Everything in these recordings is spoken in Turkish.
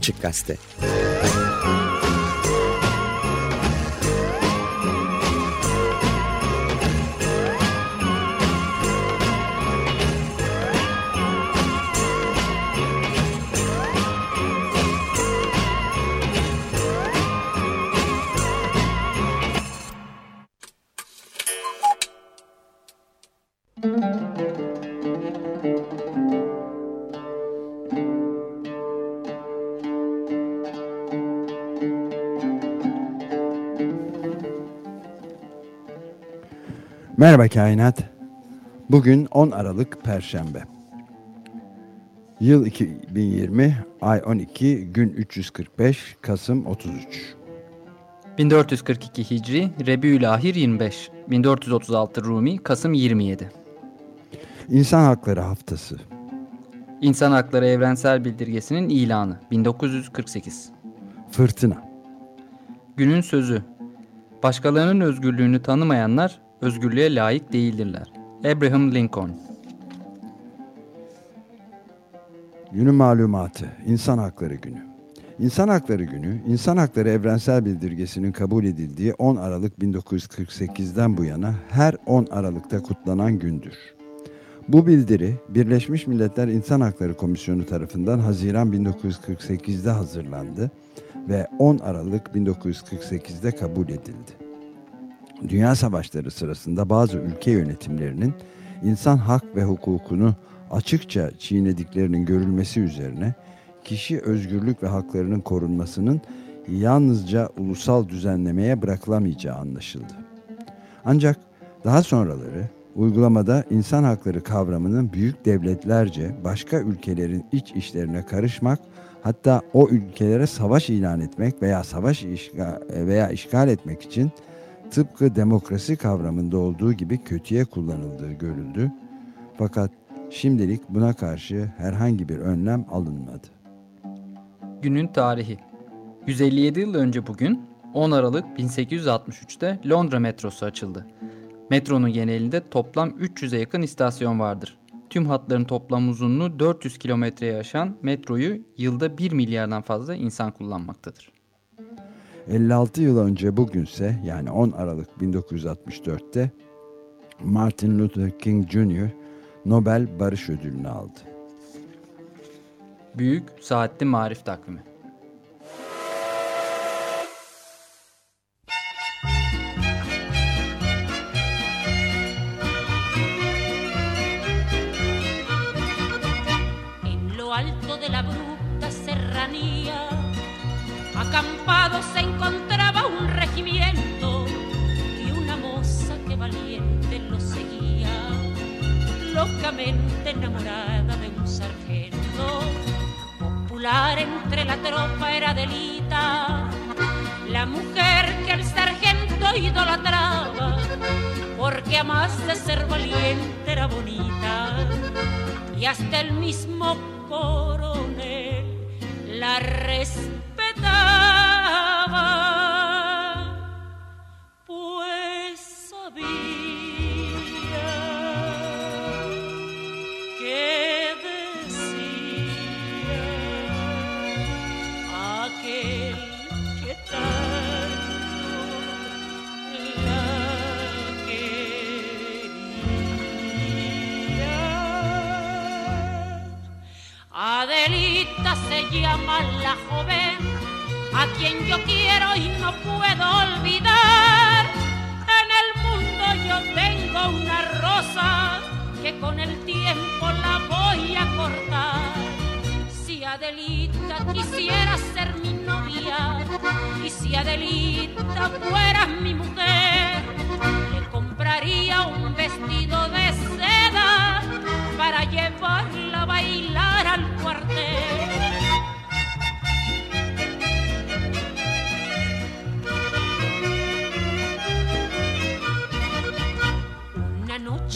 Açık Gazete. Merhaba Kainat. Bugün 10 Aralık Perşembe. Yıl 2020, ay 12, gün 345, Kasım 33. 1442 Hicri, Rebiülahir 25, 1436 Rumi, Kasım 27. İnsan Hakları Haftası. İnsan Hakları Evrensel Bildirgesi'nin ilanı 1948. Fırtına. Günün sözü. Başkalarının özgürlüğünü tanımayanlar özgürlüğe layık değildirler. Abraham Lincoln Günü malumatı, İnsan Hakları Günü. İnsan Hakları Günü, İnsan Hakları Evrensel Bildirgesi'nin kabul edildiği 10 Aralık 1948'den bu yana her 10 Aralık'ta kutlanan gündür. Bu bildiri Birleşmiş Milletler İnsan Hakları Komisyonu tarafından Haziran 1948'de hazırlandı ve 10 Aralık 1948'de kabul edildi. Dünya savaşları sırasında bazı ülke yönetimlerinin insan hak ve hukukunu açıkça çiğnediklerinin görülmesi üzerine kişi özgürlük ve haklarının korunmasının yalnızca ulusal düzenlemeye bırakılamayacağı anlaşıldı. Ancak daha sonraları uygulamada insan hakları kavramının büyük devletlerce başka ülkelerin iç işlerine karışmak hatta o ülkelere savaş ilan etmek veya savaş işgal veya işgal etmek için tıpkı demokrasi kavramında olduğu gibi kötüye kullanıldığı görüldü. Fakat şimdilik buna karşı herhangi bir önlem alınmadı. Günün tarihi 157 yıl önce bugün 10 Aralık 1863'te Londra metrosu açıldı. Metronun genelinde toplam 300'e yakın istasyon vardır. Tüm hatların toplam uzunluğu 400 kilometreye aşan metroyu yılda 1 milyardan fazla insan kullanmaktadır. 56 yıl önce bugünse yani 10 Aralık 1964'te Martin Luther King Jr. Nobel Barış Ödülünü aldı. Büyük Saatli Marif Takvimi se encontraba un regimiento y una moza que valiente lo seguía, locamente enamorada de un sargento. Popular entre la tropa era delita, la mujer que el sargento idolatraba, porque a más de ser valiente era bonita y hasta el mismo coronel la respetaba, llama la joven a quien yo quiero y no puedo olvidar. En el mundo yo tengo una rosa que con el tiempo la voy a cortar. Si Adelita quisiera ser mi novia y si Adelita fuera mi mujer, le compraría un vestido de seda para llevarla a bailar al cuartel.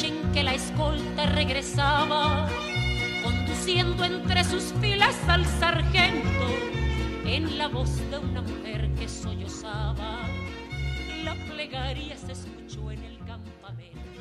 En que la escolta regresaba, conduciendo entre sus filas al sargento, en la voz de una mujer que sollozaba, la plegaria se escuchó en el campamento.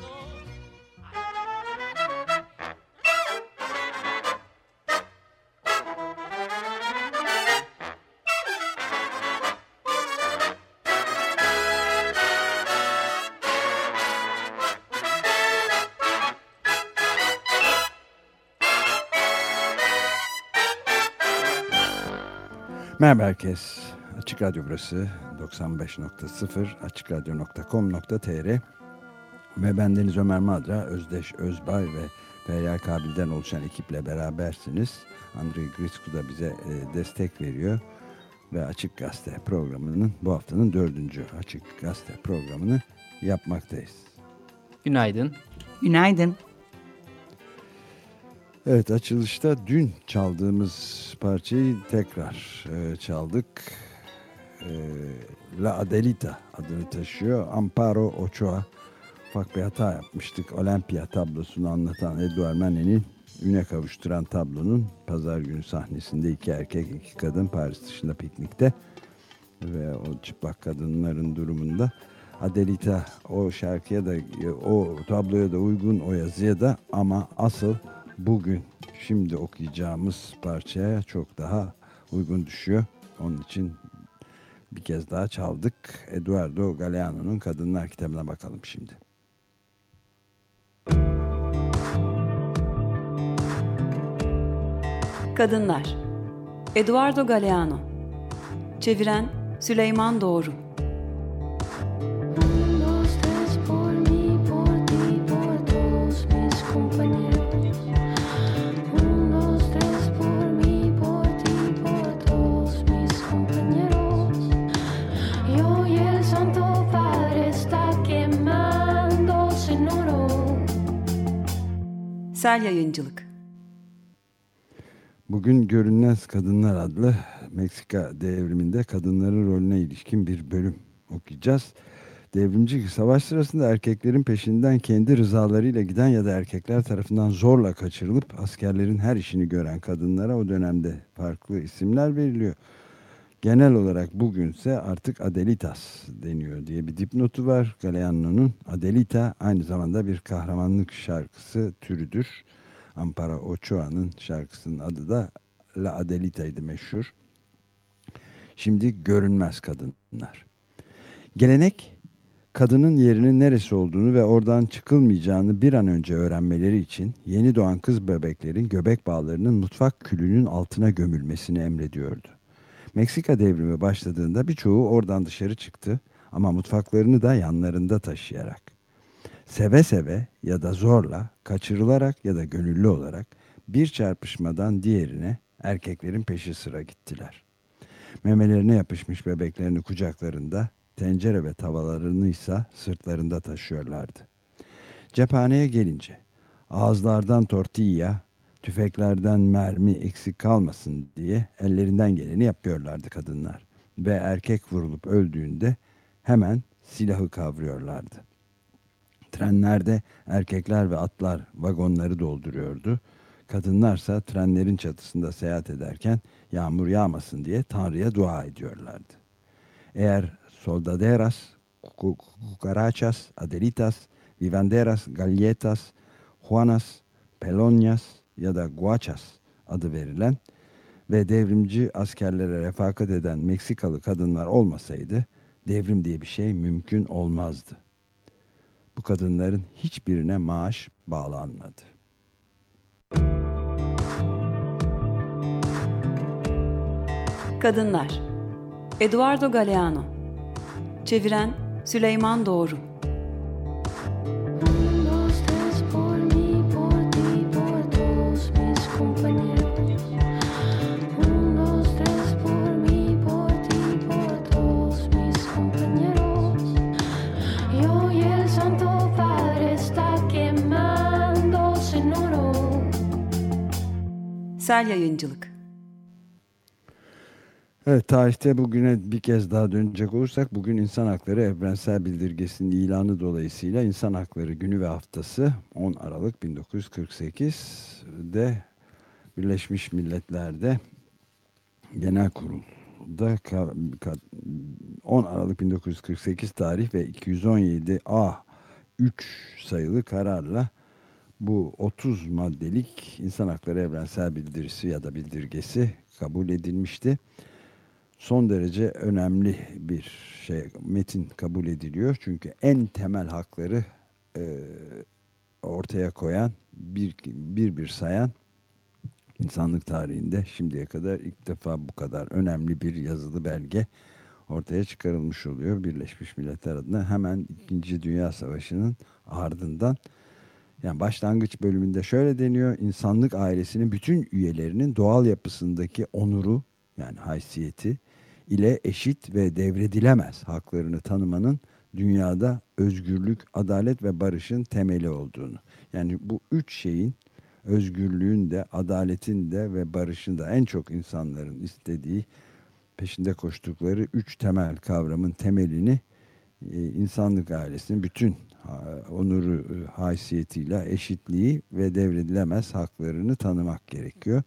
Merhaba herkes. Açık Radyo burası 95.0 açıkradyo.com.tr ve bendeniz Ömer Madra, Özdeş Özbay ve Feryal Kabil'den oluşan ekiple berabersiniz. Andrei Grisku da bize e, destek veriyor ve Açık Gazete programının bu haftanın dördüncü Açık Gazete programını yapmaktayız. Günaydın. Günaydın. Evet açılışta dün çaldığımız parçayı tekrar e, çaldık. E, La Adelita adını taşıyor. Amparo Ochoa ufak bir hata yapmıştık. Olympia tablosunu anlatan Eduard Manet'in üne kavuşturan tablonun pazar günü sahnesinde iki erkek iki kadın Paris dışında piknikte ve o çıplak kadınların durumunda Adelita o şarkıya da o tabloya da uygun o yazıya da ama asıl bugün şimdi okuyacağımız parçaya çok daha uygun düşüyor. Onun için bir kez daha çaldık. Eduardo Galeano'nun Kadınlar kitabına bakalım şimdi. Kadınlar Eduardo Galeano Çeviren Süleyman Doğru Sel Yayıncılık Bugün Görünmez Kadınlar adlı Meksika devriminde kadınların rolüne ilişkin bir bölüm okuyacağız. Devrimci savaş sırasında erkeklerin peşinden kendi rızalarıyla giden ya da erkekler tarafından zorla kaçırılıp askerlerin her işini gören kadınlara o dönemde farklı isimler veriliyor. Genel olarak bugünse artık Adelitas deniyor diye bir dipnotu var. Galeano'nun Adelita aynı zamanda bir kahramanlık şarkısı türüdür. Ampara Ochoa'nın şarkısının adı da La Adelita'ydı meşhur. Şimdi görünmez kadınlar. Gelenek kadının yerinin neresi olduğunu ve oradan çıkılmayacağını bir an önce öğrenmeleri için yeni doğan kız bebeklerin göbek bağlarının mutfak külünün altına gömülmesini emrediyordu. Meksika devrimi başladığında birçoğu oradan dışarı çıktı ama mutfaklarını da yanlarında taşıyarak. Seve seve ya da zorla, kaçırılarak ya da gönüllü olarak bir çarpışmadan diğerine erkeklerin peşi sıra gittiler. Memelerine yapışmış bebeklerini kucaklarında, tencere ve tavalarını ise sırtlarında taşıyorlardı. Cephaneye gelince ağızlardan tortilla, tüfeklerden mermi eksik kalmasın diye ellerinden geleni yapıyorlardı kadınlar. Ve erkek vurulup öldüğünde hemen silahı kavruyorlardı. Trenlerde erkekler ve atlar vagonları dolduruyordu. Kadınlarsa trenlerin çatısında seyahat ederken yağmur yağmasın diye Tanrı'ya dua ediyorlardı. Eğer soldaderas, cucarachas, adelitas, vivanderas, galletas, juanas, pelonias, ya da Guachas adı verilen ve devrimci askerlere refakat eden Meksikalı kadınlar olmasaydı devrim diye bir şey mümkün olmazdı. Bu kadınların hiçbirine maaş bağlanmadı. Kadınlar Eduardo Galeano Çeviren Süleyman Doğru Sel Yayıncılık. Evet tarihte bugüne bir kez daha dönecek olursak bugün İnsan Hakları Evrensel Bildirgesi'nin ilanı dolayısıyla İnsan Hakları Günü ve Haftası 10 Aralık 1948'de Birleşmiş Milletler'de Genel Kurul'da 10 Aralık 1948 tarih ve 217 A 3 sayılı kararla bu 30 maddelik insan hakları evrensel bildirisi ya da bildirgesi kabul edilmişti. Son derece önemli bir şey metin kabul ediliyor. Çünkü en temel hakları e, ortaya koyan, bir, bir bir sayan İnsanlık tarihinde şimdiye kadar ilk defa bu kadar önemli bir yazılı belge ortaya çıkarılmış oluyor. Birleşmiş Milletler adına hemen 2. Dünya Savaşı'nın ardından yani başlangıç bölümünde şöyle deniyor. İnsanlık ailesinin bütün üyelerinin doğal yapısındaki onuru yani haysiyeti ile eşit ve devredilemez haklarını tanımanın dünyada özgürlük, adalet ve barışın temeli olduğunu. Yani bu üç şeyin özgürlüğün de, adaletin de ve barışın da en çok insanların istediği, peşinde koştukları üç temel kavramın temelini e, insanlık ailesinin bütün onuru, e, haysiyetiyle eşitliği ve devredilemez haklarını tanımak gerekiyor.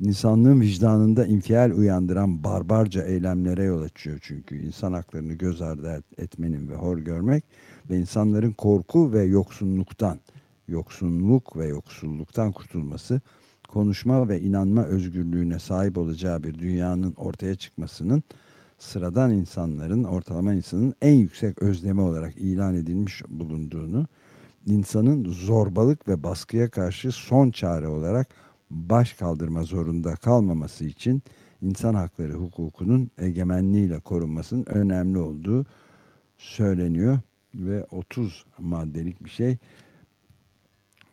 İnsanlığın vicdanında infial uyandıran barbarca eylemlere yol açıyor çünkü insan haklarını göz ardı etmenin ve hor görmek ve insanların korku ve yoksunluktan, yoksunluk ve yoksulluktan kurtulması, konuşma ve inanma özgürlüğüne sahip olacağı bir dünyanın ortaya çıkmasının sıradan insanların, ortalama insanın en yüksek özlemi olarak ilan edilmiş bulunduğunu, insanın zorbalık ve baskıya karşı son çare olarak baş kaldırma zorunda kalmaması için insan hakları hukukunun egemenliğiyle korunmasının önemli olduğu söyleniyor ve 30 maddelik bir şey.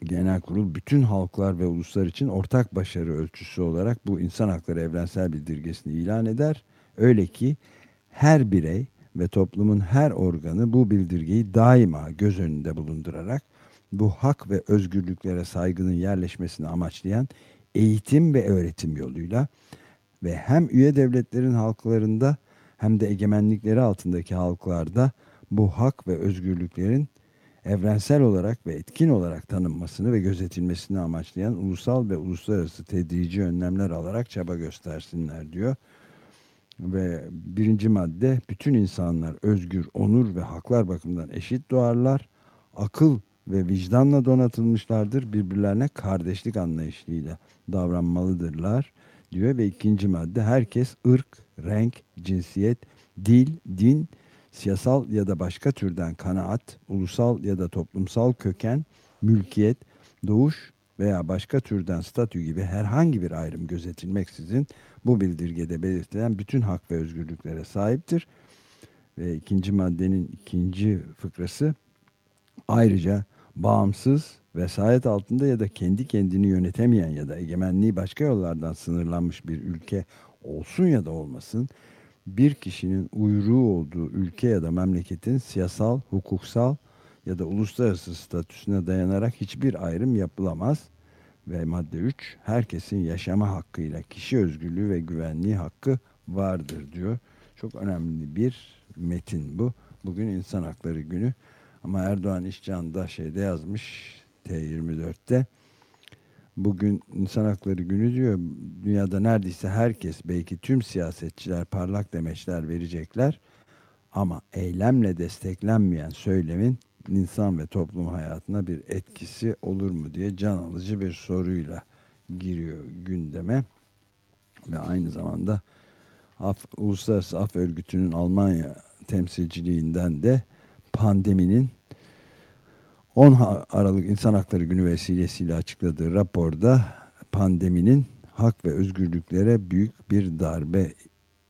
Genel kurul bütün halklar ve uluslar için ortak başarı ölçüsü olarak bu insan hakları evrensel bildirgesini ilan eder Öyle ki her birey ve toplumun her organı bu bildirgeyi daima göz önünde bulundurarak bu hak ve özgürlüklere saygının yerleşmesini amaçlayan eğitim ve öğretim yoluyla ve hem üye devletlerin halklarında hem de egemenlikleri altındaki halklarda bu hak ve özgürlüklerin evrensel olarak ve etkin olarak tanınmasını ve gözetilmesini amaçlayan ulusal ve uluslararası tedrici önlemler alarak çaba göstersinler diyor. Ve birinci madde bütün insanlar özgür, onur ve haklar bakımından eşit doğarlar. Akıl ve vicdanla donatılmışlardır. Birbirlerine kardeşlik anlayışıyla davranmalıdırlar diyor. Ve ikinci madde herkes ırk, renk, cinsiyet, dil, din, siyasal ya da başka türden kanaat, ulusal ya da toplumsal köken, mülkiyet, doğuş veya başka türden statü gibi herhangi bir ayrım gözetilmeksizin bu bildirgede belirtilen bütün hak ve özgürlüklere sahiptir. Ve ikinci maddenin ikinci fıkrası ayrıca bağımsız, vesayet altında ya da kendi kendini yönetemeyen ya da egemenliği başka yollardan sınırlanmış bir ülke olsun ya da olmasın, bir kişinin uyruğu olduğu ülke ya da memleketin siyasal, hukuksal ya da uluslararası statüsüne dayanarak hiçbir ayrım yapılamaz ve madde 3 herkesin yaşama hakkıyla kişi özgürlüğü ve güvenliği hakkı vardır diyor. Çok önemli bir metin bu. Bugün insan hakları günü ama Erdoğan İşcan da şeyde yazmış T24'te bugün insan hakları günü diyor. Dünyada neredeyse herkes belki tüm siyasetçiler parlak demeçler verecekler ama eylemle desteklenmeyen söylemin insan ve toplum hayatına bir etkisi olur mu diye can alıcı bir soruyla giriyor gündeme. Ve aynı zamanda Af, Uluslararası Af Örgütü'nün Almanya temsilciliğinden de pandeminin 10 Aralık İnsan Hakları Günü vesilesiyle açıkladığı raporda pandeminin hak ve özgürlüklere büyük bir darbe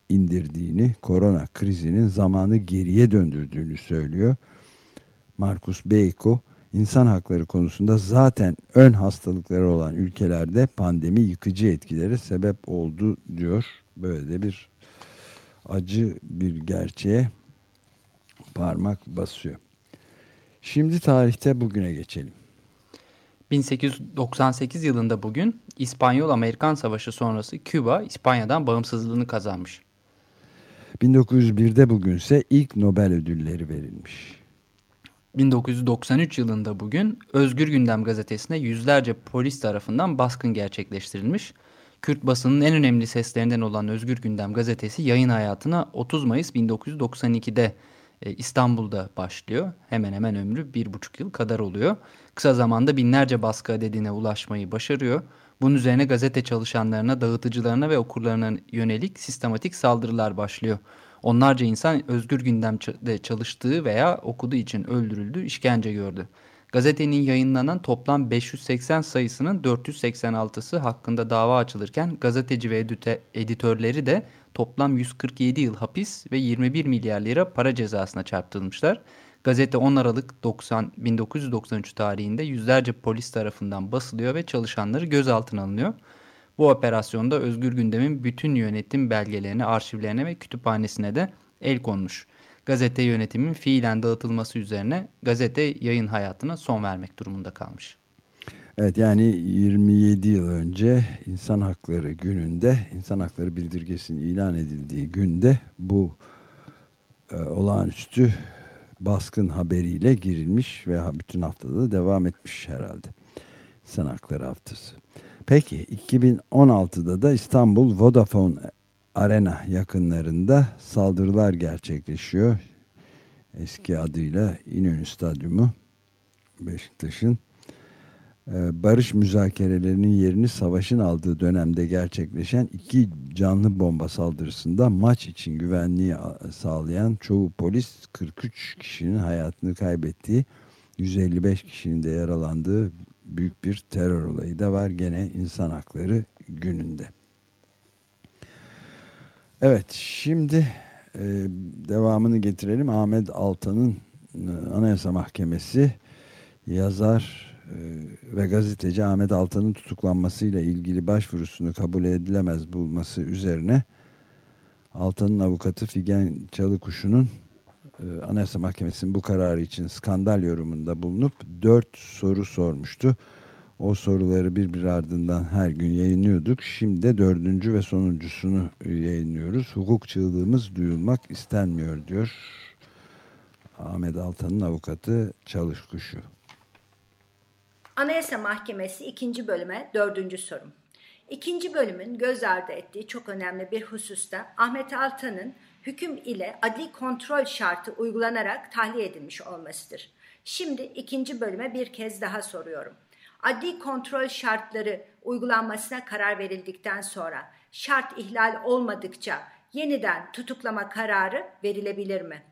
indirdiğini, korona krizinin zamanı geriye döndürdüğünü söylüyor. Markus Beyko insan hakları konusunda zaten ön hastalıkları olan ülkelerde pandemi yıkıcı etkileri sebep oldu diyor. Böyle de bir acı bir gerçeğe parmak basıyor. Şimdi tarihte bugüne geçelim. 1898 yılında bugün İspanyol-Amerikan Savaşı sonrası Küba İspanya'dan bağımsızlığını kazanmış. 1901'de bugünse ilk Nobel ödülleri verilmiş. 1993 yılında bugün Özgür Gündem gazetesine yüzlerce polis tarafından baskın gerçekleştirilmiş. Kürt basının en önemli seslerinden olan Özgür Gündem gazetesi yayın hayatına 30 Mayıs 1992'de e, İstanbul'da başlıyor. Hemen hemen ömrü bir buçuk yıl kadar oluyor. Kısa zamanda binlerce baskı adedine ulaşmayı başarıyor. Bunun üzerine gazete çalışanlarına, dağıtıcılarına ve okurlarına yönelik sistematik saldırılar başlıyor. Onlarca insan özgür gündemde çalıştığı veya okuduğu için öldürüldü, işkence gördü. Gazetenin yayınlanan toplam 580 sayısının 486'sı hakkında dava açılırken gazeteci ve editörleri de toplam 147 yıl hapis ve 21 milyar lira para cezasına çarptırılmışlar. Gazete 10 Aralık 90, 1993 tarihinde yüzlerce polis tarafından basılıyor ve çalışanları gözaltına alınıyor. Bu operasyonda Özgür Gündem'in bütün yönetim belgelerine, arşivlerine ve kütüphanesine de el konmuş. Gazete yönetimin fiilen dağıtılması üzerine gazete yayın hayatına son vermek durumunda kalmış. Evet yani 27 yıl önce insan hakları gününde, insan hakları bildirgesinin ilan edildiği günde bu e, olağanüstü baskın haberiyle girilmiş ve bütün haftada da devam etmiş herhalde. İnsan hakları haftası. Peki 2016'da da İstanbul Vodafone Arena yakınlarında saldırılar gerçekleşiyor. Eski adıyla İnönü Stadyumu Beşiktaş'ın e, barış müzakerelerinin yerini savaşın aldığı dönemde gerçekleşen iki canlı bomba saldırısında maç için güvenliği sağlayan çoğu polis 43 kişinin hayatını kaybettiği 155 kişinin de yaralandığı büyük bir terör olayı da var gene insan hakları gününde. Evet şimdi e, devamını getirelim. Ahmet Altan'ın e, Anayasa Mahkemesi yazar e, ve gazeteci Ahmet Altan'ın tutuklanmasıyla ilgili başvurusunu kabul edilemez bulması üzerine Altan'ın avukatı Figen Çalıkuşu'nun e, Anayasa Mahkemesi'nin bu kararı için skandal yorumunda bulunup dört soru sormuştu. O soruları bir bir ardından her gün yayınlıyorduk. Şimdi de dördüncü ve sonuncusunu yayınlıyoruz. Hukuk çığlığımız duyulmak istenmiyor diyor Ahmet Altan'ın avukatı Çalış Kuşu. Anayasa Mahkemesi ikinci bölüme dördüncü sorum. İkinci bölümün göz ardı ettiği çok önemli bir hususta Ahmet Altan'ın hüküm ile adli kontrol şartı uygulanarak tahliye edilmiş olmasıdır. Şimdi ikinci bölüme bir kez daha soruyorum. Adli kontrol şartları uygulanmasına karar verildikten sonra şart ihlal olmadıkça yeniden tutuklama kararı verilebilir mi?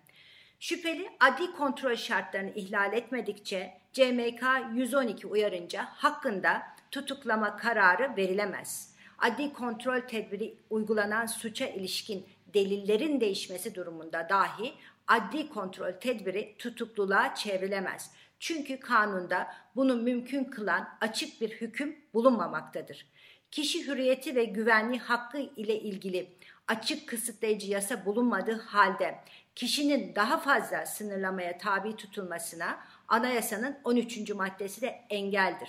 Şüpheli adli kontrol şartlarını ihlal etmedikçe CMK 112 uyarınca hakkında tutuklama kararı verilemez. Adli kontrol tedbiri uygulanan suça ilişkin delillerin değişmesi durumunda dahi adli kontrol tedbiri tutukluluğa çevrilemez. Çünkü kanunda bunu mümkün kılan açık bir hüküm bulunmamaktadır. Kişi hürriyeti ve güvenliği hakkı ile ilgili açık kısıtlayıcı yasa bulunmadığı halde kişinin daha fazla sınırlamaya tabi tutulmasına anayasanın 13. maddesi de engeldir.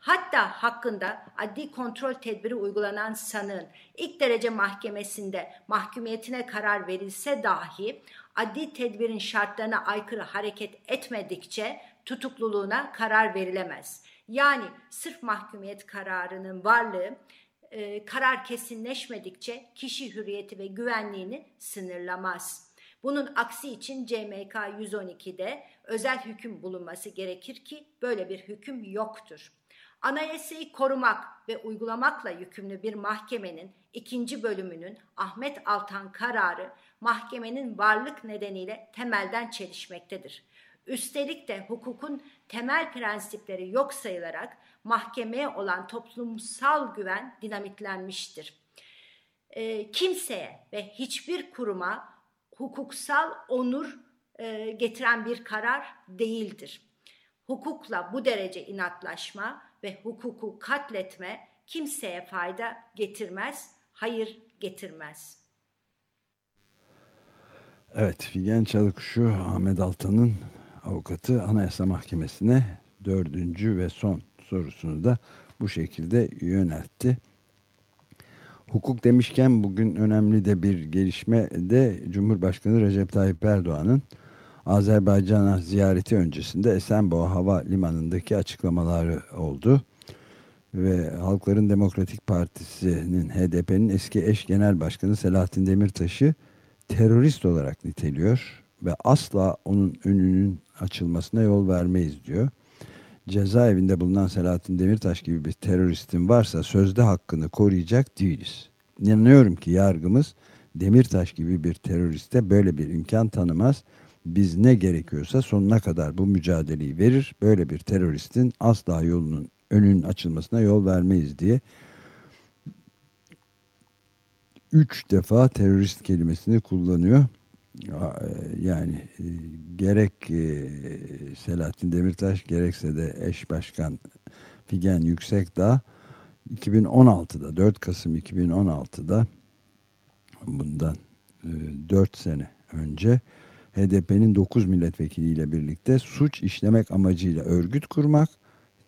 Hatta hakkında adli kontrol tedbiri uygulanan sanığın ilk derece mahkemesinde mahkumiyetine karar verilse dahi adli tedbirin şartlarına aykırı hareket etmedikçe tutukluluğuna karar verilemez. Yani sırf mahkumiyet kararının varlığı e, karar kesinleşmedikçe kişi hürriyeti ve güvenliğini sınırlamaz. Bunun aksi için CMK 112'de özel hüküm bulunması gerekir ki böyle bir hüküm yoktur. Anayasayı korumak ve uygulamakla yükümlü bir mahkemenin ikinci bölümünün Ahmet Altan kararı mahkemenin varlık nedeniyle temelden çelişmektedir. Üstelik de hukukun temel prensipleri yok sayılarak mahkemeye olan toplumsal güven dinamitlenmiştir. E, kimseye ve hiçbir kuruma hukuksal onur e, getiren bir karar değildir. Hukukla bu derece inatlaşma ve hukuku katletme kimseye fayda getirmez, hayır getirmez. Evet, Figen Çalıkuşu Ahmet Altan'ın avukatı Anayasa Mahkemesi'ne dördüncü ve son sorusunu da bu şekilde yöneltti. Hukuk demişken bugün önemli de bir gelişme de Cumhurbaşkanı Recep Tayyip Erdoğan'ın Azerbaycan'a ziyareti öncesinde Esenboğa Hava Limanı'ndaki açıklamaları oldu. Ve Halkların Demokratik Partisi'nin HDP'nin eski eş genel başkanı Selahattin Demirtaş'ı terörist olarak niteliyor ve asla onun önünün açılmasına yol vermeyiz diyor. Cezaevinde bulunan Selahattin Demirtaş gibi bir teröristin varsa sözde hakkını koruyacak değiliz. İnanıyorum ki yargımız Demirtaş gibi bir teröriste böyle bir imkan tanımaz Biz ne gerekiyorsa sonuna kadar bu mücadeleyi verir. Böyle bir teröristin asla yolunun önünün açılmasına yol vermeyiz diye üç defa terörist kelimesini kullanıyor. E, yani e, gerek e, Selahattin Demirtaş gerekse de eş başkan Figen Yüksekdağ 2016'da 4 Kasım 2016'da bundan 4 sene önce HDP'nin 9 milletvekiliyle birlikte suç işlemek amacıyla örgüt kurmak,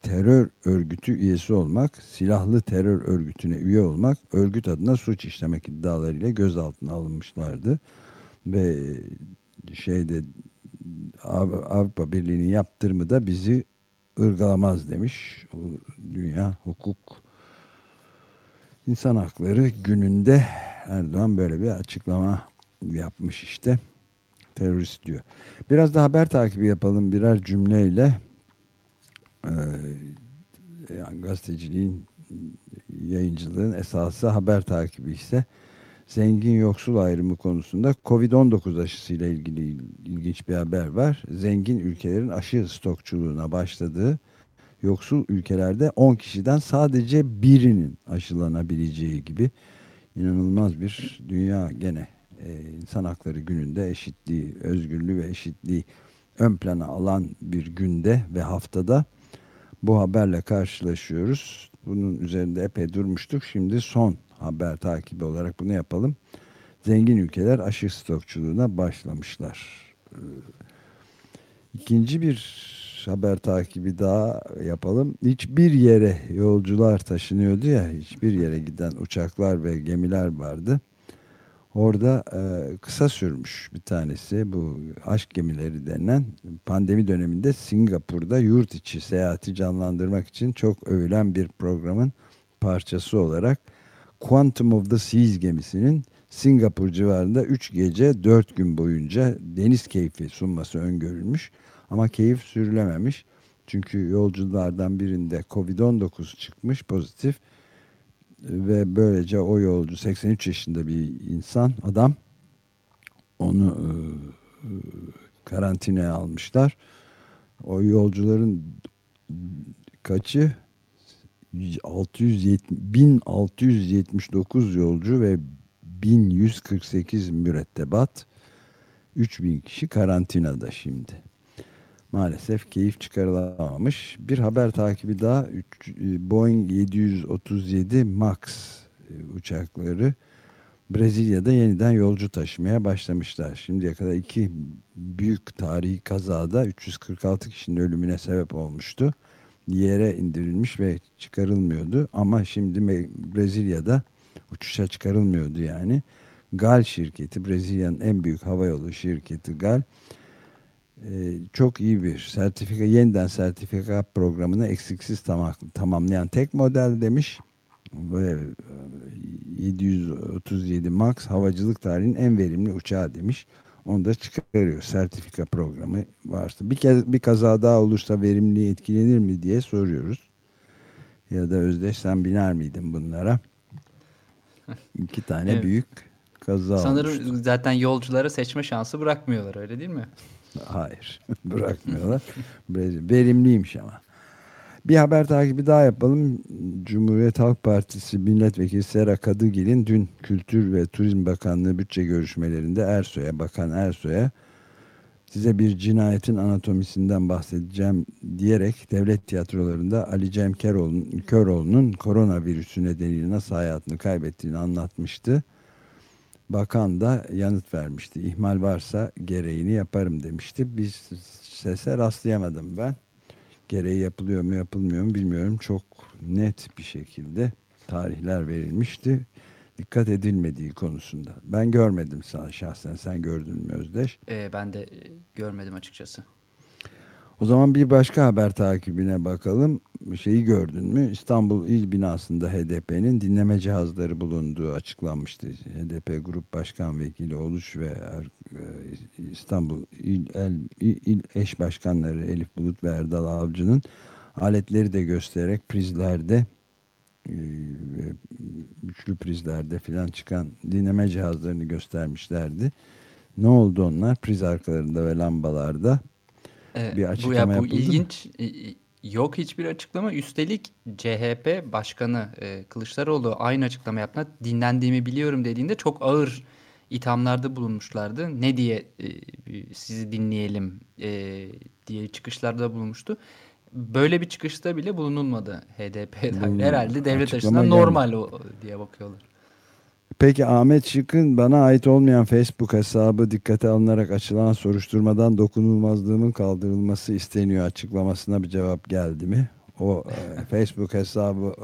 terör örgütü üyesi olmak, silahlı terör örgütüne üye olmak, örgüt adına suç işlemek iddialarıyla gözaltına alınmışlardı. Ve şeyde Avrupa Birliği'nin yaptırımı da bizi ırgalamaz demiş. Dünya Hukuk İnsan Hakları gününde Erdoğan böyle bir açıklama yapmış işte. Terörist diyor. Biraz da haber takibi yapalım birer cümleyle. Ee, yani gazeteciliğin yayıncılığın esası haber takibi ise zengin yoksul ayrımı konusunda Covid-19 aşısıyla ilgili ilginç bir haber var. Zengin ülkelerin aşı stokçuluğuna başladığı yoksul ülkelerde 10 kişiden sadece birinin aşılanabileceği gibi inanılmaz bir dünya gene insan hakları gününde eşitliği, özgürlüğü ve eşitliği ön plana alan bir günde ve haftada bu haberle karşılaşıyoruz. Bunun üzerinde epey durmuştuk. Şimdi son haber takibi olarak bunu yapalım. Zengin ülkeler aşı stokçuluğuna başlamışlar. Ee, ikinci bir haber takibi daha yapalım. Hiçbir yere yolcular taşınıyordu ya, hiçbir yere giden uçaklar ve gemiler vardı. Orada e, kısa sürmüş bir tanesi bu aşk gemileri denilen pandemi döneminde Singapur'da yurt içi seyahati canlandırmak için çok övülen bir programın parçası olarak Quantum of the Seas gemisinin Singapur civarında 3 gece 4 gün boyunca deniz keyfi sunması öngörülmüş. Ama keyif sürülememiş. Çünkü yolculardan birinde Covid-19 çıkmış pozitif ve böylece o yolcu 83 yaşında bir insan adam onu e, e, karantinaya almışlar. O yolcuların kaçı? 670, 1679 yolcu ve 1148 mürettebat. 3000 kişi karantinada şimdi maalesef keyif çıkarılamamış. Bir haber takibi daha e, Boeing 737 MAX e, uçakları Brezilya'da yeniden yolcu taşımaya başlamışlar. Şimdiye kadar iki büyük tarihi kazada 346 kişinin ölümüne sebep olmuştu. Yere indirilmiş ve çıkarılmıyordu ama şimdi Brezilya'da uçuşa çıkarılmıyordu yani. GAL şirketi Brezilya'nın en büyük havayolu şirketi GAL çok iyi bir sertifika yeniden sertifika programını eksiksiz tamam, tamamlayan tek model demiş. Böyle 737 Max havacılık tarihinin en verimli uçağı demiş. Onu da çıkarıyor. Sertifika programı varsa. Bir kez bir kaza daha olursa verimliliği etkilenir mi diye soruyoruz. Ya da Özdeş sen biner miydin bunlara? İki tane evet. büyük kaza Sanırım olmuştu. zaten yolculara seçme şansı bırakmıyorlar öyle değil mi? Hayır. Bırakmıyorlar. Verimliymiş ama. Bir haber takibi daha yapalım. Cumhuriyet Halk Partisi Milletvekili Sera Kadıgil'in dün Kültür ve Turizm Bakanlığı bütçe görüşmelerinde Ersoy'a, Bakan Ersoy'a size bir cinayetin anatomisinden bahsedeceğim diyerek devlet tiyatrolarında Ali Cem Köroğlu'nun koronavirüsü nedeniyle nasıl hayatını kaybettiğini anlatmıştı. Bakan da yanıt vermişti. İhmal varsa gereğini yaparım demişti. Bir sese rastlayamadım ben. Gereği yapılıyor mu yapılmıyor mu bilmiyorum. Çok net bir şekilde tarihler verilmişti. Dikkat edilmediği konusunda. Ben görmedim sana şahsen. Sen gördün mü Özdeş? Ee, ben de görmedim açıkçası. O zaman bir başka haber takibine bakalım. Şeyi gördün mü? İstanbul İl Binası'nda HDP'nin dinleme cihazları bulunduğu açıklanmıştı. HDP Grup Başkan Vekili Oluş ve er, e, İstanbul İl, El, İl Eş Başkanları Elif Bulut ve Erdal Avcı'nın aletleri de göstererek prizlerde e, üçlü prizlerde filan çıkan dinleme cihazlarını göstermişlerdi. Ne oldu onlar? Priz arkalarında ve lambalarda Evet, bir bu, açıklama ya, bu yapıldı mı? ilginç. E, Yok hiçbir açıklama. Üstelik CHP Başkanı e, Kılıçdaroğlu aynı açıklama yaptığında dinlendiğimi biliyorum dediğinde çok ağır ithamlarda bulunmuşlardı. Ne diye e, sizi dinleyelim e, diye çıkışlarda bulunmuştu. Böyle bir çıkışta bile bulunulmadı dair. Bulunmadı. Herhalde devlet açısından normal o diye bakıyorlar. Peki Ahmet Şık'ın bana ait olmayan Facebook hesabı dikkate alınarak açılan soruşturmadan dokunulmazlığımın kaldırılması isteniyor açıklamasına bir cevap geldi mi? O e, Facebook hesabı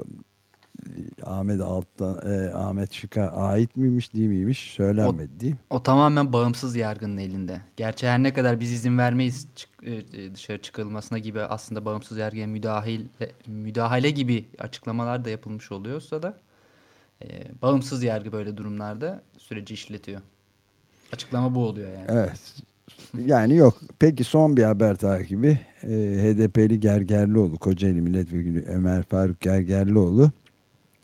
e, Ahmet Alttan e, Ahmet Şık'a ait miymiş değil miymiş söylenmedi değil mi? O tamamen bağımsız yargının elinde. Gerçi her ne kadar biz izin vermeyiz çık- e, e, dışarı çıkılmasına gibi aslında bağımsız yargıya müdahale, müdahale gibi açıklamalar da yapılmış oluyorsa da e, bağımsız yargı böyle durumlarda süreci işletiyor. Açıklama bu oluyor yani. Evet. Yani yok. Peki son bir haber takibi. E, HDP'li Gergerlioğlu, Kocaeli Milletvekili Ömer Faruk Gergerlioğlu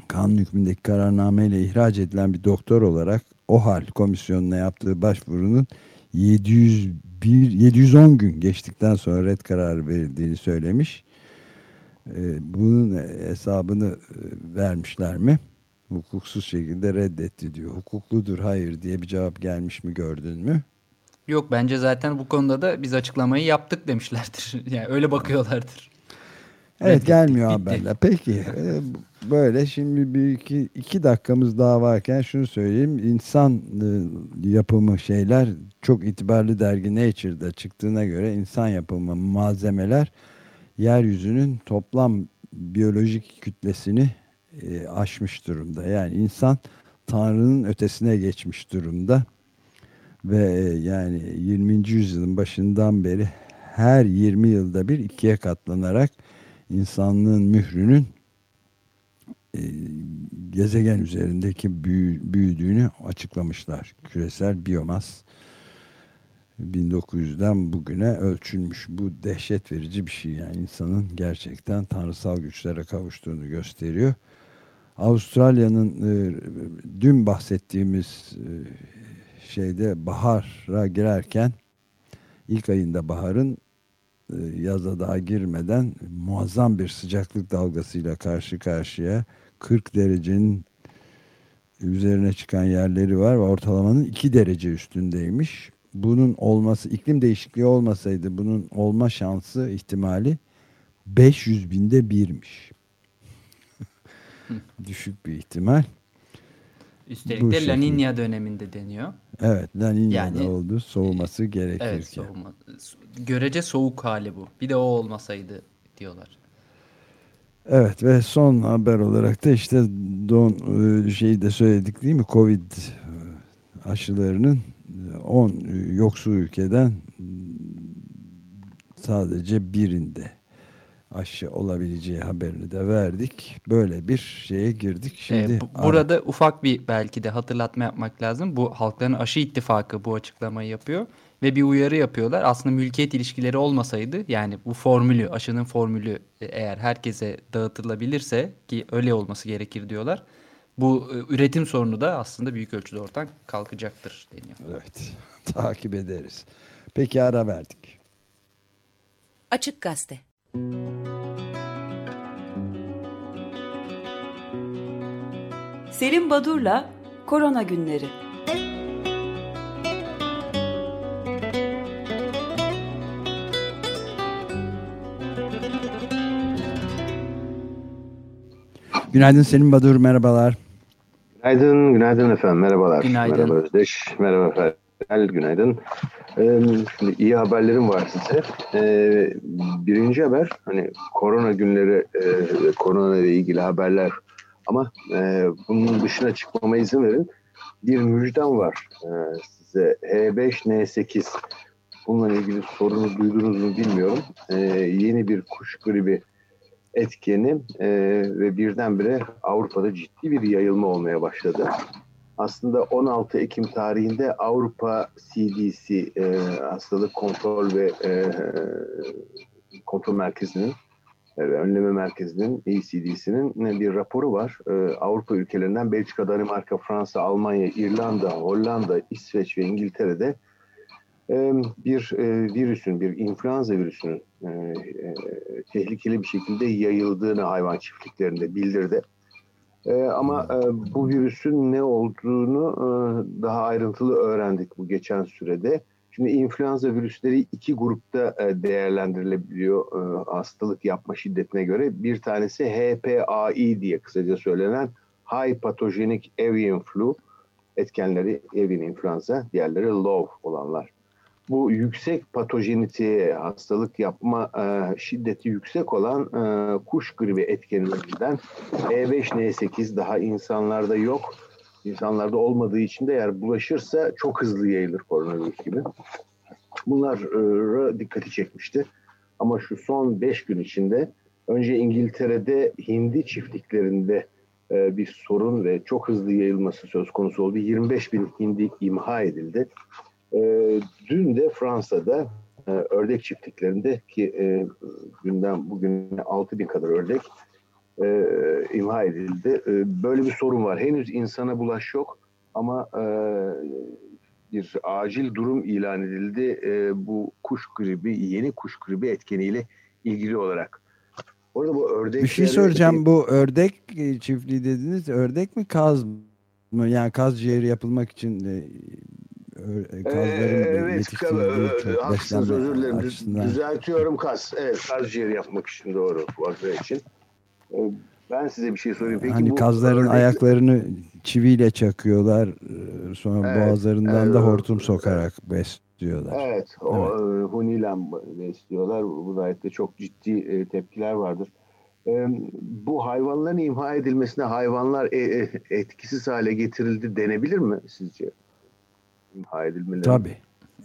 kanun hükmündeki kararnameyle ihraç edilen bir doktor olarak OHAL komisyonuna yaptığı başvurunun 701 710 gün geçtikten sonra red kararı verildiğini söylemiş. E, bunun hesabını e, vermişler mi? Hukuksuz şekilde reddetti diyor. Hukukludur hayır diye bir cevap gelmiş mi gördün mü? Yok bence zaten bu konuda da biz açıklamayı yaptık demişlerdir. Yani öyle bakıyorlardır. Evet Reddettik, gelmiyor bitti. haberler. Peki e, böyle şimdi bir iki, iki dakikamız daha varken şunu söyleyeyim. İnsan e, yapımı şeyler çok itibarlı dergi Nature'da çıktığına göre insan yapımı malzemeler yeryüzünün toplam biyolojik kütlesini e, aşmış durumda. Yani insan Tanrı'nın ötesine geçmiş durumda. Ve e, yani 20. yüzyılın başından beri her 20 yılda bir ikiye katlanarak insanlığın mührünün e, gezegen üzerindeki büyü- büyüdüğünü açıklamışlar. Küresel biyomas 1900'den bugüne ölçülmüş. Bu dehşet verici bir şey yani insanın gerçekten tanrısal güçlere kavuştuğunu gösteriyor. Avustralya'nın e, dün bahsettiğimiz e, şeyde bahara girerken ilk ayında baharın e, yaza daha girmeden muazzam bir sıcaklık dalgasıyla karşı karşıya 40 derecenin üzerine çıkan yerleri var ve ortalamanın 2 derece üstündeymiş. Bunun olması iklim değişikliği olmasaydı bunun olma şansı ihtimali 500 binde birmiş. Düşük bir ihtimal. Üstelik Bu de La. Niña döneminde deniyor. Evet, La Niña'da Yani, oldu. Soğuması gerekirken. Evet soğuma. Görece soğuk hali bu. Bir de o olmasaydı diyorlar. Evet ve son haber olarak da işte don e, şeyi de söyledik değil mi? Covid e, aşılarının e, 10 yoksul ülkeden sadece birinde aşı olabileceği haberini de verdik. Böyle bir şeye girdik. Şimdi Ee, bu- burada ufak bir belki de hatırlatma yapmak lazım. Bu Halkların Aşı İttifakı bu açıklamayı yapıyor ve bir uyarı yapıyorlar. Aslında mülkiyet ilişkileri olmasaydı yani bu formülü, aşının formülü e, eğer herkese dağıtılabilirse ki öyle olması gerekir diyorlar. Bu e, üretim sorunu da aslında büyük ölçüde ortadan kalkacaktır deniyor. evet takip ederiz. Peki ara verdik. Açık Gazete. Selim Badur'la Korona Günleri. Günaydın Selim Badur merhabalar. Günaydın, günaydın efendim. Merhabalar. Günaydın. Merhaba Özdeş, merhaba Ferdi, günaydın. Ee, şimdi iyi haberlerim var size. Ee, birinci haber, hani korona günleri, e, korona ile ilgili haberler. Ama e, bunun dışına çıkmama izin verin. Bir müjdem var e, size. H5N8. Bununla ilgili sorunu duydunuz mu bilmiyorum. E, yeni bir kuş gribi etkeni e, ve birdenbire Avrupa'da ciddi bir yayılma olmaya başladı. Aslında 16 Ekim tarihinde Avrupa CDC e, hastalık kontrol ve e, kontrol merkezinin e, önleme merkezinin ECDC'nin bir raporu var. E, Avrupa ülkelerinden Belçika, Danimarka, Fransa, Almanya, İrlanda, Hollanda, İsveç ve İngiltere'de bir virüsün, bir influenza virüsünün tehlikeli bir şekilde yayıldığını hayvan çiftliklerinde bildirdi. Ama bu virüsün ne olduğunu daha ayrıntılı öğrendik bu geçen sürede. Şimdi influenza virüsleri iki grupta değerlendirilebiliyor hastalık yapma şiddetine göre. Bir tanesi HPAI diye kısaca söylenen High Pathogenic Avian Flu etkenleri avian influenza, diğerleri low olanlar bu yüksek patojeniteye, hastalık yapma e, şiddeti yüksek olan e, kuş gribi etkenlerinden E5N8 daha insanlarda yok. İnsanlarda olmadığı için de eğer bulaşırsa çok hızlı yayılır koronavirüs gibi. Bunlar e, dikkati çekmişti. Ama şu son 5 gün içinde önce İngiltere'de hindi çiftliklerinde e, bir sorun ve çok hızlı yayılması söz konusu oldu. 25 bin hindi imha edildi. E, dün de Fransa'da e, ördek çiftliklerinde ki e, günden bugün 6 bin kadar ördek e, imha edildi. E, böyle bir sorun var. Henüz insana bulaş yok ama e, bir acil durum ilan edildi. E, bu kuş gribi, yeni kuş gribi etkeniyle ilgili olarak. Orada bu ördek Bir şey soracağım. Bu ördek çiftliği dediniz. Ördek mi kaz mı? Yani kaz ciğeri yapılmak için kazların evet, yetiştirildiği çok haklısınız özür dilerim. Açısından. Düzeltiyorum kaz. Evet kaz ciğeri yapmak için doğru. Vakra için. Ben size bir şey sorayım. Peki hani bu kazların örnek... ayaklarını çiviyle çakıyorlar. Sonra evet, boğazlarından evet, da hortum sokarak besliyorlar. Evet. O evet. huniyle besliyorlar. Bu da çok ciddi tepkiler vardır. Bu hayvanların imha edilmesine hayvanlar etkisiz hale getirildi denebilir mi sizce? İmha edilmeleri. Tabii.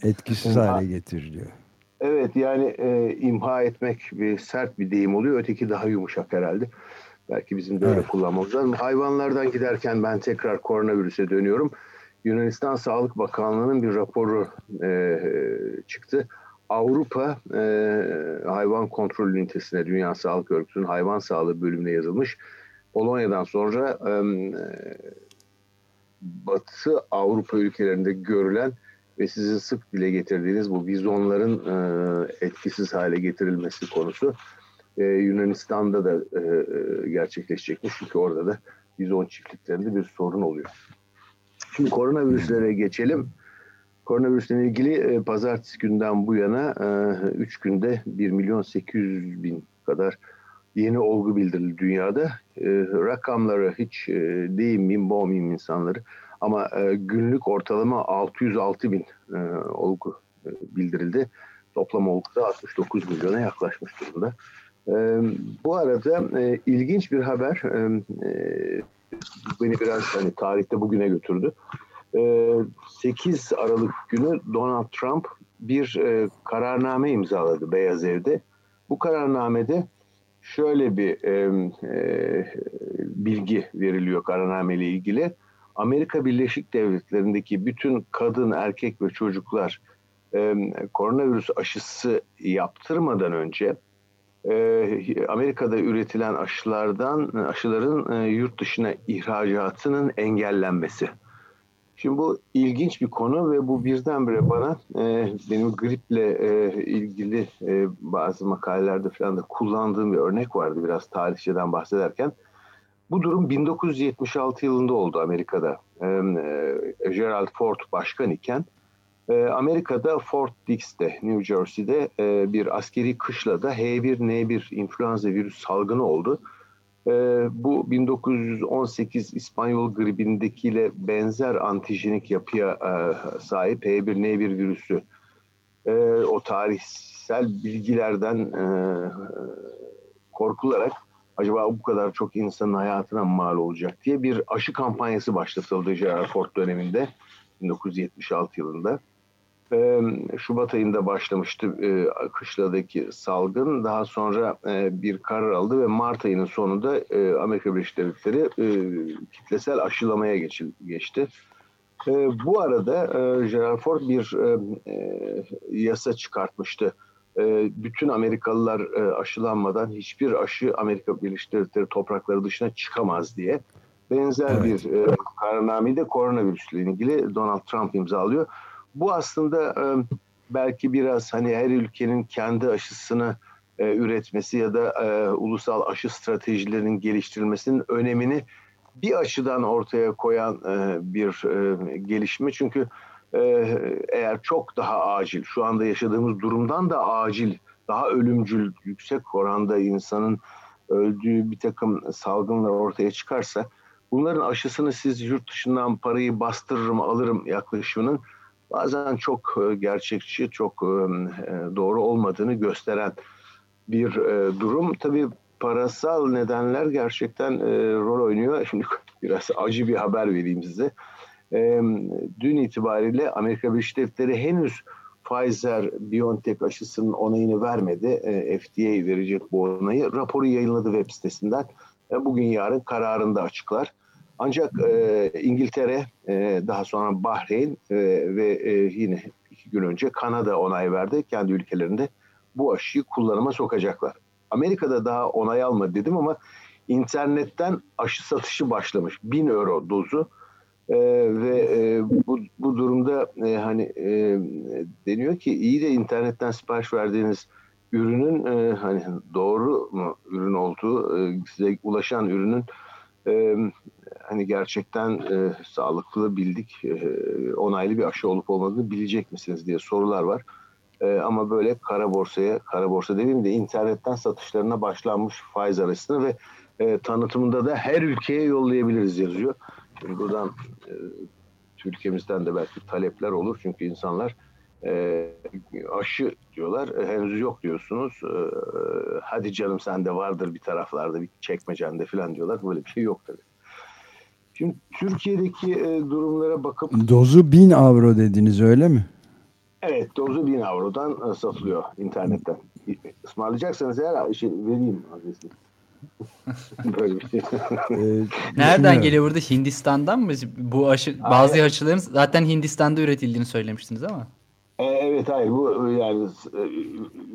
Etkisiz imha, hale getiriliyor. Evet yani e, imha etmek bir sert bir deyim oluyor. Öteki daha yumuşak herhalde. Belki bizim de öyle evet. kullanmamız lazım. Hayvanlardan giderken ben tekrar koronavirüse dönüyorum. Yunanistan Sağlık Bakanlığı'nın bir raporu e, çıktı. Avrupa e, Hayvan Kontrol Ünitesi'ne, Dünya Sağlık Örgütü'nün hayvan sağlığı bölümüne yazılmış. Polonya'dan sonra e, Batı Avrupa ülkelerinde görülen ve sizin sık dile getirdiğiniz bu vizonların e, etkisiz hale getirilmesi konusu e, Yunanistan'da da e, e, gerçekleşecekmiş. Çünkü orada da vizon çiftliklerinde bir sorun oluyor. Şimdi koronavirüslere geçelim. Koronavirüsle ilgili e, pazartesi günden bu yana 3 e, günde 1 milyon 800 bin kadar yeni olgu bildirildi dünyada. E, rakamları hiç e, değinmeyeyim, boğmayayım insanları. Ama e, günlük ortalama 606 bin e, olgu e, bildirildi. Toplam olgu da 69 milyona yaklaşmış durumda. E, bu arada e, ilginç bir haber e, e, beni biraz hani tarihte bugüne götürdü. E, 8 Aralık günü Donald Trump bir e, kararname imzaladı Beyaz Ev'de. Bu kararnamede şöyle bir e, e, bilgi veriliyor kararname ile ilgili. Amerika Birleşik Devletleri'ndeki bütün kadın, erkek ve çocuklar e, koronavirüs aşısı yaptırmadan önce e, Amerika'da üretilen aşılardan aşıların e, yurt dışına ihracatının engellenmesi. Şimdi bu ilginç bir konu ve bu birdenbire bana e, benim griple e, ilgili e, bazı makalelerde falan da kullandığım bir örnek vardı biraz tarihçeden bahsederken. Bu durum 1976 yılında oldu Amerika'da. E, e, Gerald Ford başkan iken e, Amerika'da Fort Dix'te, New Jersey'de e, bir askeri kışlada H1N1 influenza virüs salgını oldu. Ee, bu 1918 İspanyol gribindekiyle benzer antijenik yapıya e, sahip H1N1 virüsü e, o tarihsel bilgilerden e, korkularak acaba bu kadar çok insanın hayatına mal olacak diye bir aşı kampanyası başlatıldı Gerald Ford döneminde 1976 yılında. Şubat ayında başlamıştı kışladaki salgın. Daha sonra bir karar aldı ve Mart ayının sonunda Amerika Birleşik Devletleri kitlesel aşılamaya geçti. Bu arada Gerald Ford bir yasa çıkartmıştı. Bütün Amerikalılar aşılanmadan hiçbir aşı Amerika Birleşik Devletleri toprakları dışına çıkamaz diye. Benzer evet. bir kararnameyi de koronavirüsle ilgili Donald Trump imzalıyor. Bu aslında belki biraz hani her ülkenin kendi aşısını e, üretmesi ya da e, ulusal aşı stratejilerinin geliştirilmesinin önemini bir açıdan ortaya koyan e, bir e, gelişme. Çünkü e, eğer çok daha acil, şu anda yaşadığımız durumdan da acil, daha ölümcül, yüksek oranda insanın öldüğü bir takım salgınlar ortaya çıkarsa bunların aşısını siz yurt dışından parayı bastırırım alırım yaklaşımının bazen çok e, gerçekçi, çok e, e, doğru olmadığını gösteren bir durum. Tabii parasal nedenler gerçekten rol oynuyor. Şimdi biraz acı bir haber vereyim size. Dün itibariyle Amerika Birleşik Devletleri henüz Pfizer-BioNTech aşısının onayını vermedi. FDA verecek bu onayı. Raporu yayınladı web sitesinden. Bugün yarın kararını da açıklar. Ancak e, İngiltere, e, daha sonra Bahreyn e, ve e, yine iki gün önce Kanada onay verdi. Kendi ülkelerinde bu aşıyı kullanıma sokacaklar. Amerika'da daha onay almadı dedim ama internetten aşı satışı başlamış. 1000 euro dozu. Ee, ve e, bu, bu durumda e, hani e, deniyor ki iyi de internetten sipariş verdiğiniz ürünün e, hani doğru mu ürün olduğu e, size ulaşan ürünün e, hani gerçekten e, sağlıklı bildik e, onaylı bir aşı olup olmadığını bilecek misiniz diye sorular var. E, ama böyle kara borsaya, kara borsa demeyeyim de internetten satışlarına başlanmış faiz arasını ve e, tanıtımında da her ülkeye yollayabiliriz yazıyor. Şimdi buradan e, Türkiye'mizden de belki talepler olur çünkü insanlar e, aşı diyorlar e, henüz yok diyorsunuz e, hadi canım sende vardır bir taraflarda bir çekmecende falan diyorlar böyle bir şey yok tabii. Şimdi Türkiye'deki e, durumlara bakıp... Dozu 1000 avro dediniz öyle mi? Evet dozu 1000 avrodan e, satılıyor internetten. Ismarlayacaksanız eğer şey, vereyim adresini. Böyle bir şey. ee, Nereden geliyor burada? Hindistan'dan mı? Bu aşı, bazı Aynen. aşıların zaten Hindistan'da üretildiğini söylemiştiniz ama. E, evet hayır bu yani e,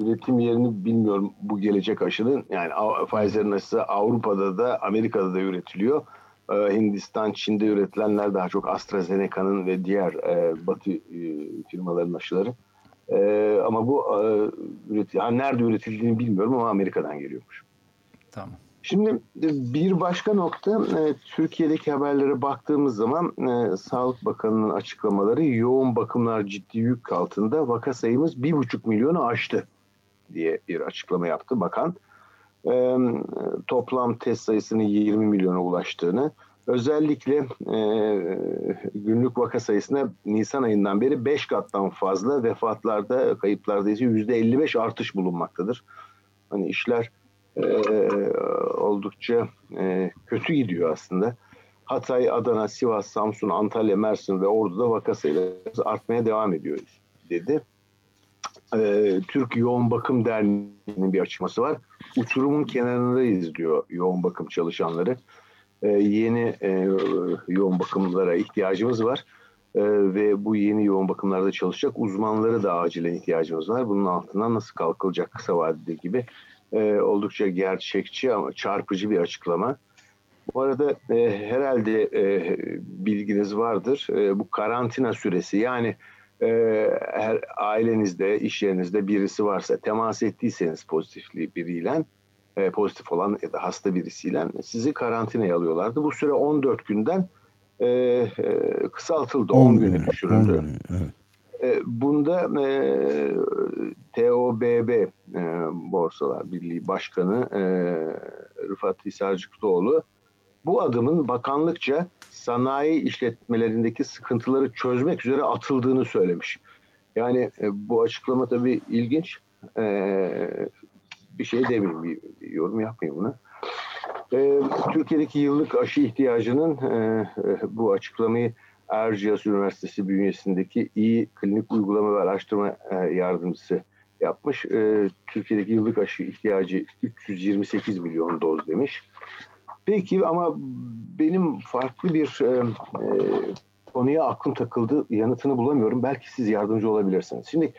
üretim yerini bilmiyorum bu gelecek aşının. Yani Pfizer'ın aşısı Avrupa'da da Amerika'da da üretiliyor. Ee, Hindistan, Çin'de üretilenler daha çok AstraZeneca'nın ve diğer e, Batı e, firmaların aşıları. E, ama bu e, üreti, yani nerede üretildiğini bilmiyorum ama Amerika'dan geliyormuş. Tamam. Şimdi bir başka nokta e, Türkiye'deki haberlere baktığımız zaman e, Sağlık Bakanı'nın açıklamaları yoğun bakımlar ciddi yük altında vaka sayımız bir buçuk milyonu aştı diye bir açıklama yaptı bakan e, toplam test sayısının 20 milyona ulaştığını, özellikle e, günlük vaka sayısına Nisan ayından beri 5 kattan fazla vefatlarda, kayıplarda ise %55 artış bulunmaktadır. Hani işler e, oldukça e, kötü gidiyor aslında. Hatay, Adana, Sivas, Samsun, Antalya, Mersin ve Ordu'da vaka sayıları artmaya devam ediyor dedi. Ee, Türk Yoğun Bakım Derneği'nin bir açıklaması var. Uçurumun kenarındayız diyor yoğun bakım çalışanları. Ee, yeni e, yoğun bakımlara ihtiyacımız var. Ee, ve bu yeni yoğun bakımlarda çalışacak uzmanlara da acilen ihtiyacımız var. Bunun altından nasıl kalkılacak kısa vadede gibi e, oldukça gerçekçi ama çarpıcı bir açıklama. Bu arada e, herhalde e, bilginiz vardır. E, bu karantina süresi yani e, her ailenizde, iş yerinizde birisi varsa temas ettiyseniz pozitifli biriyle e, pozitif olan ya da hasta birisiyle sizi karantinaya alıyorlardı. Bu süre 14 günden e, e, kısaltıldı. 10, 10 güne düşürüldü. 10 güne, evet. E, bunda e, TOBB e, Borsalar Birliği Başkanı e, Rıfat Hisarcıklıoğlu bu adımın bakanlıkça sanayi işletmelerindeki sıkıntıları çözmek üzere atıldığını söylemiş. Yani e, bu açıklama tabii ilginç. E, bir şey demeyeyim, bir, bir yorum yapmayayım buna. E, Türkiye'deki yıllık aşı ihtiyacının e, e, bu açıklamayı Erciyes Üniversitesi bünyesindeki iyi klinik uygulama ve araştırma e, yardımcısı yapmış. E, Türkiye'deki yıllık aşı ihtiyacı 328 milyon doz demiş. Peki ama benim farklı bir e, e, konuya aklım takıldı. Yanıtını bulamıyorum. Belki siz yardımcı olabilirsiniz. Şimdi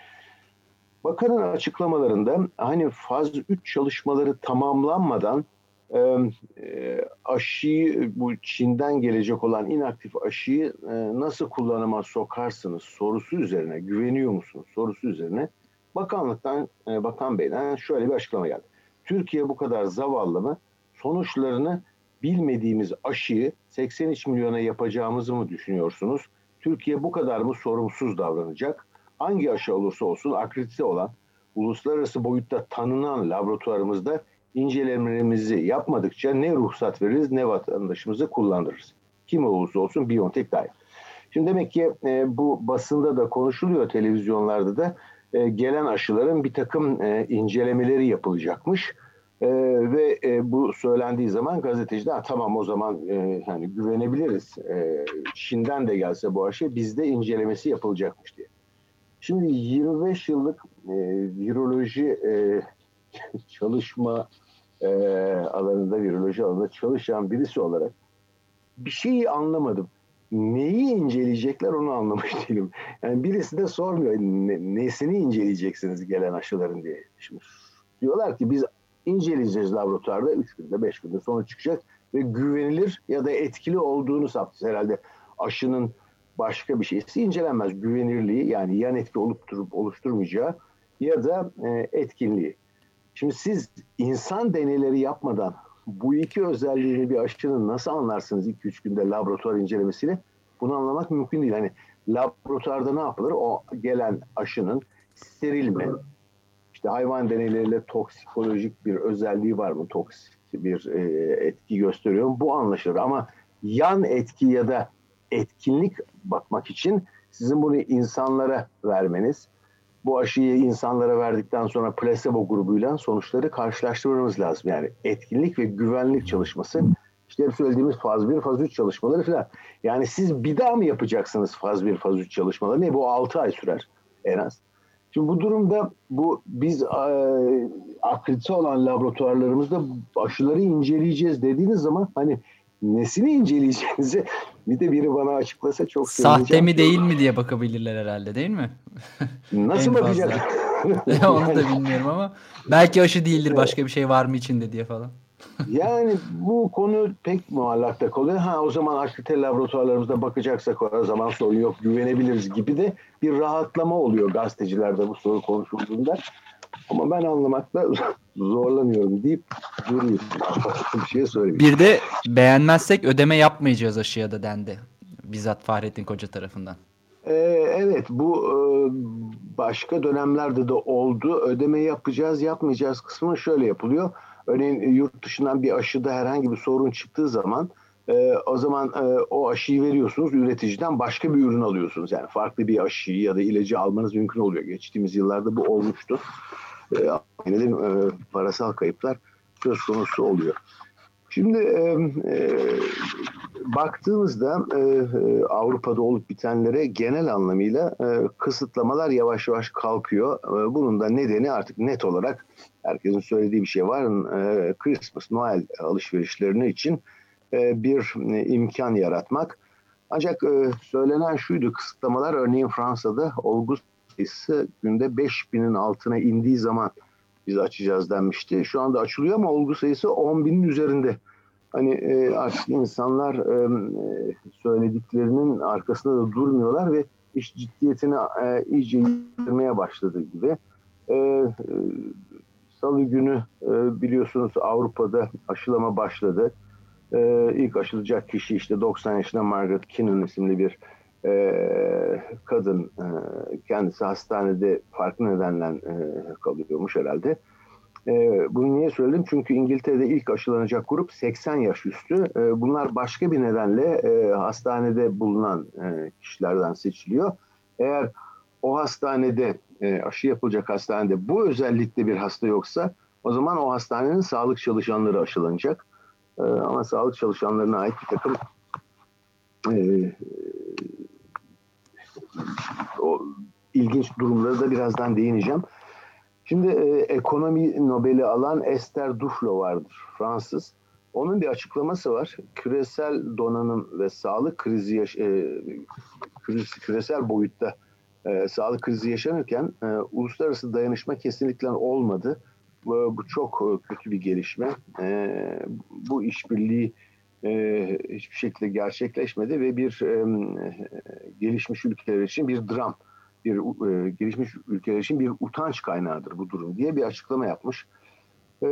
bakanın açıklamalarında hani faz 3 çalışmaları tamamlanmadan e, aşıyı bu Çin'den gelecek olan inaktif aşıyı e, nasıl kullanıma sokarsınız sorusu üzerine güveniyor musunuz sorusu üzerine bakanlıktan e, bakan beyden şöyle bir açıklama geldi. Türkiye bu kadar zavallı mı? Sonuçlarını bilmediğimiz aşıyı 83 milyona yapacağımızı mı düşünüyorsunuz? Türkiye bu kadar mı sorumsuz davranacak? Hangi aşı olursa olsun akredite olan, uluslararası boyutta tanınan laboratuvarımızda incelemelerimizi yapmadıkça ne ruhsat veririz ne vatandaşımızı kullandırırız. Kim olursa olsun Biontech dahil. Şimdi demek ki e, bu basında da konuşuluyor televizyonlarda da e, gelen aşıların bir takım e, incelemeleri yapılacakmış. E, ve e, bu söylendiği zaman gazeteciler tamam o zaman e, hani güvenebiliriz. E, Çin'den de gelse bu aşı bizde incelemesi yapılacakmış diye. Şimdi 25 yıllık e, viroloji e, çalışma e, alanında, viroloji alanında çalışan birisi olarak bir şeyi anlamadım. Neyi inceleyecekler onu anlamış değilim. Yani birisi de sormuyor ne, nesini inceleyeceksiniz gelen aşıların diye. Şimdi diyorlar ki biz inceleyeceğiz laboratuvarda 3 günde 5 günde sonuç çıkacak ve güvenilir ya da etkili olduğunu saptı herhalde aşının başka bir şeysi incelenmez. Güvenirliği yani yan etki olup durup oluşturmayacağı ya da e, etkinliği. Şimdi siz insan deneyleri yapmadan bu iki özelliğini bir aşının nasıl anlarsınız 2-3 günde laboratuvar incelemesiyle? Bunu anlamak mümkün değil. Hani laboratuvarda ne yapılır? O gelen aşının steril mi? İşte hayvan deneyleriyle toksikolojik bir özelliği var mı? Toksik bir e, etki gösteriyor mu? Bu anlaşılır ama yan etki ya da etkinlik bakmak için sizin bunu insanlara vermeniz, bu aşıyı insanlara verdikten sonra placebo grubuyla sonuçları karşılaştırmamız lazım. Yani etkinlik ve güvenlik çalışması. İşte hep söylediğimiz faz 1, faz 3 çalışmaları falan. Yani siz bir daha mı yapacaksınız faz 1, faz 3 çalışmaları? Ne bu 6 ay sürer en az. Şimdi bu durumda bu biz e, akredite olan laboratuvarlarımızda aşıları inceleyeceğiz dediğiniz zaman hani nesini inceleyeceğinizi bir de biri bana açıklasa çok Sahte mi değil mi diye bakabilirler herhalde değil mi? Nasıl bakacak? Onu da bilmiyorum ama belki aşı değildir başka bir şey var mı içinde diye falan. Yani bu konu pek muallakta kalıyor. Ha o zaman akredite laboratuvarlarımızda bakacaksak o zaman sorun yok güvenebiliriz gibi de bir rahatlama oluyor gazetecilerde bu soru konuşulduğunda. Ama ben anlamakta zorlanıyorum deyip duruyor. bir şey söyleyeyim. Bir de beğenmezsek ödeme yapmayacağız aşıya da dendi. Bizzat Fahrettin Koca tarafından. Ee, evet bu e, başka dönemlerde de oldu. Ödeme yapacağız yapmayacağız kısmı şöyle yapılıyor. Örneğin yurt dışından bir aşıda herhangi bir sorun çıktığı zaman e, o zaman e, o aşıyı veriyorsunuz üreticiden başka bir ürün alıyorsunuz. Yani farklı bir aşıyı ya da ilacı almanız mümkün oluyor. Geçtiğimiz yıllarda bu olmuştu e, ailelerin e, parasal kayıplar söz konusu oluyor. Şimdi e, e, baktığımızda e, e, Avrupa'da olup bitenlere genel anlamıyla e, kısıtlamalar yavaş yavaş kalkıyor. E, bunun da nedeni artık net olarak herkesin söylediği bir şey var. E, Christmas, Noel alışverişlerini için e, bir e, imkan yaratmak. Ancak e, söylenen şuydu kısıtlamalar örneğin Fransa'da olgu sayısı günde 5000'in altına indiği zaman biz açacağız denmişti. Şu anda açılıyor ama olgu sayısı 10 binin üzerinde. Hani e, artık insanlar e, söylediklerinin arkasında da durmuyorlar ve iş ciddiyetini e, iyice yitirmeye başladı gibi. E, Salı günü e, biliyorsunuz Avrupa'da aşılama başladı. E, ilk aşılacak kişi işte 90 yaşında Margaret Kinnan isimli bir e, kadın e, kendisi hastanede farklı nedenle e, kalıyormuş herhalde. E, bunu niye söyledim? Çünkü İngiltere'de ilk aşılanacak grup 80 yaş üstü. Bunlar başka bir nedenle hastanede bulunan kişilerden seçiliyor. Eğer o hastanede e, aşı yapılacak hastanede bu özellikle bir hasta yoksa o zaman o hastanenin sağlık çalışanları aşılanacak. E, ama sağlık çalışanlarına ait bir takım e, o ilginç durumları da birazdan değineceğim. Şimdi e, ekonomi Nobel'i alan Esther Duflo vardır, Fransız. Onun bir açıklaması var. Küresel donanım ve sağlık krizi yaş- e, küresel boyutta e, sağlık krizi yaşanırken e, uluslararası dayanışma kesinlikle olmadı. bu, bu çok e, kötü bir gelişme. E, bu işbirliği e, hiçbir şekilde gerçekleşmedi ve bir e, gelişmiş ülkeler için bir dram, bir e, gelişmiş ülkeler için bir utanç kaynağıdır bu durum diye bir açıklama yapmış. E,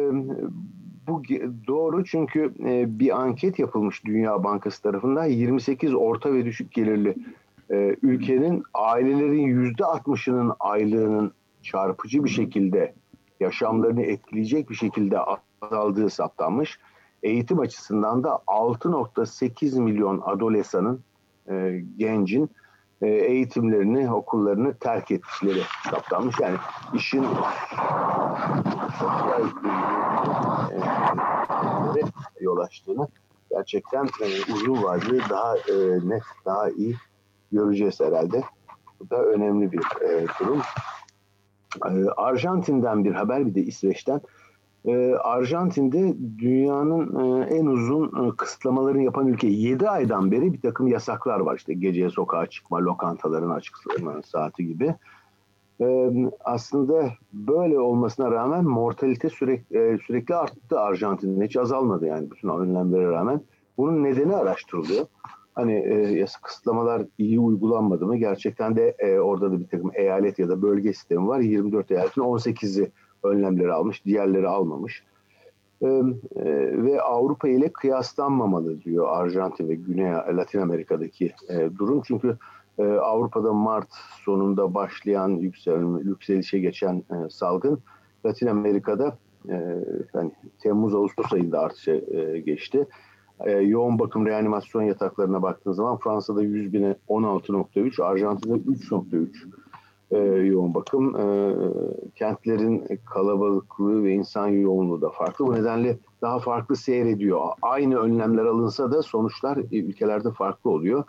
bu doğru çünkü e, bir anket yapılmış Dünya Bankası tarafından 28 orta ve düşük gelirli e, ülkenin ailelerin yüzde 60'ının aylığının çarpıcı bir şekilde yaşamlarını etkileyecek bir şekilde azaldığı saptanmış. Eğitim açısından da 6.8 milyon adolesanın, e, gencin e, eğitimlerini, okullarını terk ettikleri saptanmış. Yani işin sosyal e, yol açtığını gerçekten e, uzun vadeli daha e, net, daha iyi göreceğiz herhalde. Bu da önemli bir e, durum. E, Arjantin'den bir haber bir de İsveç'ten. E, Arjantin'de dünyanın e, en uzun e, kısıtlamalarını yapan ülke 7 aydan beri bir takım yasaklar var. İşte gece sokağa çıkma, lokantaların açıklama saati gibi. E, aslında böyle olmasına rağmen mortalite sürekli, e, sürekli arttı Arjantin'de. Hiç azalmadı yani bütün önlemlere rağmen. Bunun nedeni araştırılıyor hani e, yasa kısıtlamalar iyi uygulanmadı mı? Gerçekten de e, orada da bir takım eyalet ya da bölge sistemi var. 24 eyaletin 18'i önlemleri almış, diğerleri almamış. E, e, ve Avrupa ile kıyaslanmamalı diyor Arjantin ve Güney Latin Amerika'daki e, durum. Çünkü e, Avrupa'da Mart sonunda başlayan yüksel, yükselişe geçen e, salgın Latin Amerika'da e, yani Temmuz Ağustos ayında artışa e, geçti e, yoğun bakım reanimasyon yataklarına baktığınız zaman Fransa'da 100 bine 16.3, Arjantin'de 3.3 e, yoğun bakım. E, kentlerin kalabalıklığı ve insan yoğunluğu da farklı. Bu nedenle daha farklı seyrediyor. Aynı önlemler alınsa da sonuçlar e, ülkelerde farklı oluyor.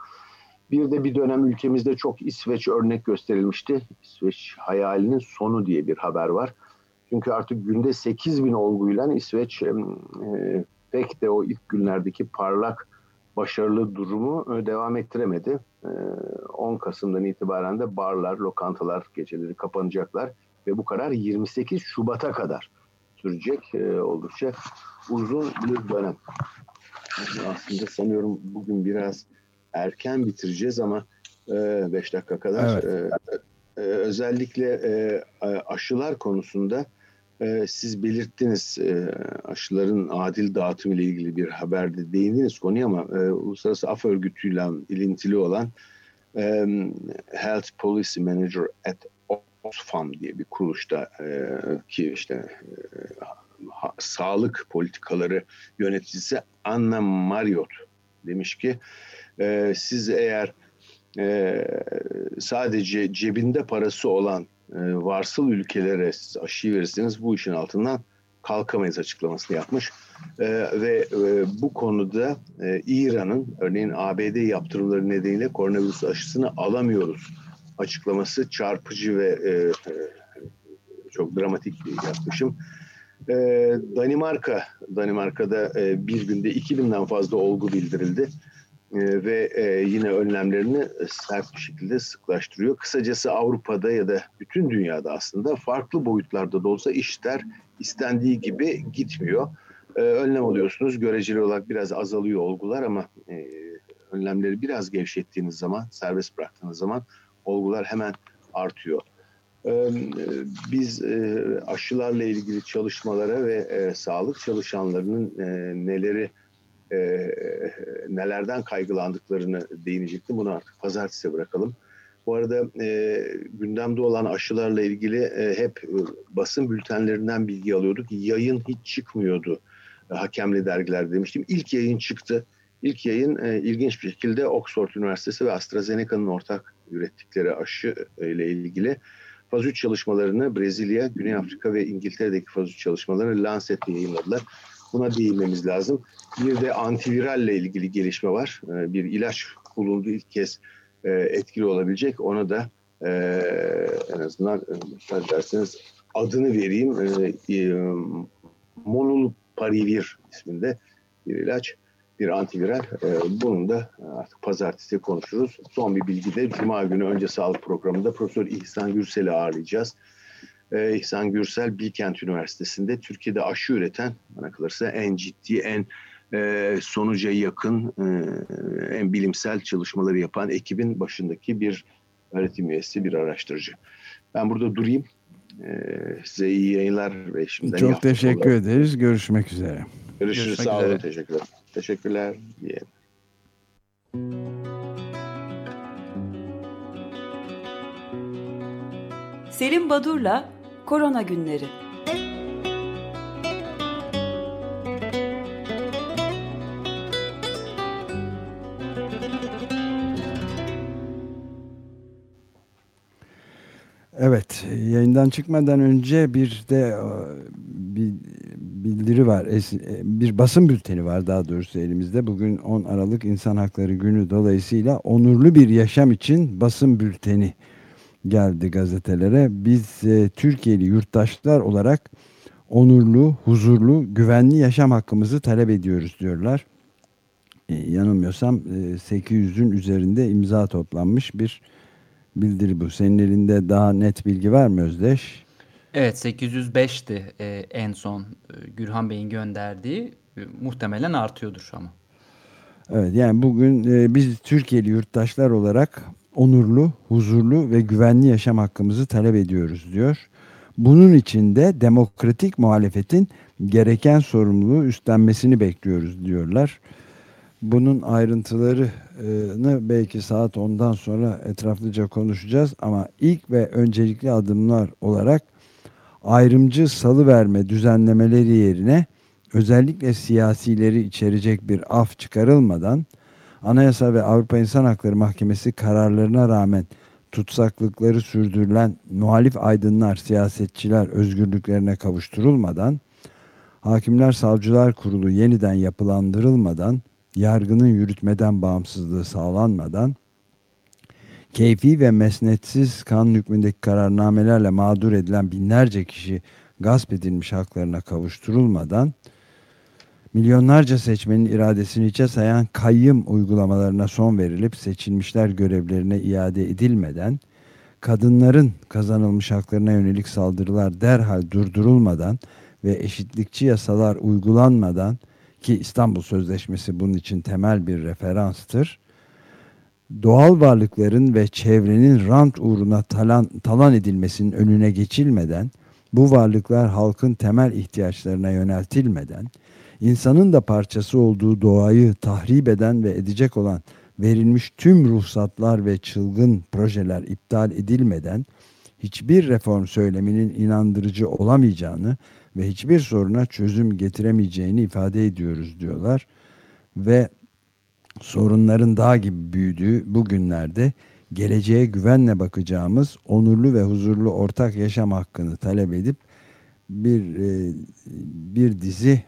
Bir de bir dönem ülkemizde çok İsveç örnek gösterilmişti. İsveç hayalinin sonu diye bir haber var. Çünkü artık günde 8 bin olguyla İsveç e, pek de o ilk günlerdeki parlak başarılı durumu e, devam ettiremedi. 10 e, Kasım'dan itibaren de barlar, lokantalar geceleri kapanacaklar ve bu karar 28 Şubat'a kadar sürecek. E, oldukça uzun bir dönem. Aslında sanıyorum bugün biraz erken bitireceğiz ama 5 dakika kadar. Evet. Özellikle aşılar konusunda e, siz belirttiniz e, aşıların adil dağıtımı ile ilgili bir haberde değindiniz konuya ama e, Uluslararası Af Örgütü ile ilintili olan e, Health Policy Manager at Oxfam diye bir kuruluşta ki işte sağlık politikaları yöneticisi Anna Mariot demiş ki siz eğer sadece cebinde parası olan varsıl ülkelere siz aşıyı verirseniz bu işin altından kalkamayız açıklamasını yapmış. E, ve e, bu konuda e, İran'ın örneğin ABD yaptırımları nedeniyle koronavirüs aşısını alamıyoruz açıklaması çarpıcı ve e, e, çok dramatik bir yaklaşım. E, Danimarka, Danimarka'da e, bir günde 2000'den fazla olgu bildirildi. Ee, ve e, yine önlemlerini sert bir şekilde sıklaştırıyor. Kısacası Avrupa'da ya da bütün dünyada aslında farklı boyutlarda da olsa işler istendiği gibi gitmiyor. E, önlem alıyorsunuz, göreceli olarak biraz azalıyor olgular ama e, önlemleri biraz gevşettiğiniz zaman, serbest bıraktığınız zaman olgular hemen artıyor. Biz aşılarla ilgili çalışmalara ve sağlık çalışanlarının neleri e, nelerden kaygılandıklarını değinecektim. Bunu artık pazartesi bırakalım. Bu arada e, gündemde olan aşılarla ilgili e, hep e, basın bültenlerinden bilgi alıyorduk. Yayın hiç çıkmıyordu e, hakemli dergiler demiştim. İlk yayın çıktı. İlk yayın e, ilginç bir şekilde Oxford Üniversitesi ve AstraZeneca'nın ortak ürettikleri aşı e, ile ilgili faz 3 çalışmalarını Brezilya, Güney Afrika ve İngiltere'deki faz 3 çalışmalarını Lancet'te yayınladılar. Buna değinmemiz lazım. Bir de antiviralle ilgili gelişme var. Ee, bir ilaç bulundu ilk kez e, etkili olabilecek. Ona da e, en azından e, derseniz adını vereyim. Monulparivir isminde bir ilaç, bir antiviral. Bunun da artık pazartesi konuşuruz. Son bir bilgi de Cuma günü önce sağlık programında Profesör İhsan Gürsel'i ağırlayacağız. E, İhsan Gürsel Bilkent Üniversitesi'nde Türkiye'de aşı üreten bana kalırsa en ciddi, en e, sonuca yakın, e, en bilimsel çalışmaları yapan ekibin başındaki bir öğretim üyesi, bir araştırıcı. Ben burada durayım. E, size iyi yayınlar ve şimdiden Çok teşekkür olarak. ederiz. Görüşmek üzere. Görüşürüz. Görüşmek Sağ olun. Teşekkürler. Teşekkürler. Diyelim. Selim Badur'la Korona Günleri Evet, yayından çıkmadan önce bir de e, bir bildiri var. E, bir basın bülteni var daha doğrusu elimizde. Bugün 10 Aralık İnsan Hakları Günü dolayısıyla onurlu bir yaşam için basın bülteni geldi gazetelere. Biz e, Türkiye'li yurttaşlar olarak onurlu, huzurlu, güvenli yaşam hakkımızı talep ediyoruz diyorlar. E, yanılmıyorsam e, 800'ün üzerinde imza toplanmış bir bildiri bu. Senin elinde daha net bilgi var mı Özdeş? Evet 805'ti e, en son e, Gürhan Bey'in gönderdiği. E, muhtemelen artıyordur ama. Evet yani bugün e, biz Türkiye'li yurttaşlar olarak onurlu, huzurlu ve güvenli yaşam hakkımızı talep ediyoruz diyor. Bunun için de demokratik muhalefetin gereken sorumluluğu üstlenmesini bekliyoruz diyorlar. Bunun ayrıntılarını belki saat 10'dan sonra etraflıca konuşacağız ama ilk ve öncelikli adımlar olarak ayrımcı salı verme düzenlemeleri yerine özellikle siyasileri içerecek bir af çıkarılmadan Anayasa ve Avrupa İnsan Hakları Mahkemesi kararlarına rağmen tutsaklıkları sürdürülen muhalif aydınlar, siyasetçiler özgürlüklerine kavuşturulmadan, Hakimler Savcılar Kurulu yeniden yapılandırılmadan, yargının yürütmeden bağımsızlığı sağlanmadan, keyfi ve mesnetsiz kanun hükmündeki kararnamelerle mağdur edilen binlerce kişi gasp edilmiş haklarına kavuşturulmadan, milyonlarca seçmenin iradesini içe sayan kayyım uygulamalarına son verilip seçilmişler görevlerine iade edilmeden, kadınların kazanılmış haklarına yönelik saldırılar derhal durdurulmadan ve eşitlikçi yasalar uygulanmadan ki İstanbul Sözleşmesi bunun için temel bir referanstır. Doğal varlıkların ve çevrenin rant uğruna talan, talan edilmesinin önüne geçilmeden, bu varlıklar halkın temel ihtiyaçlarına yöneltilmeden, insanın da parçası olduğu doğayı tahrip eden ve edecek olan verilmiş tüm ruhsatlar ve çılgın projeler iptal edilmeden hiçbir reform söyleminin inandırıcı olamayacağını ve hiçbir soruna çözüm getiremeyeceğini ifade ediyoruz diyorlar. Ve sorunların dağ gibi büyüdüğü bu günlerde geleceğe güvenle bakacağımız onurlu ve huzurlu ortak yaşam hakkını talep edip bir e, bir dizi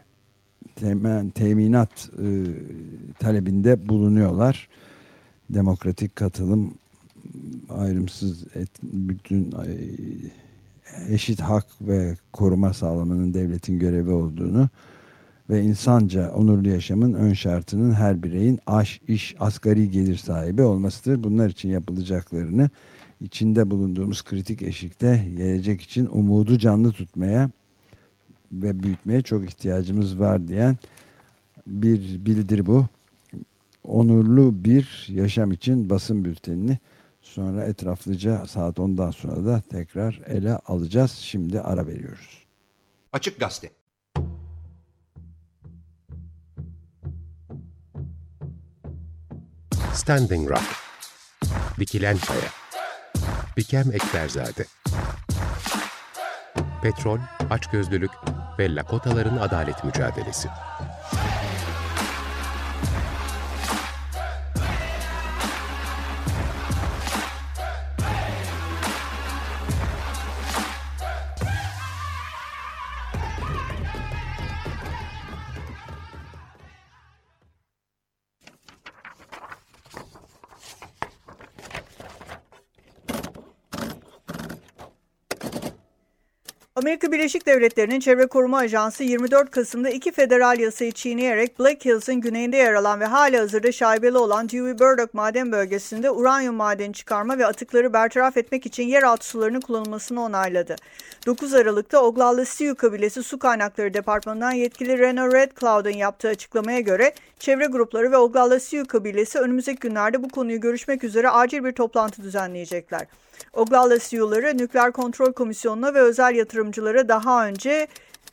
temen, teminat e, talebinde bulunuyorlar. Demokratik katılım ayrımsız et, bütün eşit hak ve koruma sağlamanın devletin görevi olduğunu ve insanca onurlu yaşamın ön şartının her bireyin aş, iş, asgari gelir sahibi olmasıdır. Bunlar için yapılacaklarını içinde bulunduğumuz kritik eşikte gelecek için umudu canlı tutmaya ve büyütmeye çok ihtiyacımız var diyen bir bildiri bu. Onurlu bir yaşam için basın bültenini sonra etraflıca saat 10'dan sonra da tekrar ele alacağız. Şimdi ara veriyoruz. Açık Gazete Standing Rock Dikilen Kaya Bikem Ekberzade Petrol, açgözlülük ve Lakotaların adalet mücadelesi. Amerika Birleşik Devletleri'nin Çevre Koruma Ajansı 24 Kasım'da iki federal yasayı çiğneyerek Black Hills'ın güneyinde yer alan ve hala hazırda şaibeli olan Dewey Burdock maden bölgesinde uranyum madeni çıkarma ve atıkları bertaraf etmek için yeraltı sularının kullanılmasını onayladı. 9 Aralık'ta Oglallı Sioux kabilesi Su Kaynakları Departmanı'ndan yetkili Reno Red Cloud'un yaptığı açıklamaya göre çevre grupları ve Oglallı Sioux kabilesi önümüzdeki günlerde bu konuyu görüşmek üzere acil bir toplantı düzenleyecekler. Oglala CEO'ları Nükleer Kontrol Komisyonu'na ve özel yatırımcılara daha önce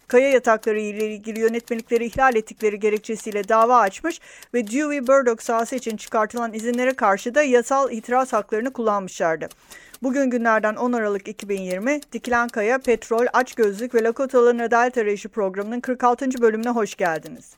kaya yatakları ile ilgili yönetmelikleri ihlal ettikleri gerekçesiyle dava açmış ve Dewey Burdock sahası için çıkartılan izinlere karşı da yasal itiraz haklarını kullanmışlardı. Bugün günlerden 10 Aralık 2020 Dikilen Kaya, Petrol, Açgözlük ve Lakotaların Adalet Arayışı programının 46. bölümüne hoş geldiniz.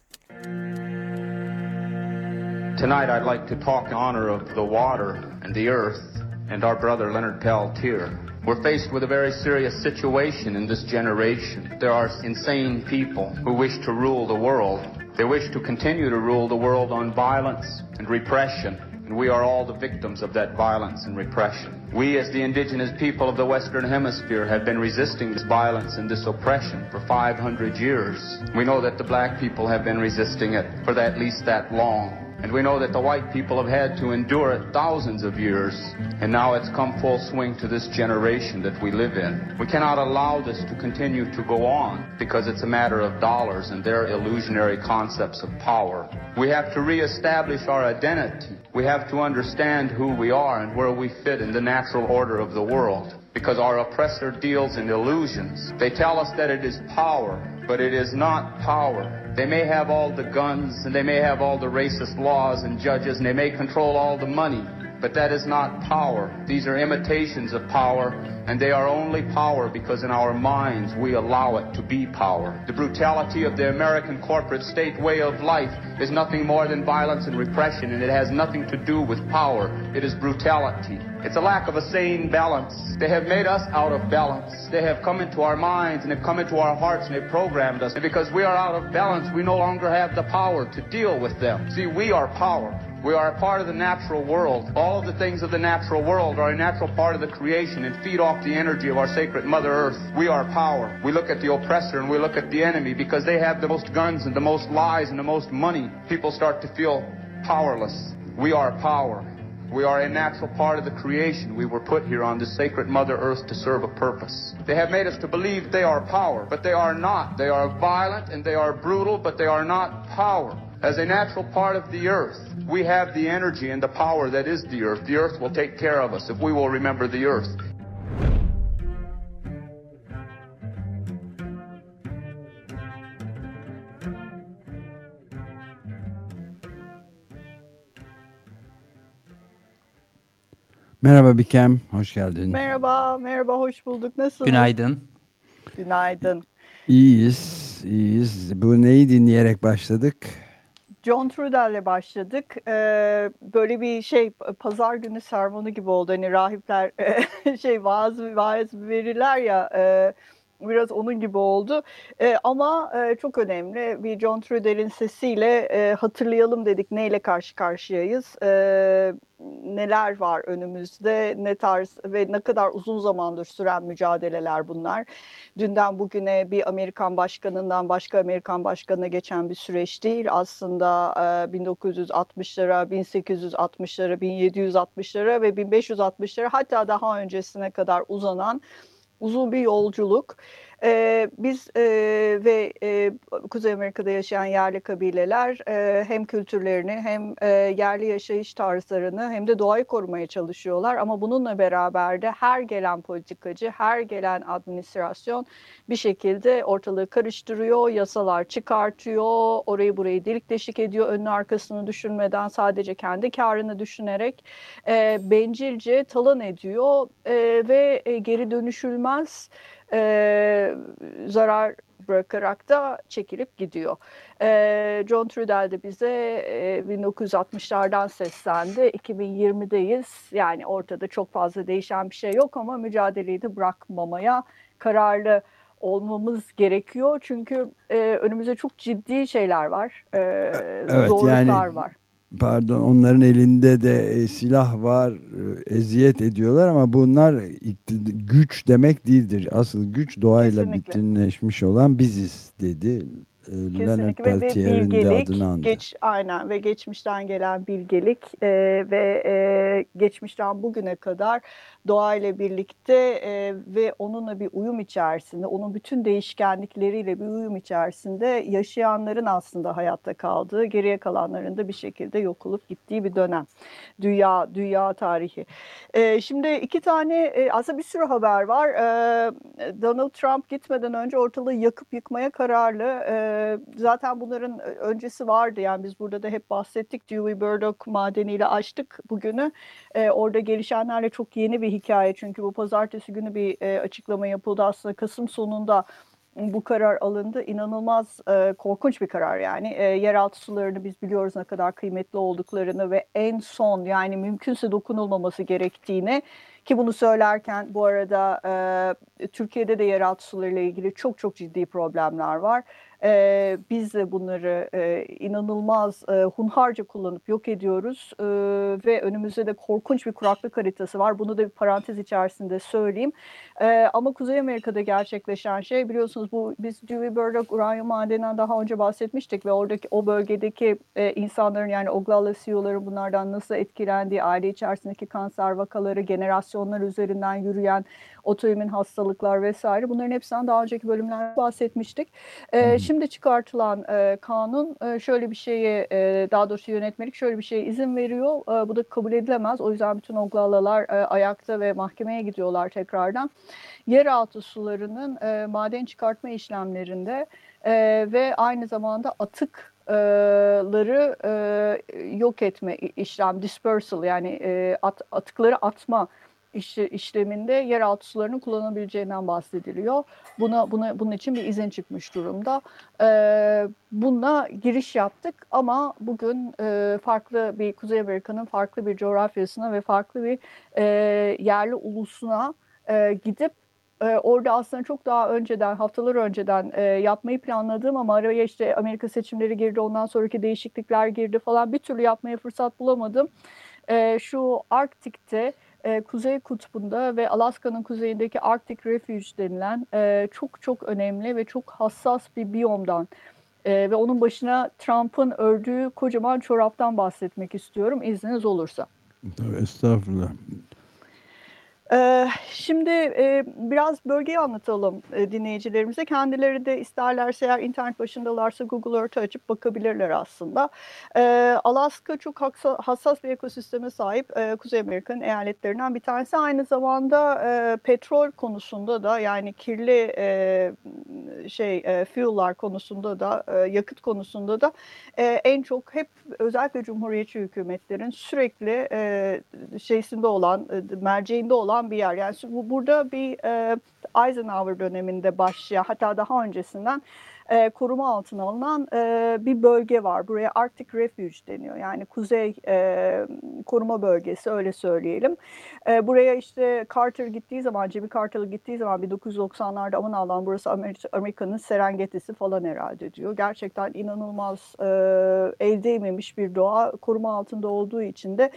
Tonight I'd like to talk in honor of the water and the earth and our brother Leonard Peltier. We're faced with a very serious situation in this generation. There are insane people who wish to rule the world. They wish to continue to rule the world on violence and repression, and we are all the victims of that violence and repression. We, as the indigenous people of the Western Hemisphere, have been resisting this violence and this oppression for 500 years. We know that the black people have been resisting it for at least that long. And we know that the white people have had to endure it thousands of years. And now it's come full swing to this generation that we live in. We cannot allow this to continue to go on because it's a matter of dollars and their illusionary concepts of power. We have to reestablish our identity. We have to understand who we are and where we fit in the natural order of the world. Because our oppressor deals in illusions. They tell us that it is power, but it is not power. They may have all the guns and they may have all the racist laws and judges and they may control all the money, but that is not power. These are imitations of power and they are only power because in our minds we allow it to be power. The brutality of the American corporate state way of life is nothing more than violence and repression and it has nothing to do with power. It is brutality. It's a lack of a sane balance. They have made us out of balance. They have come into our minds and have come into our hearts and they've programmed us. And because we are out of balance, we no longer have the power to deal with them. See, we are power. We are a part of the natural world. All of the things of the natural world are a natural part of the creation and feed off the energy of our sacred Mother Earth. We are power. We look at the oppressor and we look at the enemy because they have the most guns and the most lies and the most money. People start to feel powerless. We are power. We are a natural part of the creation. We were put here on this sacred Mother Earth to serve a purpose. They have made us to believe they are power, but they are not. They are violent and they are brutal, but they are not power. As a natural part of the earth, we have the energy and the power that is the earth. The earth will take care of us if we will remember the earth. Merhaba Bikem, hoş geldin. Merhaba, merhaba, hoş bulduk. Nasılsınız? Günaydın. Günaydın. İyiyiz, iyiyiz. Bu neyi dinleyerek başladık? John Trudell'le başladık. Ee, böyle bir şey pazar günü sermonu gibi oldu. Hani rahipler şey vaaz, vaaz verirler ya e, biraz onun gibi oldu. E, ama e, çok önemli bir John Trudell'in sesiyle e, hatırlayalım dedik neyle karşı karşıyayız. E, neler var önümüzde, ne tarz ve ne kadar uzun zamandır süren mücadeleler bunlar. Dünden bugüne bir Amerikan başkanından başka Amerikan başkanına geçen bir süreç değil. Aslında e, 1960'lara, 1860'lara, 1760'lara ve 1560'lara hatta daha öncesine kadar uzanan uzun bir yolculuk. Ee, biz e, ve e, Kuzey Amerika'da yaşayan yerli kabileler e, hem kültürlerini hem e, yerli yaşayış tarzlarını hem de doğayı korumaya çalışıyorlar. Ama bununla beraber de her gelen politikacı, her gelen administrasyon bir şekilde ortalığı karıştırıyor, yasalar çıkartıyor, orayı burayı delik deşik ediyor, önünü arkasını düşünmeden sadece kendi karını düşünerek e, bencilce talan ediyor e, ve e, geri dönüşülmez e, zarar bırakarak da çekilip gidiyor. E, John Trudell de bize e, 1960'lardan seslendi. 2020'deyiz. Yani ortada çok fazla değişen bir şey yok ama mücadeleyi de bırakmamaya kararlı olmamız gerekiyor. Çünkü e, önümüzde çok ciddi şeyler var. E, evet, zorluklar yani... var pardon onların elinde de e, silah var e, eziyet ediyorlar ama bunlar güç demek değildir. Asıl güç doğayla Kesinlikle. bütünleşmiş olan biziz dedi. E, Leonard Peltier'in de adını andı. Geç, aynen ve geçmişten gelen bilgelik e, ve e, geçmişten bugüne kadar doğayla birlikte e, ve onunla bir uyum içerisinde, onun bütün değişkenlikleriyle bir uyum içerisinde yaşayanların aslında hayatta kaldığı, geriye kalanların da bir şekilde yok olup gittiği bir dönem. Dünya dünya tarihi. E, şimdi iki tane e, aslında bir sürü haber var. E, Donald Trump gitmeden önce ortalığı yakıp yıkmaya kararlı. E, zaten bunların öncesi vardı. Yani biz burada da hep bahsettik. Dewey Burdock madeniyle açtık bugünü. E, orada gelişenlerle çok yeni bir hikaye çünkü bu pazartesi günü bir e, açıklama yapıldı aslında Kasım sonunda bu karar alındı. İnanılmaz e, korkunç bir karar yani. E, yeraltı sularını biz biliyoruz ne kadar kıymetli olduklarını ve en son yani mümkünse dokunulmaması gerektiğini ki bunu söylerken bu arada e, Türkiye'de de yeraltı sularıyla ilgili çok çok ciddi problemler var. E, biz de bunları e, inanılmaz e, hunharca kullanıp yok ediyoruz e, ve önümüzde de korkunç bir kuraklık haritası var. Bunu da bir parantez içerisinde söyleyeyim. E, ama Kuzey Amerika'da gerçekleşen şey biliyorsunuz bu biz Dewey Burdock uranyum madeninden daha önce bahsetmiştik ve oradaki o bölgedeki e, insanların yani Oglala CEO'ları bunlardan nasıl etkilendiği, aile içerisindeki kanser vakaları, generasyonlar üzerinden yürüyen otoimmün hastalıklar vesaire bunların hepsinden daha önceki bölümlerde bahsetmiştik. E, Şimdi çıkartılan e, kanun e, şöyle bir şeye e, daha doğrusu yönetmelik şöyle bir şeye izin veriyor. E, bu da kabul edilemez. O yüzden bütün Oglalalar e, ayakta ve mahkemeye gidiyorlar tekrardan. Yeraltı sularının e, maden çıkartma işlemlerinde e, ve aynı zamanda atıkları e, yok etme işlem dispersal yani e, at, atıkları atma iş, işleminde yeraltı sularının kullanabileceğinden bahsediliyor. Buna, buna bunun için bir izin çıkmış durumda. E, bununla giriş yaptık ama bugün e, farklı bir Kuzey Amerika'nın farklı bir coğrafyasına ve farklı bir e, yerli ulusuna e, gidip e, orada aslında çok daha önceden, haftalar önceden e, yapmayı planladığım ama araya işte Amerika seçimleri girdi, ondan sonraki değişiklikler girdi falan bir türlü yapmaya fırsat bulamadım. E, şu Arktik'te e, Kuzey Kutbu'nda ve Alaska'nın kuzeyindeki Arctic Refuge denilen e, çok çok önemli ve çok hassas bir biyomdan e, ve onun başına Trump'ın ördüğü kocaman çoraptan bahsetmek istiyorum izniniz olursa. Tabii, estağfurullah. Ee, şimdi e, biraz bölgeyi anlatalım e, dinleyicilerimize. Kendileri de isterlerse eğer internet başındalarsa Google Earth'ı açıp bakabilirler aslında. Alaska çok hassas bir ekosisteme sahip Kuzey Amerika'nın eyaletlerinden bir tanesi. Aynı zamanda petrol konusunda da yani kirli şey fuel'lar konusunda da yakıt konusunda da en çok hep özellikle Cumhuriyetçi hükümetlerin sürekli şeysinde olan, merceğinde olan olan bir yer. Yani bu burada bir e, Eisenhower döneminde başlayan hatta daha öncesinden e, koruma altına alınan e, bir bölge var. Buraya Arctic Refuge deniyor. Yani kuzey e, koruma bölgesi öyle söyleyelim. E, buraya işte Carter gittiği zaman, Jimmy Carter gittiği zaman 1990'larda aman Allah'ım burası Amerika'nın Serengeti'si falan herhalde diyor. Gerçekten inanılmaz e, el değmemiş bir doğa koruma altında olduğu için de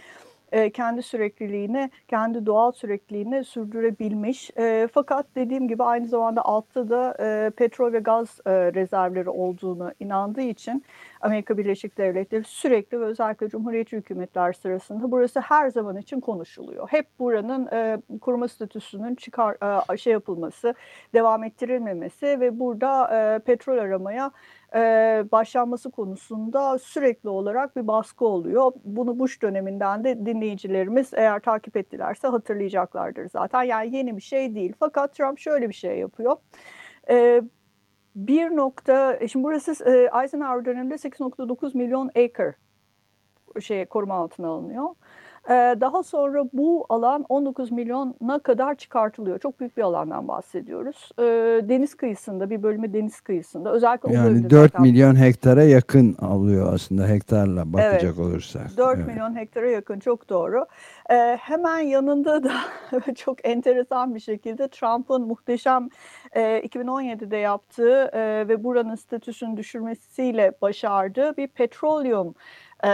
e, kendi sürekliliğini, kendi doğal sürekliliğini sürdürebilmiş. E, fakat dediğim gibi aynı zamanda altta da e, petrol ve gaz e, rezervleri olduğunu inandığı için Amerika Birleşik Devletleri sürekli ve özellikle Cumhuriyetçi hükümetler sırasında burası her zaman için konuşuluyor. Hep buranın e, koruma statüsünün çıkar e, şey yapılması, devam ettirilmemesi ve burada e, petrol aramaya e, başlanması konusunda sürekli olarak bir baskı oluyor. Bunu Bush döneminden de dinleyicilerimiz eğer takip ettilerse hatırlayacaklardır zaten. Yani yeni bir şey değil. Fakat Trump şöyle bir şey yapıyor. E, bir nokta, e, şimdi burası Eisenhower döneminde 8.9 milyon acre şey koruma altına alınıyor. Ee, daha sonra bu alan 19 milyona kadar çıkartılıyor. Çok büyük bir alandan bahsediyoruz. Ee, deniz kıyısında, bir bölümü deniz kıyısında. Özellikle yani 4 zaten... milyon hektara yakın alıyor aslında hektarla bakacak evet, olursak. 4 evet. milyon hektara yakın, çok doğru. Ee, hemen yanında da çok enteresan bir şekilde Trump'ın muhteşem e, 2017'de yaptığı e, ve buranın statüsünü düşürmesiyle başardığı bir petroleum e,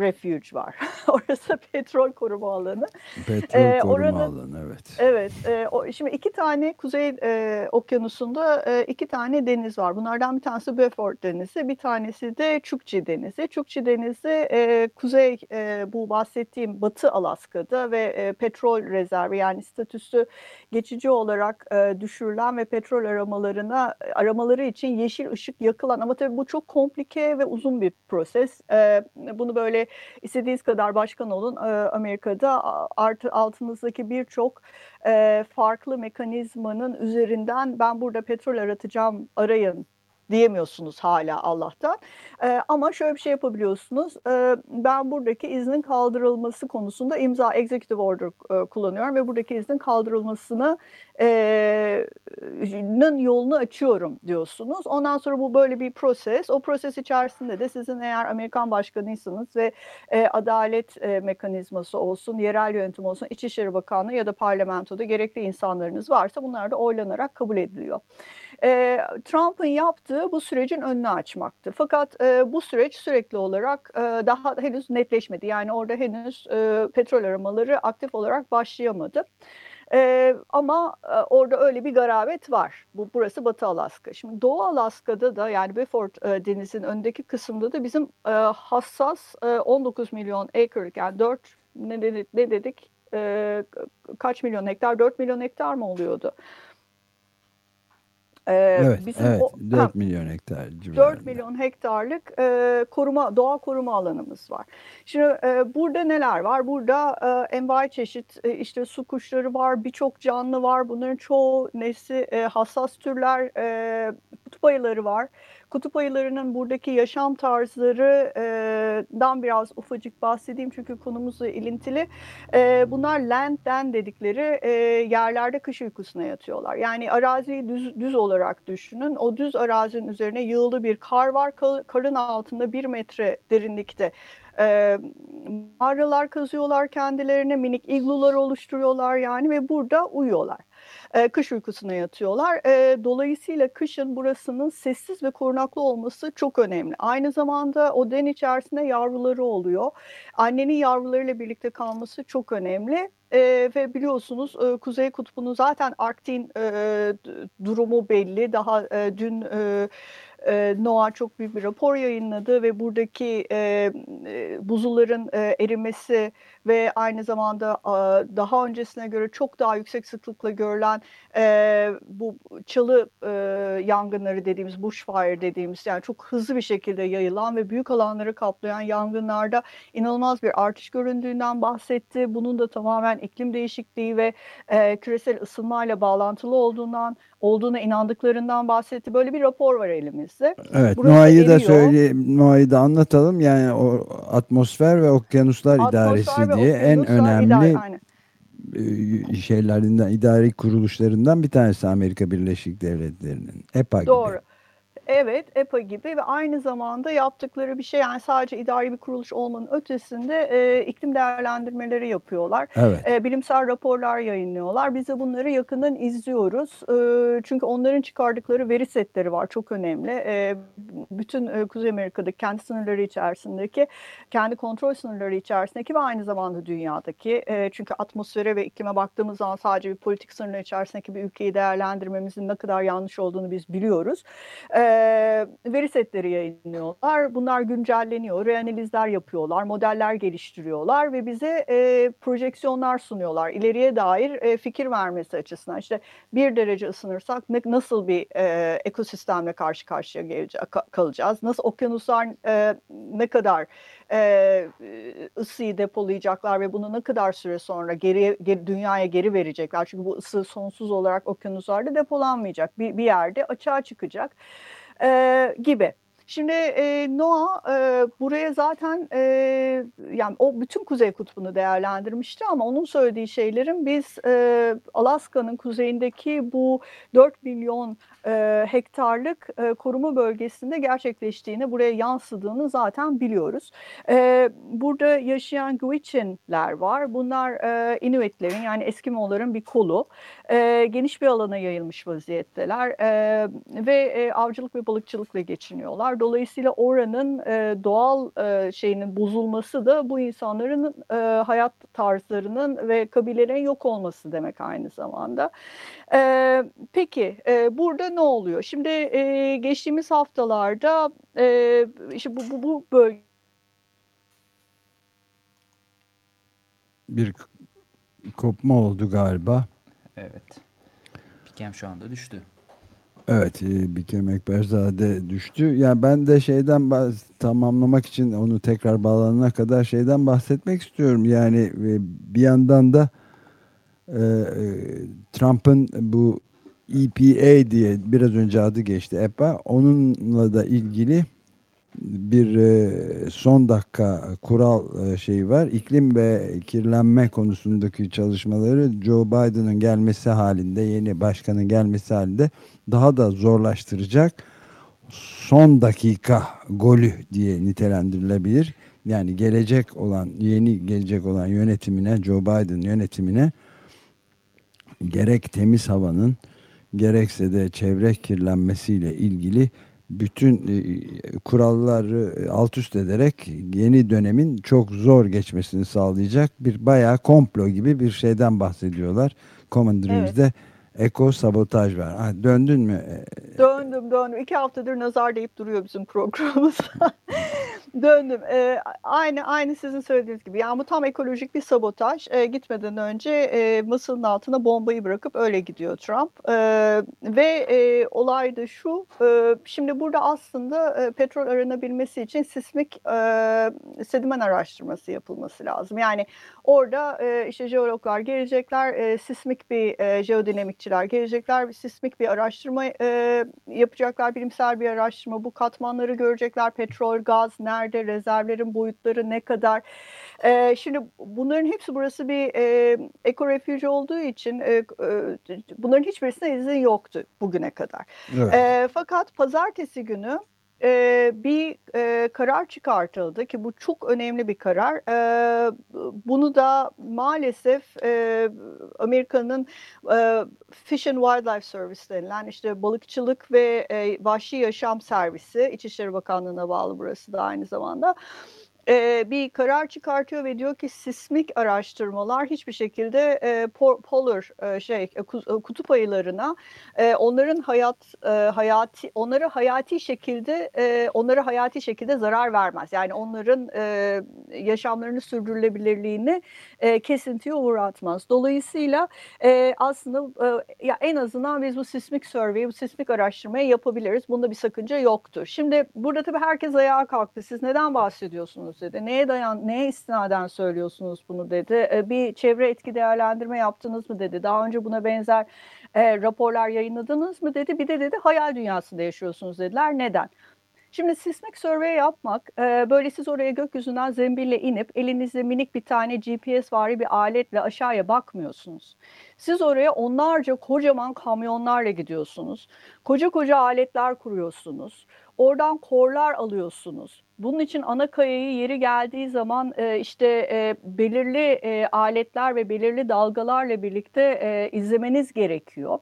refuge var. Orası petrol koruma alanı. Petrol Ee, koruma oranın- alanı evet. Evet, e, o, şimdi iki tane Kuzey e, Okyanusu'nda e, iki tane deniz var. Bunlardan bir tanesi Beaufort Denizi, bir tanesi de Chukchi Denizi. Chukchi Denizi e, kuzey e, bu bahsettiğim Batı Alaska'da ve e, petrol rezervi yani statüsü geçici olarak e, düşürülen ve petrol aramalarına aramaları için yeşil ışık yakılan ama tabii bu çok komplike ve uzun bir proses. E, bunu böyle istediğiniz kadar başkan olun e, Amerika'da. Artı altınızdaki birçok e, farklı mekanizmanın üzerinden ben burada petrol aratacağım arayın diyemiyorsunuz hala Allah'tan. E, ama şöyle bir şey yapabiliyorsunuz. E, ben buradaki iznin kaldırılması konusunda imza executive order e, kullanıyorum ve buradaki iznin kaldırılmasını e, yolunu açıyorum diyorsunuz. Ondan sonra bu böyle bir proses. O proses içerisinde de sizin eğer Amerikan başkanıysanız ve e, adalet e, mekanizması olsun, yerel yönetim olsun, İçişleri Bakanlığı ya da parlamentoda gerekli insanlarınız varsa bunlar da oylanarak kabul ediliyor. E, Trump'ın yaptığı bu sürecin önünü açmaktı. Fakat e, bu süreç sürekli olarak e, daha henüz netleşmedi. Yani orada henüz e, petrol aramaları aktif olarak başlayamadı. Ee, ama e, orada öyle bir garabet var. Bu burası Batı Alaska. Şimdi Doğu Alaska'da da yani Beaufort e, denizin öndeki kısımda da bizim e, hassas e, 19 milyon acre'lık yani 4 ne dedik, ne dedik E, kaç milyon hektar 4 milyon hektar mı oluyordu? Ee, Evet, bizim evet. o- 4 ha, milyon hektar civarında. 4 milyon hektarlık e, koruma doğa koruma alanımız var. Şimdi e, burada neler var? Burada e, envai çeşit e, işte su kuşları var, birçok canlı var. Bunların çoğu nesli e, hassas türler, e, kutup ayıları var. Kutup ayılarının buradaki yaşam tarzlarından biraz ufacık bahsedeyim çünkü konumuzla ilintili. E, bunlar landden dedikleri e, yerlerde kış uykusuna yatıyorlar. Yani araziyi düz, düz olarak düşünün. O düz arazinin üzerine yığılı bir kar var. Ka- Karın altında bir metre derinlikte e, mağaralar kazıyorlar kendilerine, minik iglular oluşturuyorlar yani ve burada uyuyorlar. E, kış uykusuna yatıyorlar. E, dolayısıyla kışın burasının sessiz ve korunaklı olması çok önemli. Aynı zamanda o den içerisinde yavruları oluyor. Annenin yavrularıyla birlikte kalması çok önemli. E, ve biliyorsunuz e, Kuzey Kutbu'nun zaten Arktik'in e, durumu belli. Daha e, dün e, e, NOAA çok büyük bir rapor yayınladı ve buradaki e, buzulların e, erimesi ve aynı zamanda daha öncesine göre çok daha yüksek sıklıkla görülen e, bu çalı e, yangınları dediğimiz bushfire dediğimiz yani çok hızlı bir şekilde yayılan ve büyük alanları kaplayan yangınlarda inanılmaz bir artış göründüğünden bahsetti. Bunun da tamamen iklim değişikliği ve e, küresel ısınmayla bağlantılı olduğundan olduğuna inandıklarından bahsetti. Böyle bir rapor var elimizde. Evet, Noa'yı da eriyor. söyle, Noa'yı da anlatalım. Yani o atmosfer ve okyanuslar Atmosfer idaresi ve diye en önemli idare- e, şeylerinden, idari kuruluşlarından bir tanesi Amerika Birleşik Devletleri'nin. EPA gibi. Evet, EPA gibi ve aynı zamanda yaptıkları bir şey yani sadece idari bir kuruluş olmanın ötesinde e, iklim değerlendirmeleri yapıyorlar. Evet. E, bilimsel raporlar yayınlıyorlar. Biz de bunları yakından izliyoruz. E, çünkü onların çıkardıkları veri setleri var. Çok önemli. E, bütün e, Kuzey Amerika'daki kendi sınırları içerisindeki, kendi kontrol sınırları içerisindeki ve aynı zamanda dünyadaki. E, çünkü atmosfere ve iklime baktığımız zaman sadece bir politik sınırlar içerisindeki bir ülkeyi değerlendirmemizin ne kadar yanlış olduğunu biz biliyoruz. E, veri setleri yayınlıyorlar. Bunlar güncelleniyor. Reanalizler yapıyorlar. Modeller geliştiriyorlar ve bize e, projeksiyonlar sunuyorlar. İleriye dair e, fikir vermesi açısından. İşte bir derece ısınırsak ne, nasıl bir e, ekosistemle karşı karşıya gelece- ka- kalacağız? Nasıl okyanuslar e, ne kadar e, ısıyı depolayacaklar ve bunu ne kadar süre sonra geri, geri dünyaya geri verecekler? Çünkü bu ısı sonsuz olarak okyanuslarda depolanmayacak. Bir, bir yerde açığa çıkacak e, gibi. Şimdi e, NOAA e, buraya zaten e, yani o bütün Kuzey Kutbu'nu değerlendirmişti ama onun söylediği şeylerin biz e, Alaska'nın kuzeyindeki bu 4 milyon e, hektarlık e, koruma bölgesinde gerçekleştiğini, buraya yansıdığını zaten biliyoruz. E, burada yaşayan Gwich'inler var. Bunlar e, Inuitlerin yani Eskimoların bir kolu. E, geniş bir alana yayılmış vaziyetteler e, ve e, avcılık ve balıkçılıkla geçiniyorlar. İnsanlar. Dolayısıyla oranın e, doğal e, şeyinin bozulması da bu insanların e, hayat tarzlarının ve kabilelerin yok olması demek aynı zamanda. E, peki e, burada ne oluyor? Şimdi e, geçtiğimiz haftalarda e, işte bu, bu, bu bölge bir kopma oldu galiba. Evet. Pikem şu anda düştü. Evet, e, Bikem Ekberzade düştü. Yani ben de şeyden tamamlamak için onu tekrar bağlanana kadar şeyden bahsetmek istiyorum. Yani e, bir yandan da e, Trump'ın bu EPA diye biraz önce adı geçti EPA. Onunla da ilgili bir e, son dakika kural e, şeyi var. İklim ve kirlenme konusundaki çalışmaları Joe Biden'ın gelmesi halinde, yeni başkanın gelmesi halinde daha da zorlaştıracak. Son dakika golü diye nitelendirilebilir. Yani gelecek olan, yeni gelecek olan yönetimine, Joe Biden yönetimine gerek temiz havanın gerekse de çevre kirlenmesiyle ilgili bütün e, kuralları alt üst ederek yeni dönemin çok zor geçmesini sağlayacak bir bayağı komplo gibi bir şeyden bahsediyorlar. Common Dreams'de evet. Eko sabotaj var. Ha, döndün mü? Döndüm döndüm. İki haftadır nazar deyip duruyor bizim programımız. Döndüm. E, aynı aynı sizin söylediğiniz gibi. Yani bu tam ekolojik bir sabotaj. E, gitmeden önce e, masanın altına bombayı bırakıp öyle gidiyor Trump. E, ve e, olay da şu. E, şimdi burada aslında e, petrol aranabilmesi için sismik e, sedimen araştırması yapılması lazım. Yani orada e, işte jeologlar gelecekler, e, sismik bir e, jeodinamikçiler gelecekler, bir sismik bir araştırma e, yapacaklar, bilimsel bir araştırma. Bu katmanları görecekler, petrol, gaz, nerede rezervlerin boyutları ne kadar. E, şimdi bunların hepsi burası bir e, ekorefüj olduğu için e, e, bunların hiçbirisine izin yoktu bugüne kadar. Evet. E, fakat pazartesi günü e, bir e, karar çıkartıldı ki bu çok önemli bir karar. E, bunu da maalesef e, Amerika'nın e, Fish and Wildlife Service denilen işte balıkçılık ve e, vahşi yaşam servisi İçişleri Bakanlığı'na bağlı burası da aynı zamanda e, bir karar çıkartıyor ve diyor ki sismik araştırmalar hiçbir şekilde e, polar e, şey kutup ayılarına e, onların hayat e, hayati onları hayati şekilde e, onları hayati şekilde zarar vermez. Yani onların e, yaşamlarını sürdürülebilirliğini e, kesintiye uğratmaz. Dolayısıyla e, aslında e, ya en azından biz bu sismik survey, bu sismik araştırmayı yapabiliriz. Bunda bir sakınca yoktur. Şimdi burada tabii herkes ayağa kalktı. Siz neden bahsediyorsunuz? Söylüyorsunuz. Neye dayan, neye istinaden söylüyorsunuz bunu dedi. E, bir çevre etki değerlendirme yaptınız mı dedi. Daha önce buna benzer e, raporlar yayınladınız mı dedi. Bir de dedi hayal dünyasında yaşıyorsunuz dediler. Neden? Şimdi sismik survey yapmak, e, böyle siz oraya gökyüzünden zembille inip elinizde minik bir tane GPS vari bir aletle aşağıya bakmıyorsunuz. Siz oraya onlarca kocaman kamyonlarla gidiyorsunuz. Koca koca aletler kuruyorsunuz. Oradan korlar alıyorsunuz. Bunun için ana kayayı yeri geldiği zaman e, işte e, belirli e, aletler ve belirli dalgalarla birlikte izlemeniz gerekiyor.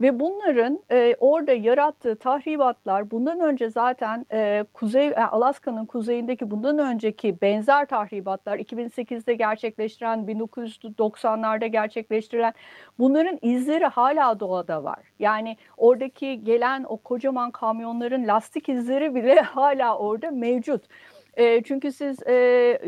Ve bunların e, orada yarattığı tahribatlar bundan önce zaten e, Kuzey e, Alaska'nın kuzeyindeki bundan önceki benzer tahribatlar 2008'de gerçekleştiren 1990'larda gerçekleştirilen bunların izleri hala doğada var. Yani oradaki gelen o kocaman kamyonların lastik izleri bile hala orada mevcut. E, çünkü siz e,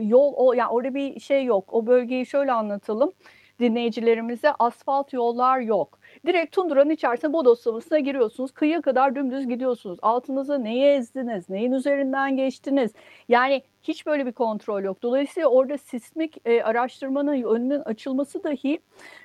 yol o yani orada bir şey yok. O bölgeyi şöyle anlatalım dinleyicilerimize asfalt yollar yok. Direkt tundranın içerisine bodoslamasına giriyorsunuz. Kıyıya kadar dümdüz gidiyorsunuz. Altınıza neyi ezdiniz? Neyin üzerinden geçtiniz? Yani hiç böyle bir kontrol yok. Dolayısıyla orada sismik e, araştırmanın önünün açılması dahi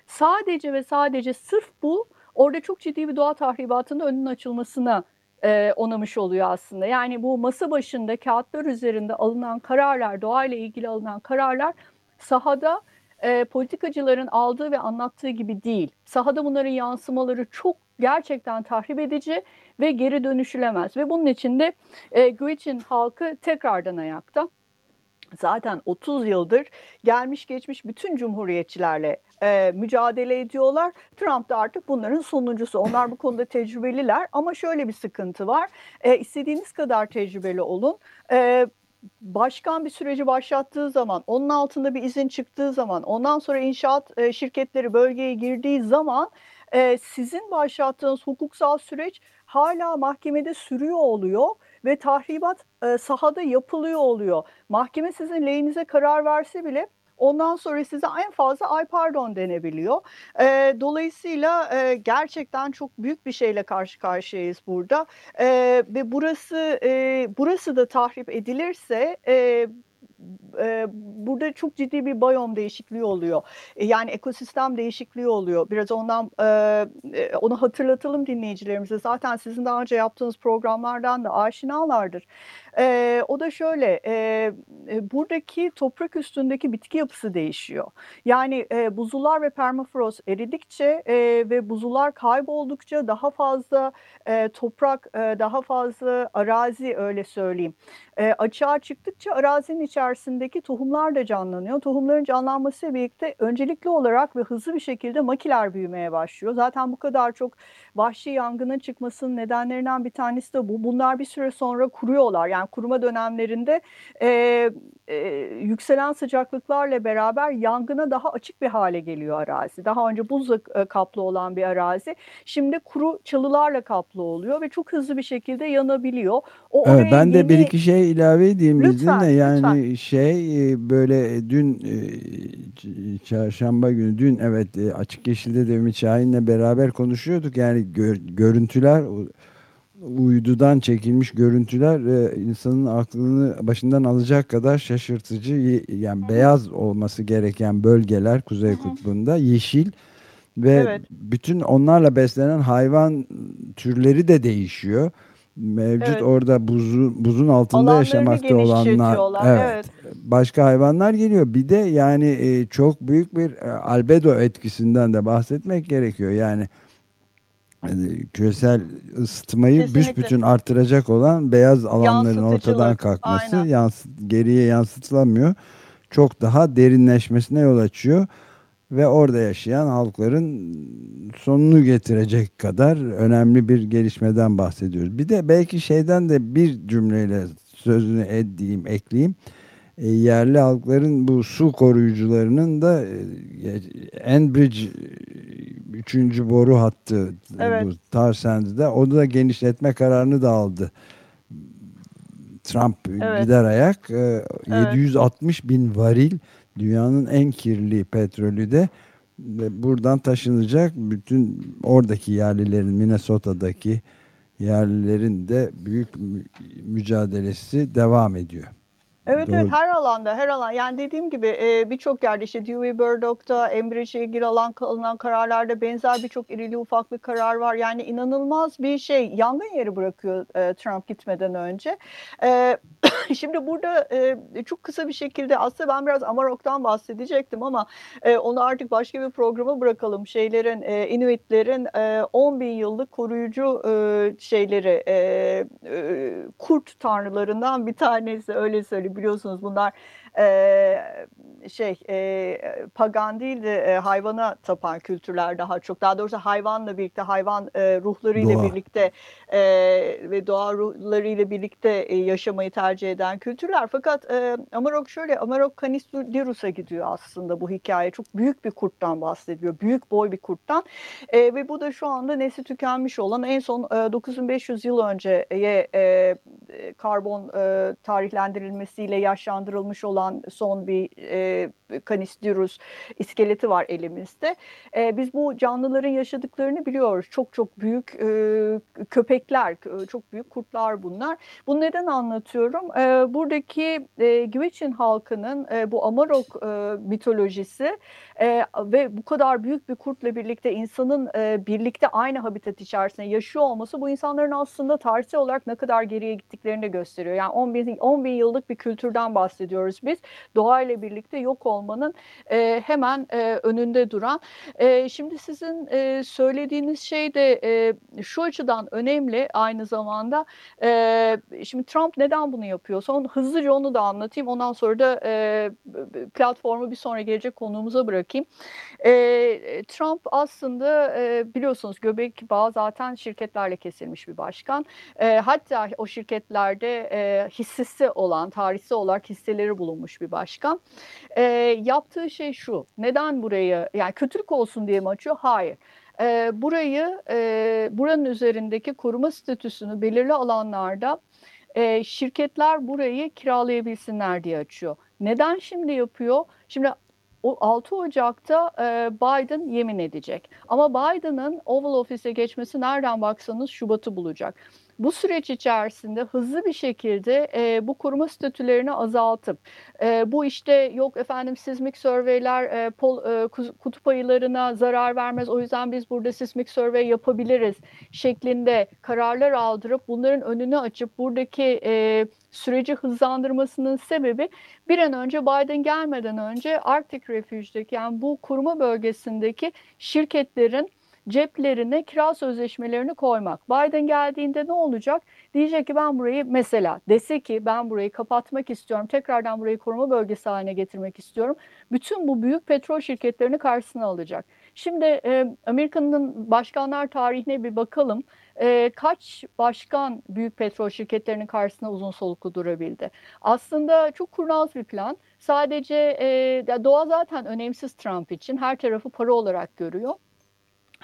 sadece ve sadece sırf bu orada çok ciddi bir doğa tahribatının önünün açılmasına e, onamış oluyor aslında. Yani bu masa başında kağıtlar üzerinde alınan kararlar, doğayla ilgili alınan kararlar sahada e, politikacıların aldığı ve anlattığı gibi değil. Sahada bunların yansımaları çok gerçekten tahrip edici ve geri dönüşülemez. Ve bunun için de e, Gretchen halkı tekrardan ayakta. zaten 30 yıldır gelmiş geçmiş bütün cumhuriyetçilerle e, mücadele ediyorlar. Trump da artık bunların sonuncusu. Onlar bu konuda tecrübeliler ama şöyle bir sıkıntı var. E, istediğiniz kadar tecrübeli olun. E, başkan bir süreci başlattığı zaman, onun altında bir izin çıktığı zaman, ondan sonra inşaat e, şirketleri bölgeye girdiği zaman e, sizin başlattığınız hukuksal süreç hala mahkemede sürüyor oluyor ve tahribat e, sahada yapılıyor oluyor. Mahkeme sizin lehinize karar verse bile Ondan sonra size en fazla ay pardon denebiliyor. E, dolayısıyla e, gerçekten çok büyük bir şeyle karşı karşıyayız burada. E, ve burası e, burası da tahrip edilirse e, e, burada çok ciddi bir biyom değişikliği oluyor. E, yani ekosistem değişikliği oluyor. Biraz ondan e, onu hatırlatalım dinleyicilerimize. Zaten sizin daha önce yaptığınız programlardan da aşinalardır. E, o da şöyle, e, buradaki toprak üstündeki bitki yapısı değişiyor. Yani e, buzullar ve permafrost eridikçe e, ve buzullar kayboldukça daha fazla e, toprak, e, daha fazla arazi öyle söyleyeyim. E, açığa çıktıkça arazinin içerisindeki tohumlar da canlanıyor. Tohumların canlanması birlikte öncelikli olarak ve hızlı bir şekilde makiler büyümeye başlıyor. Zaten bu kadar çok vahşi yangının çıkmasının nedenlerinden bir tanesi de bu. Bunlar bir süre sonra kuruyorlar. Yani kuruma dönemlerinde e, e, yükselen sıcaklıklarla beraber yangına daha açık bir hale geliyor arazi. Daha önce buzla e, kaplı olan bir arazi şimdi kuru çalılarla kaplı oluyor ve çok hızlı bir şekilde yanabiliyor. O evet, ben de bir iki şey ilave edeyim lütfen, izninle. Yani lütfen. şey e, böyle dün e, çarşamba günü dün evet açık yeşilde de Ümit Şahin'le beraber konuşuyorduk. Yani gör, görüntüler uydudan çekilmiş görüntüler e, insanın aklını başından alacak kadar şaşırtıcı yani beyaz olması gereken bölgeler Kuzey Kutbu'nda yeşil ve evet. bütün onlarla beslenen hayvan türleri de değişiyor. Mevcut evet. orada buzu, buzun altında Alanlarını yaşamakta olanlar evet, evet. Başka hayvanlar geliyor. Bir de yani e, çok büyük bir e, albedo etkisinden de bahsetmek gerekiyor. Yani küresel ısıtmayı Kesinlikle. büsbütün artıracak olan beyaz alanların ortadan kalkması yans geriye yansıtılamıyor. Çok daha derinleşmesine yol açıyor ve orada yaşayan halkların sonunu getirecek kadar önemli bir gelişmeden bahsediyoruz. Bir de belki şeyden de bir cümleyle sözünü edeyim, ekleyeyim. Yerli halkların bu su koruyucularının da e, Enbridge üçüncü boru hattı evet. bu Tarsend'de o da genişletme kararını da aldı. Trump evet. gider ayak e, evet. 760 bin varil dünyanın en kirli petrolü de buradan taşınacak. Bütün oradaki yerlilerin Minnesota'daki yerlilerin de büyük mücadelesi devam ediyor. Evet Doğru. evet her alanda her alan yani dediğim gibi e, birçok yerde işte Dewey Burdock'ta Enbridge'e ilgili alan alınan kararlarda benzer birçok irili ufaklı karar var. Yani inanılmaz bir şey yangın yeri bırakıyor e, Trump gitmeden önce. E, şimdi burada e, çok kısa bir şekilde aslında ben biraz Amarok'tan bahsedecektim ama e, onu artık başka bir programa bırakalım. Şeylerin e, Inuitlerin e, 10 bin yıllık koruyucu e, şeyleri e, e, kurt tanrılarından bir tanesi öyle söyleyeyim biliyorsunuz bunlar e, şey e, pagan değil de e, hayvana tapan kültürler daha çok. Daha doğrusu hayvanla birlikte hayvan e, ruhlarıyla doğa. birlikte e, ve doğa ruhlarıyla birlikte e, yaşamayı tercih eden kültürler. Fakat e, Amarok şöyle Amarok Canisdirus'a gidiyor aslında bu hikaye. Çok büyük bir kurttan bahsediyor. Büyük boy bir kurttan. E, ve bu da şu anda nesli tükenmiş olan en son e, 9500 yıl önceye e, karbon e, tarihlendirilmesiyle yaşlandırılmış olan son bir e, Canisdirus iskeleti var elimizde. E, biz bu canlıların yaşadıklarını biliyoruz. Çok çok büyük e, köpekler, e, çok büyük kurtlar bunlar. Bunu neden anlatıyorum? E, buradaki e, Gwich'in halkının e, bu Amarok e, mitolojisi e, ve bu kadar büyük bir kurtla birlikte insanın e, birlikte aynı habitat içerisinde yaşıyor olması bu insanların aslında tarihsel olarak ne kadar geriye gittiklerini de gösteriyor. Yani 10 bin, 10 bin yıllık bir kültürden bahsediyoruz biz doğayla birlikte yok olmanın e, hemen e, önünde duran. E, şimdi sizin e, söylediğiniz şey de e, şu açıdan önemli aynı zamanda. E, şimdi Trump neden bunu yapıyor? Son hızlıca onu da anlatayım. Ondan sonra da e, platformu bir sonra gelecek konuğumuza bırakayım. E, Trump aslında e, biliyorsunuz göbek bağı zaten şirketlerle kesilmiş bir başkan. E, hatta o şirketlerde e, hissesi olan, tarihsel olarak hisseleri bulunmuş bir başkan. E, yaptığı şey şu. Neden burayı, yani kötülük olsun diye mi açıyor? Hayır. E, burayı, e, buranın üzerindeki koruma statüsünü belirli alanlarda e, şirketler burayı kiralayabilsinler diye açıyor. Neden şimdi yapıyor? Şimdi o 6 Ocak'ta Biden yemin edecek. Ama Biden'ın Oval Office'e geçmesi nereden baksanız Şubat'ı bulacak. Bu süreç içerisinde hızlı bir şekilde e, bu koruma statülerini azaltıp e, bu işte yok efendim sismik surveyler e, pol, e, kutup ayılarına zarar vermez o yüzden biz burada sismik survey yapabiliriz şeklinde kararlar aldırıp bunların önünü açıp buradaki e, süreci hızlandırmasının sebebi bir an önce Biden gelmeden önce Arctic Refuge'deki yani bu koruma bölgesindeki şirketlerin ceplerine kira sözleşmelerini koymak. Biden geldiğinde ne olacak? Diyecek ki ben burayı mesela dese ki ben burayı kapatmak istiyorum. Tekrardan burayı koruma bölgesi haline getirmek istiyorum. Bütün bu büyük petrol şirketlerini karşısına alacak. Şimdi e, Amerika'nın başkanlar tarihine bir bakalım. E, kaç başkan büyük petrol şirketlerinin karşısına uzun soluklu durabildi? Aslında çok kurnaz bir plan. Sadece e, doğa zaten önemsiz Trump için. Her tarafı para olarak görüyor.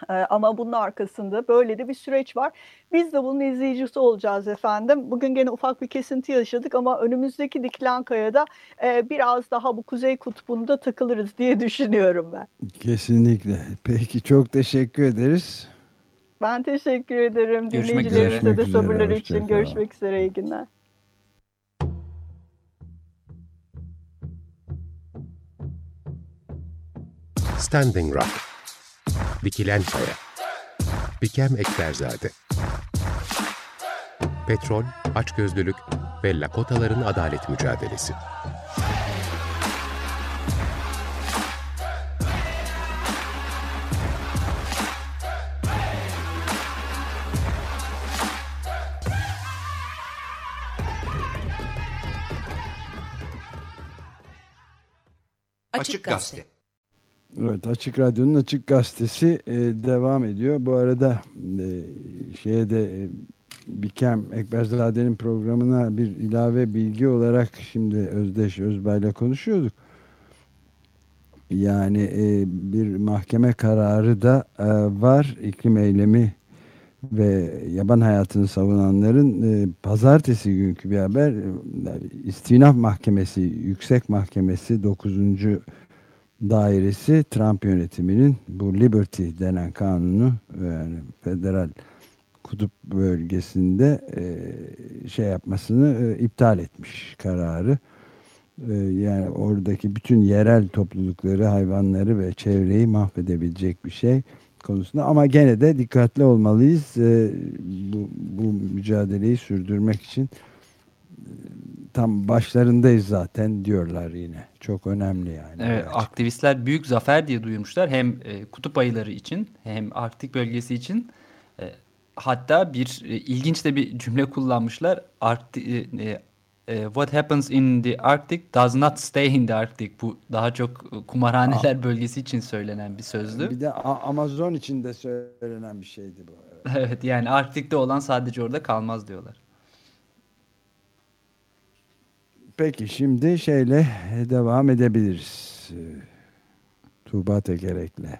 Ee, ama bunun arkasında böyle de bir süreç var. Biz de bunun izleyicisi olacağız efendim. Bugün gene ufak bir kesinti yaşadık ama önümüzdeki dikilen kayada e, biraz daha bu kuzey kutbunda takılırız diye düşünüyorum ben. Kesinlikle. Peki çok teşekkür ederiz. Ben teşekkür ederim. Dinleyicilerimize de sabırları için. Görüşmek üzere. İyi günler. Standing Rock Dikilen Kaya Bikem Ekberzade Petrol, açgözlülük ve Lakotaların adalet mücadelesi. Açık Gazete Evet Açık Radyo'nun Açık Gazetesi e, devam ediyor. Bu arada e, şeye de e, Bikem Ekberzade'nin programına bir ilave bilgi olarak şimdi Özdeş Özbay'la konuşuyorduk. Yani e, bir mahkeme kararı da e, var. iklim eylemi ve yaban hayatını savunanların e, pazartesi günkü bir haber e, istinaf mahkemesi yüksek mahkemesi 9 dairesi Trump yönetiminin bu Liberty denen kanunu yani federal kutup bölgesinde e, şey yapmasını e, iptal etmiş kararı. E, yani oradaki bütün yerel toplulukları, hayvanları ve çevreyi mahvedebilecek bir şey konusunda ama gene de dikkatli olmalıyız. E, bu, bu mücadeleyi sürdürmek için tam başlarındayız zaten diyorlar yine. Çok önemli yani. Evet, aktivistler büyük zafer diye duyurmuşlar. Hem e, kutup ayıları için hem Arktik bölgesi için. E, hatta bir e, ilginç de bir cümle kullanmışlar. Arktik, e, e, e, what happens in the Arctic does not stay in the Arctic. Bu daha çok e, kumarhaneler Aa. bölgesi için söylenen bir sözdü. Bir de Amazon için de söylenen bir şeydi bu. Evet, evet yani Arktik'te olan sadece orada kalmaz diyorlar. Peki şimdi şeyle devam edebiliriz. Tuğba Tekerek'le.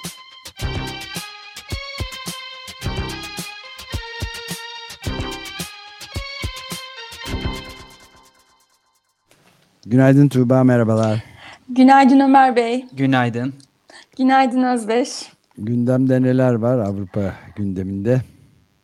Günaydın Tuğba, merhabalar. Günaydın Ömer Bey. Günaydın. Günaydın Özbeş. Gündemde neler var Avrupa gündeminde?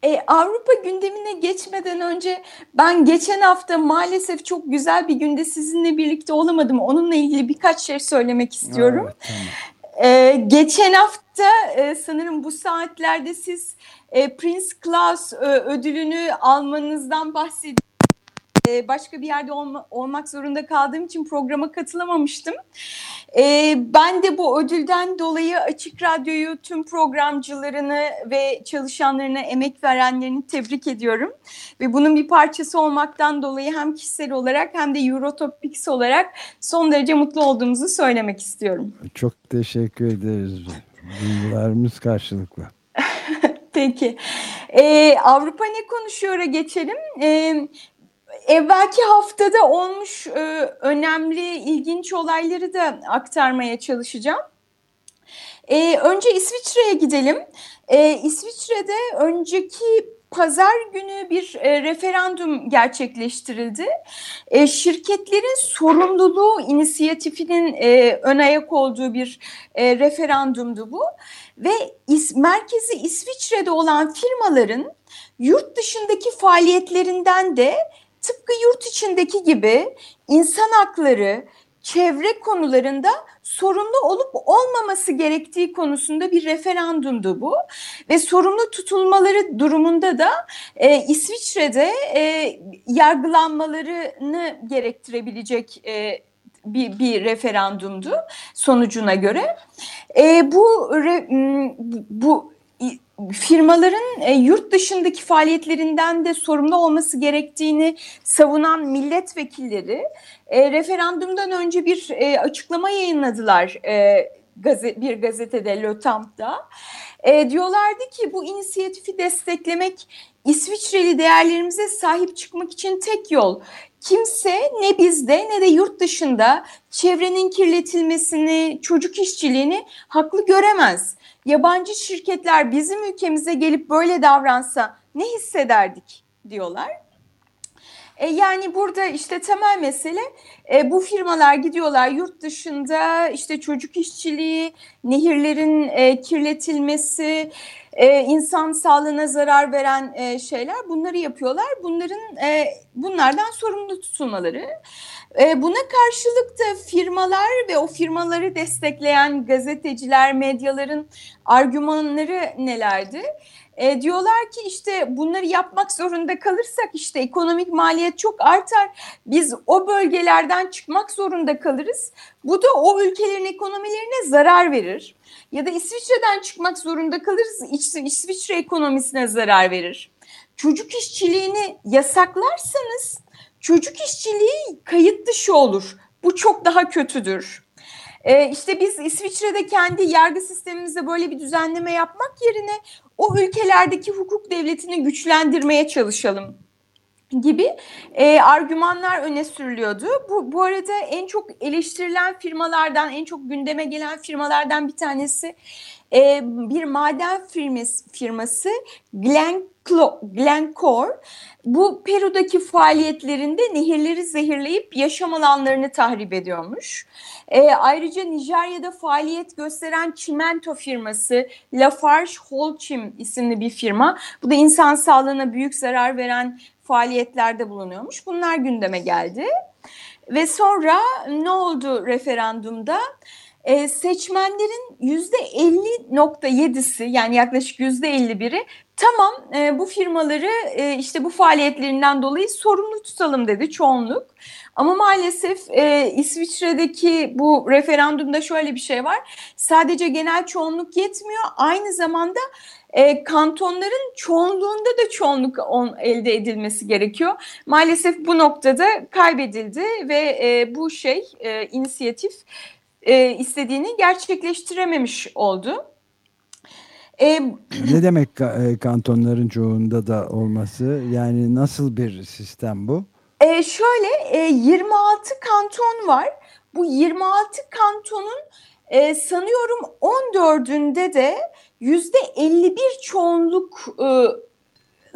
E, Avrupa gündemine geçmeden önce ben geçen hafta maalesef çok güzel bir günde sizinle birlikte olamadım. Onunla ilgili birkaç şey söylemek istiyorum. Evet, tamam. e, geçen hafta e, sanırım bu saatlerde siz e, Prince Claus e, ödülünü almanızdan bahsediyorsunuz e, başka bir yerde olma, olmak zorunda kaldığım için programa katılamamıştım. E, ben de bu ödülden dolayı Açık Radyo'yu, tüm programcılarını ve çalışanlarına, emek verenlerini tebrik ediyorum. Ve bunun bir parçası olmaktan dolayı hem kişisel olarak hem de Eurotopics olarak son derece mutlu olduğumuzu söylemek istiyorum. Çok teşekkür ederiz. Duygularımız karşılıklı. Peki. Ee, Avrupa ne konuşuyor'a geçelim. Ee, evvelki haftada olmuş e, önemli, ilginç olayları da aktarmaya çalışacağım. E, önce İsviçre'ye gidelim. E, İsviçre'de önceki pazar günü bir e, referandum gerçekleştirildi. E, şirketlerin sorumluluğu inisiyatifinin e, ön ayak olduğu bir e, referandumdu bu. Ve is, merkezi İsviçre'de olan firmaların yurt dışındaki faaliyetlerinden de tıpkı yurt içindeki gibi insan hakları, çevre konularında sorumlu olup olmaması gerektiği konusunda bir referandumdu bu ve sorumlu tutulmaları durumunda da e, İsviçre'de e, yargılanmalarını gerektirebilecek e, bir, bir referandumdu sonucuna göre. E, bu re, bu firmaların e, yurt dışındaki faaliyetlerinden de sorumlu olması gerektiğini savunan milletvekilleri e, referandumdan önce bir e, açıklama yayınladılar e, bir gazetede Le. E, diyorlardı ki bu inisiyatifi desteklemek İsviçreli değerlerimize sahip çıkmak için tek yol. Kimse ne bizde ne de yurt dışında çevrenin kirletilmesini, çocuk işçiliğini haklı göremez yabancı şirketler bizim ülkemize gelip böyle davransa ne hissederdik diyorlar. E, yani burada işte temel mesele e, bu firmalar gidiyorlar yurt dışında işte çocuk işçiliği, nehirlerin e, kirletilmesi, e, insan sağlığına zarar veren e, şeyler bunları yapıyorlar. Bunların e, bunlardan sorumlu tutulmaları. E, buna karşılık da firmalar ve o firmaları destekleyen gazeteciler, medyaların argümanları nelerdi? E, diyorlar ki işte bunları yapmak zorunda kalırsak işte ekonomik maliyet çok artar. Biz o bölgelerden çıkmak zorunda kalırız. Bu da o ülkelerin ekonomilerine zarar verir. Ya da İsviçre'den çıkmak zorunda kalırız. İsviçre ekonomisine zarar verir. Çocuk işçiliğini yasaklarsanız çocuk işçiliği kayıt dışı olur. Bu çok daha kötüdür. Ee, işte biz İsviçre'de kendi yargı sistemimizde böyle bir düzenleme yapmak yerine o ülkelerdeki hukuk devletini güçlendirmeye çalışalım gibi e, argümanlar öne sürülüyordu. Bu, bu arada en çok eleştirilen firmalardan, en çok gündeme gelen firmalardan bir tanesi e, bir maden firması, firması Glencore. Bu Peru'daki faaliyetlerinde nehirleri zehirleyip yaşam alanlarını tahrip ediyormuş. E, ayrıca Nijerya'da faaliyet gösteren çimento firması Lafarge Holcim isimli bir firma. Bu da insan sağlığına büyük zarar veren faaliyetlerde bulunuyormuş. Bunlar gündeme geldi. Ve sonra ne oldu referandumda? Ee, seçmenlerin %50.7'si yani yaklaşık %51'i tamam e, bu firmaları e, işte bu faaliyetlerinden dolayı sorumlu tutalım dedi çoğunluk. Ama maalesef e, İsviçre'deki bu referandumda şöyle bir şey var. Sadece genel çoğunluk yetmiyor. Aynı zamanda e, kantonların çoğunluğunda da çoğunluk on, elde edilmesi gerekiyor. Maalesef bu noktada kaybedildi ve e, bu şey e, inisiyatif e, istediğini gerçekleştirememiş oldu. E, ne demek e, kantonların çoğunda da olması? Yani nasıl bir sistem bu? E, şöyle e, 26 kanton var. Bu 26 kantonun E, sanıyorum 14'ünde de yüzde 51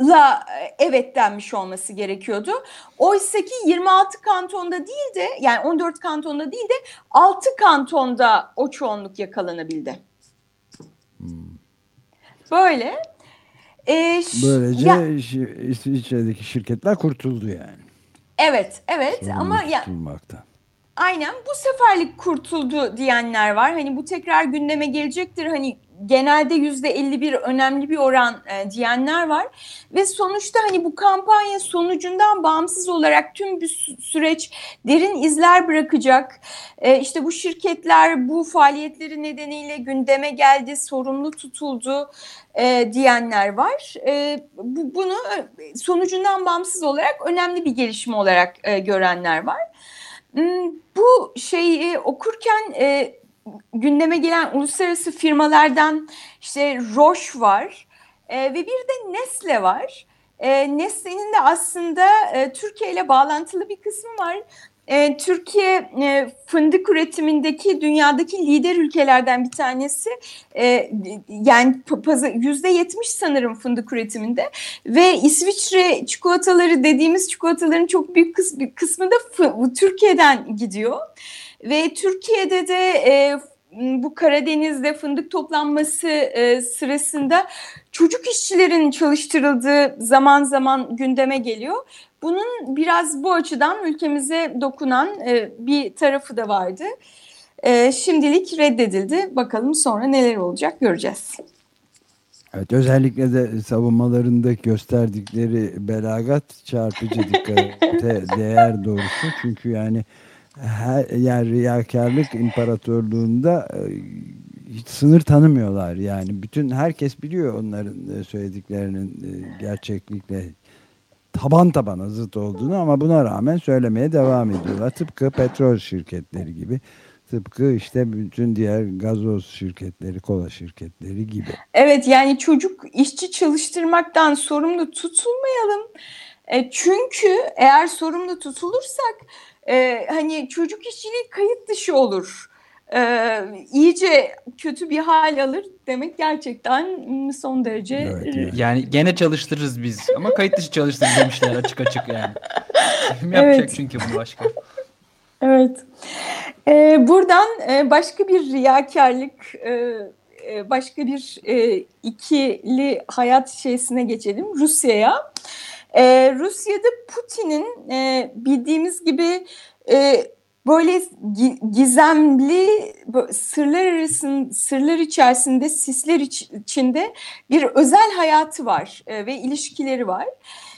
çoğunlukla evet denmiş olması gerekiyordu. Oysa ki 26 kantonda değil de yani 14 kantonda değil de 6 kantonda o çoğunluk yakalanabildi. Böyle. Ee, Böylece ya, İsviçre'deki şirketler kurtuldu yani. Evet, evet Sorumlu ama ya Aynen bu seferlik kurtuldu diyenler var. Hani bu tekrar gündeme gelecektir. Hani genelde yüzde 51 önemli bir oran e, diyenler var ve sonuçta hani bu kampanya sonucundan bağımsız olarak tüm bir süreç derin izler bırakacak. E, işte bu şirketler bu faaliyetleri nedeniyle gündeme geldi, sorumlu tutuldu e, diyenler var. E, bu, bunu e, sonucundan bağımsız olarak önemli bir gelişme olarak e, görenler var. Hmm, bu şeyi okurken e, gündeme gelen uluslararası firmalardan işte Roche var e, ve bir de Nestle var. E, Nestle'nin de aslında e, Türkiye ile bağlantılı bir kısmı var. E, Türkiye e, fındık üretimindeki dünyadaki lider ülkelerden bir tanesi. E, yani yüzde yetmiş sanırım fındık üretiminde ve İsviçre çikolataları dediğimiz çikolataların çok büyük kısmı da Türkiye'den gidiyor. Ve Türkiye'de de e, bu Karadeniz'de fındık toplanması e, sırasında çocuk işçilerin çalıştırıldığı zaman zaman gündeme geliyor. Bunun biraz bu açıdan ülkemize dokunan e, bir tarafı da vardı. E, şimdilik reddedildi. Bakalım sonra neler olacak göreceğiz. Evet özellikle de savunmalarında gösterdikleri belagat çarpıcı dikkate değer doğrusu. Çünkü yani her yani riyakarlık imparatorluğunda e, hiç sınır tanımıyorlar yani. Bütün herkes biliyor onların e, söylediklerinin e, gerçeklikle taban tabana zıt olduğunu ama buna rağmen söylemeye devam ediyorlar. Tıpkı petrol şirketleri gibi tıpkı işte bütün diğer gazoz şirketleri kola şirketleri gibi. Evet yani çocuk işçi çalıştırmaktan sorumlu tutulmayalım. Çünkü eğer sorumlu tutulursak e, hani çocuk işçiliği kayıt dışı olur. E, iyice kötü bir hal alır demek gerçekten son derece... Evet, yani. yani gene çalıştırırız biz ama kayıt dışı çalıştırırız demişler açık açık yani. Kim yapacak evet. çünkü bunu başka. Evet. Ee, buradan e, başka bir riyakarlık, e, e başka bir e, ikili hayat şeysine geçelim. Rusya'ya. Ee, Rusya'da Putin'in e, bildiğimiz gibi e, böyle gizemli sırlar arasında sırlar içerisinde sisler iç, içinde bir özel hayatı var e, ve ilişkileri var.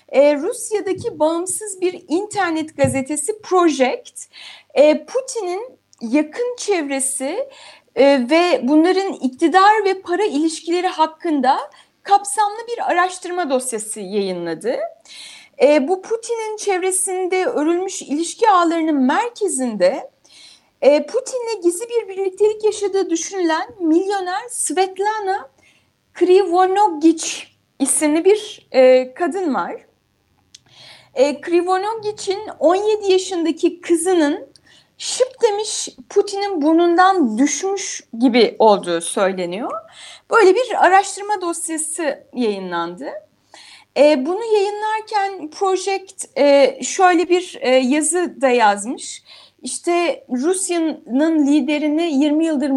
E, Rusya'daki bağımsız bir internet gazetesi Project e, Putin'in yakın çevresi e, ve bunların iktidar ve para ilişkileri hakkında kapsamlı bir araştırma dosyası yayınladı. E, bu Putin'in çevresinde örülmüş ilişki ağlarının merkezinde e, Putin'le gizli bir birliktelik yaşadığı düşünülen milyoner Svetlana Krivonogic isimli bir e, kadın var. E, Krivonogic'in 17 yaşındaki kızının şıp demiş Putin'in burnundan düşmüş gibi olduğu söyleniyor. Böyle bir araştırma dosyası yayınlandı. E, bunu yayınlarken Project e, şöyle bir e, yazı da yazmış. İşte Rusya'nın liderini 20 yıldır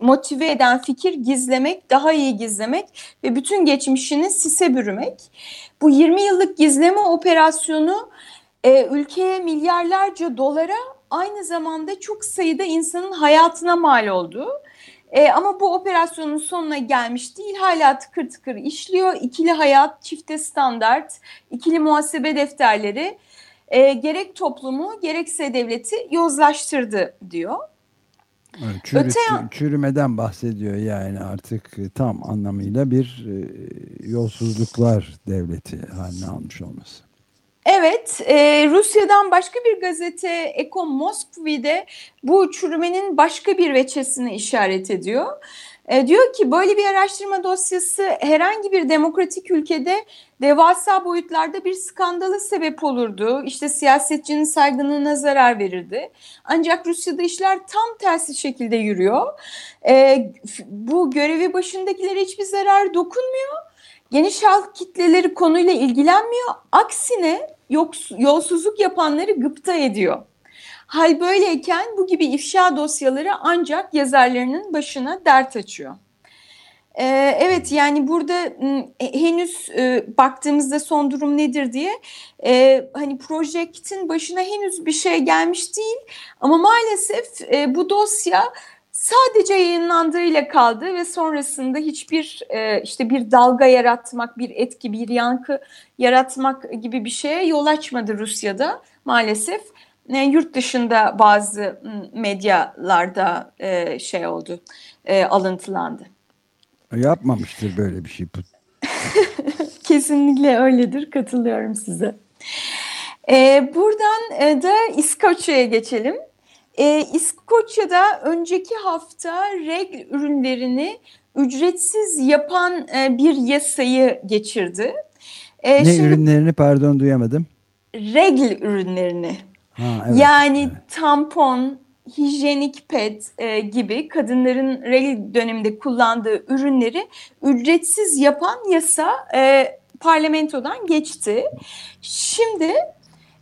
motive eden fikir gizlemek, daha iyi gizlemek ve bütün geçmişini sise bürümek. Bu 20 yıllık gizleme operasyonu e, ülkeye milyarlarca dolara aynı zamanda çok sayıda insanın hayatına mal oldu. E, ama bu operasyonun sonuna gelmiş değil. Hala tıkır tıkır işliyor. İkili hayat, çifte standart, ikili muhasebe defterleri e, gerek toplumu gerekse devleti yozlaştırdı diyor. Evet, çürü, Öte çürümeden bahsediyor yani artık tam anlamıyla bir e, yolsuzluklar devleti haline almış olması. Evet, e, Rusya'dan başka bir gazete Eko Moskvi'de bu çürümenin başka bir veçesini işaret ediyor. E, diyor ki böyle bir araştırma dosyası herhangi bir demokratik ülkede devasa boyutlarda bir skandala sebep olurdu. İşte siyasetçinin saygınlığına zarar verirdi. Ancak Rusya'da işler tam tersi şekilde yürüyor. E, bu görevi başındakilere hiçbir zarar dokunmuyor. Geniş halk kitleleri konuyla ilgilenmiyor. Aksine yolsuzluk yapanları gıpta ediyor. Hal böyleyken bu gibi ifşa dosyaları ancak yazarlarının başına dert açıyor. Ee, evet yani burada e, henüz e, baktığımızda son durum nedir diye e, hani projektin başına henüz bir şey gelmiş değil ama maalesef e, bu dosya sadece yayınlandığıyla kaldı ve sonrasında hiçbir e, işte bir dalga yaratmak, bir etki, bir yankı yaratmak gibi bir şeye yol açmadı Rusya'da maalesef. E, yurt dışında bazı medyalarda e, şey oldu, e, alıntılandı. Yapmamıştır böyle bir şey. Kesinlikle öyledir, katılıyorum size. E, buradan da İskoçya'ya geçelim. E, İskoçya'da önceki hafta regl ürünlerini ücretsiz yapan e, bir yasayı geçirdi. E, ne şimdi, ürünlerini pardon duyamadım. Regl ürünlerini. Ha, evet, yani evet. tampon, hijyenik pet e, gibi kadınların regl döneminde kullandığı ürünleri ücretsiz yapan yasa e, parlamentodan geçti. Şimdi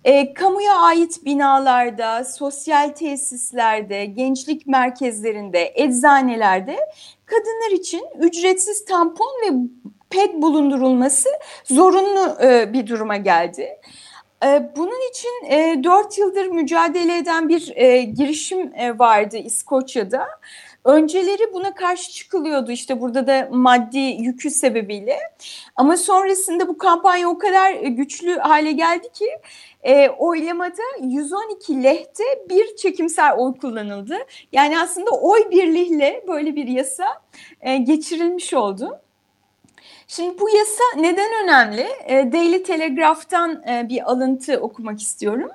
e, kamuya ait binalarda, sosyal tesislerde, gençlik merkezlerinde, eczanelerde kadınlar için ücretsiz tampon ve ped bulundurulması zorunlu e, bir duruma geldi. E, bunun için e, 4 yıldır mücadele eden bir e, girişim e, vardı İskoçya'da. Önceleri buna karşı çıkılıyordu işte burada da maddi yükü sebebiyle. Ama sonrasında bu kampanya o kadar güçlü hale geldi ki e, oylamada 112 lehte bir çekimsel oy kullanıldı. Yani aslında oy birliğiyle böyle bir yasa e, geçirilmiş oldu. Şimdi bu yasa neden önemli? E, Daily Telegraph'tan e, bir alıntı okumak istiyorum.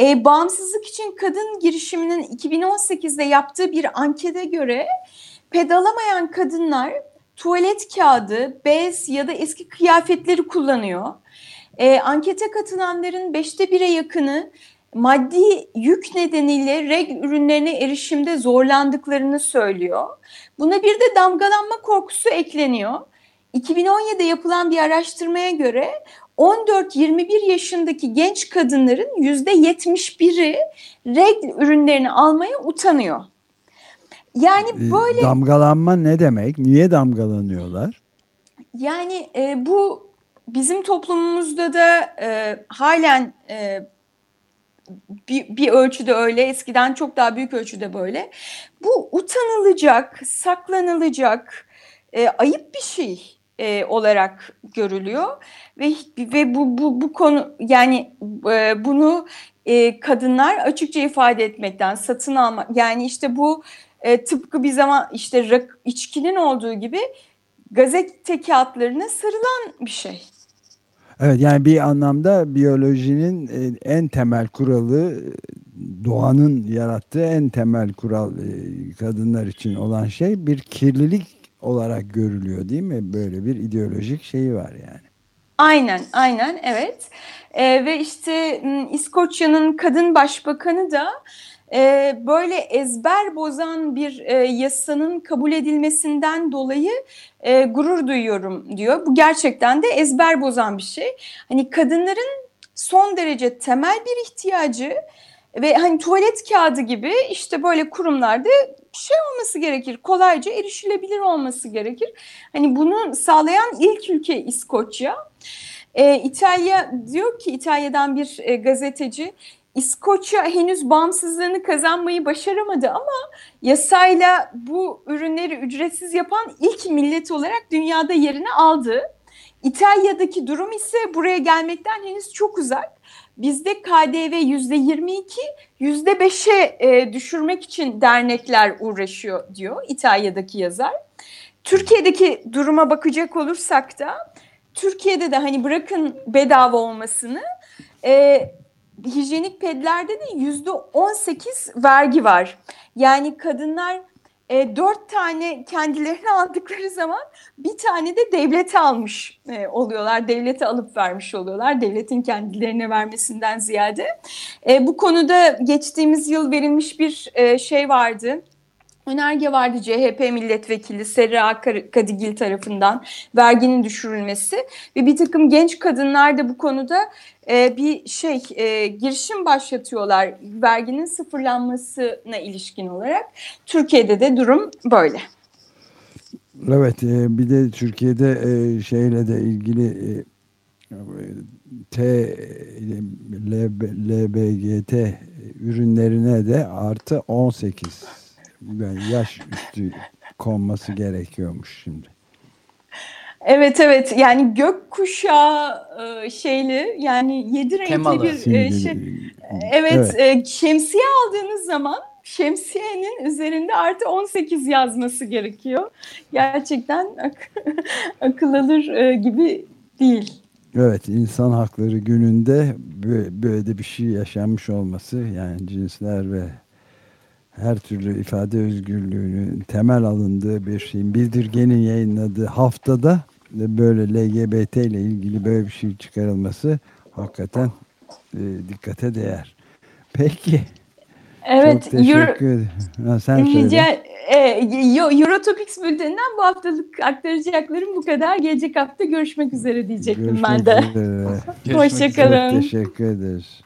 E, bağımsızlık için kadın girişiminin 2018'de yaptığı bir ankete göre pedalamayan kadınlar tuvalet kağıdı, bez ya da eski kıyafetleri kullanıyor. E, ankete katılanların beşte bire yakını maddi yük nedeniyle reg ürünlerine erişimde zorlandıklarını söylüyor. Buna bir de damgalanma korkusu ekleniyor. 2017'de yapılan bir araştırmaya göre 14-21 yaşındaki genç kadınların %71'i regl ürünlerini almaya utanıyor. Yani ee, böyle... Damgalanma ne demek? Niye damgalanıyorlar? Yani e, bu bizim toplumumuzda da e, halen e, bir, bir ölçüde öyle, eskiden çok daha büyük ölçüde böyle. Bu utanılacak, saklanılacak, e, ayıp bir şey e, olarak görülüyor ve ve bu bu bu konu yani e, bunu e, kadınlar açıkça ifade etmekten satın alma yani işte bu e, tıpkı bir zaman işte rak, içkinin olduğu gibi gazete kağıtlarına sarılan bir şey. Evet yani bir anlamda biyolojinin e, en temel kuralı doğanın yarattığı en temel kural e, kadınlar için olan şey bir kirlilik olarak görülüyor değil mi? Böyle bir ideolojik şeyi var yani. Aynen, aynen evet. Ee, ve işte İskoçya'nın kadın başbakanı da e, böyle ezber bozan bir e, yasanın kabul edilmesinden dolayı e, gurur duyuyorum diyor. Bu gerçekten de ezber bozan bir şey. Hani kadınların son derece temel bir ihtiyacı ve hani tuvalet kağıdı gibi işte böyle kurumlarda şey olması gerekir. Kolayca erişilebilir olması gerekir. Hani bunu sağlayan ilk ülke İskoçya. Ee, İtalya diyor ki İtalya'dan bir e, gazeteci İskoçya henüz bağımsızlığını kazanmayı başaramadı ama yasayla bu ürünleri ücretsiz yapan ilk millet olarak dünyada yerini aldı. İtalya'daki durum ise buraya gelmekten henüz çok uzak. Bizde KDV yüzde 22, yüzde 5'e e, düşürmek için dernekler uğraşıyor diyor İtalya'daki yazar. Türkiye'deki duruma bakacak olursak da Türkiye'de de hani bırakın bedava olmasını e, hijyenik pedlerde de yüzde 18 vergi var. Yani kadınlar e, dört tane kendilerine aldıkları zaman bir tane de devlete almış e, oluyorlar. Devlete alıp vermiş oluyorlar. Devletin kendilerine vermesinden ziyade. E, bu konuda geçtiğimiz yıl verilmiş bir e, şey vardı önerge vardı CHP milletvekili Serra Kadigil tarafından verginin düşürülmesi ve bir takım genç kadınlar da bu konuda e, bir şey e, girişim başlatıyorlar verginin sıfırlanmasına ilişkin olarak. Türkiye'de de durum böyle. Evet e, bir de Türkiye'de e, şeyle de ilgili e, T LBGT ürünlerine de artı 18 yani yaş üstü konması gerekiyormuş şimdi. Evet evet yani gökkuşağı e, şeyli yani yedi renkli Temalı. bir e, şey. Evet, evet. E, şemsiye aldığınız zaman şemsiyenin üzerinde artı 18 yazması gerekiyor. Gerçekten ak akıl alır gibi değil. Evet insan hakları gününde böyle, böyle bir şey yaşanmış olması yani cinsler ve her türlü ifade özgürlüğünün temel alındığı bir şeyin bildirgenin yayınladığı haftada böyle LGBT ile ilgili böyle bir şey çıkarılması hakikaten e, dikkate değer. Peki. Evet. Çok teşekkür ederim. Ha, sen söyle. E, Eurotopics bülteninden bu haftalık aktaracaklarım bu kadar. Gelecek hafta görüşmek üzere diyecektim görüşmek ben de. Hoşçakalın. Teşekkür ederiz.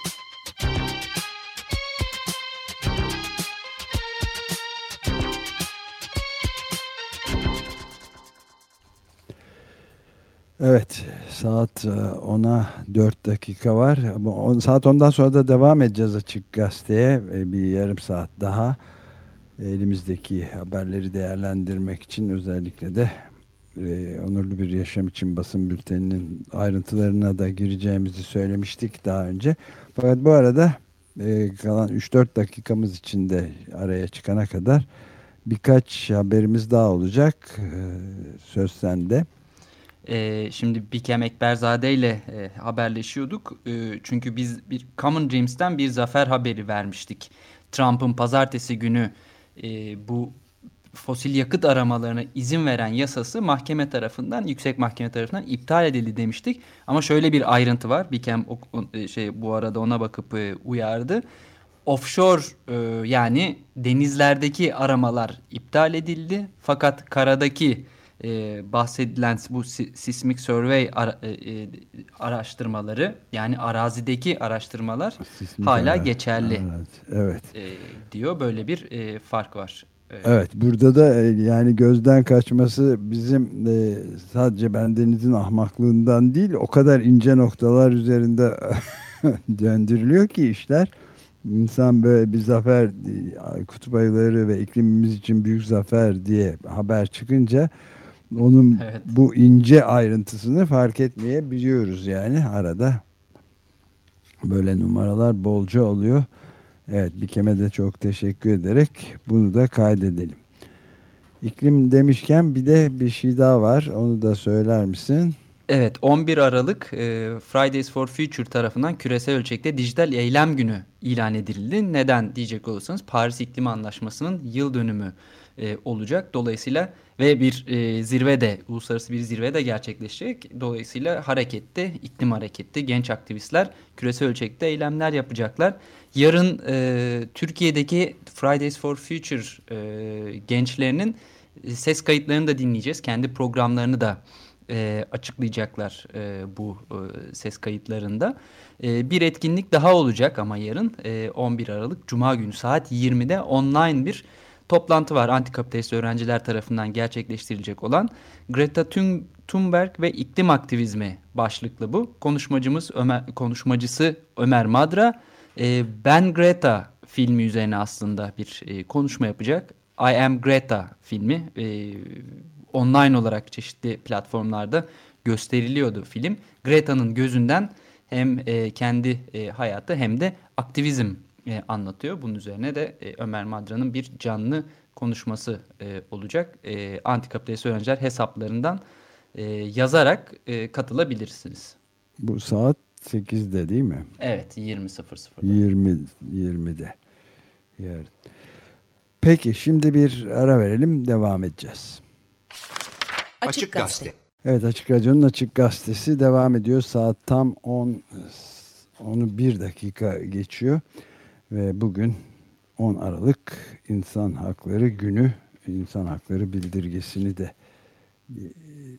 saat 10'a e, 4 dakika var. Saat 10'dan sonra da devam edeceğiz Açık Gazete'ye. E, bir yarım saat daha elimizdeki haberleri değerlendirmek için özellikle de e, Onurlu Bir Yaşam için basın bülteninin ayrıntılarına da gireceğimizi söylemiştik daha önce. Fakat bu arada kalan 3-4 dakikamız içinde araya çıkana kadar birkaç haberimiz daha olacak. Söz sende. E, şimdi Bikem Ekberzade ile e, haberleşiyorduk. E, çünkü biz bir Common Dreams'ten bir zafer haberi vermiştik. Trump'ın pazartesi günü e, bu fosil yakıt aramalarına izin veren yasası mahkeme tarafından, yüksek mahkeme tarafından iptal edildi demiştik. Ama şöyle bir ayrıntı var. Bikem e, şey bu arada ona bakıp e, uyardı. Offshore e, yani denizlerdeki aramalar iptal edildi. Fakat karadaki e, bahsedilen bu sismik survey ara, e, e, araştırmaları yani arazideki araştırmalar Sismik hala evet. geçerli. Evet. evet. E, diyor böyle bir e, fark var. Evet burada da e, yani gözden kaçması bizim e, sadece bendenizin ahmaklığından değil o kadar ince noktalar üzerinde döndürülüyor ki işler. İnsan böyle bir zafer kutup ayıları ve iklimimiz için büyük zafer diye haber çıkınca onun evet. bu ince ayrıntısını fark etmeyebiliyoruz yani arada. Böyle numaralar bolca oluyor. Evet Bikem'e de çok teşekkür ederek bunu da kaydedelim. İklim demişken bir de bir şey daha var. Onu da söyler misin? Evet 11 Aralık e, Fridays for Future tarafından küresel ölçekte dijital eylem günü ilan edildi. Neden diyecek olursanız Paris İklim Anlaşması'nın yıl dönümü e, olacak. Dolayısıyla ve bir e, zirve de uluslararası bir zirve de gerçekleşecek. Dolayısıyla harekette, iklim harekette genç aktivistler küresel ölçekte eylemler yapacaklar. Yarın e, Türkiye'deki Fridays for Future e, gençlerinin ses kayıtlarını da dinleyeceğiz. Kendi programlarını da e, açıklayacaklar e, bu e, ses kayıtlarında. E, bir etkinlik daha olacak ama yarın e, 11 Aralık Cuma günü saat 20'de online bir toplantı var. Antikapitalist öğrenciler tarafından gerçekleştirilecek olan Greta Thunberg ve iklim aktivizmi başlıklı bu. Konuşmacımız Ömer, konuşmacısı Ömer Madra e, Ben Greta filmi üzerine aslında bir e, konuşma yapacak. I Am Greta filmi e, online olarak çeşitli platformlarda gösteriliyordu film. Greta'nın gözünden hem e, kendi e, hayatı hem de aktivizm e, anlatıyor. Bunun üzerine de e, Ömer Madra'nın bir canlı konuşması e, olacak. E, Antikapitalist öğrenciler hesaplarından e, yazarak e, katılabilirsiniz. Bu saat 8'de değil mi? Evet 20.00'da. 20, 20'de. Yarın. Peki şimdi bir ara verelim devam edeceğiz. Açık Gazete. Evet Açık Radyo'nun Açık Gazetesi devam ediyor. Saat tam 10 onu bir dakika geçiyor. Ve bugün 10 Aralık İnsan Hakları Günü. İnsan Hakları Bildirgesini de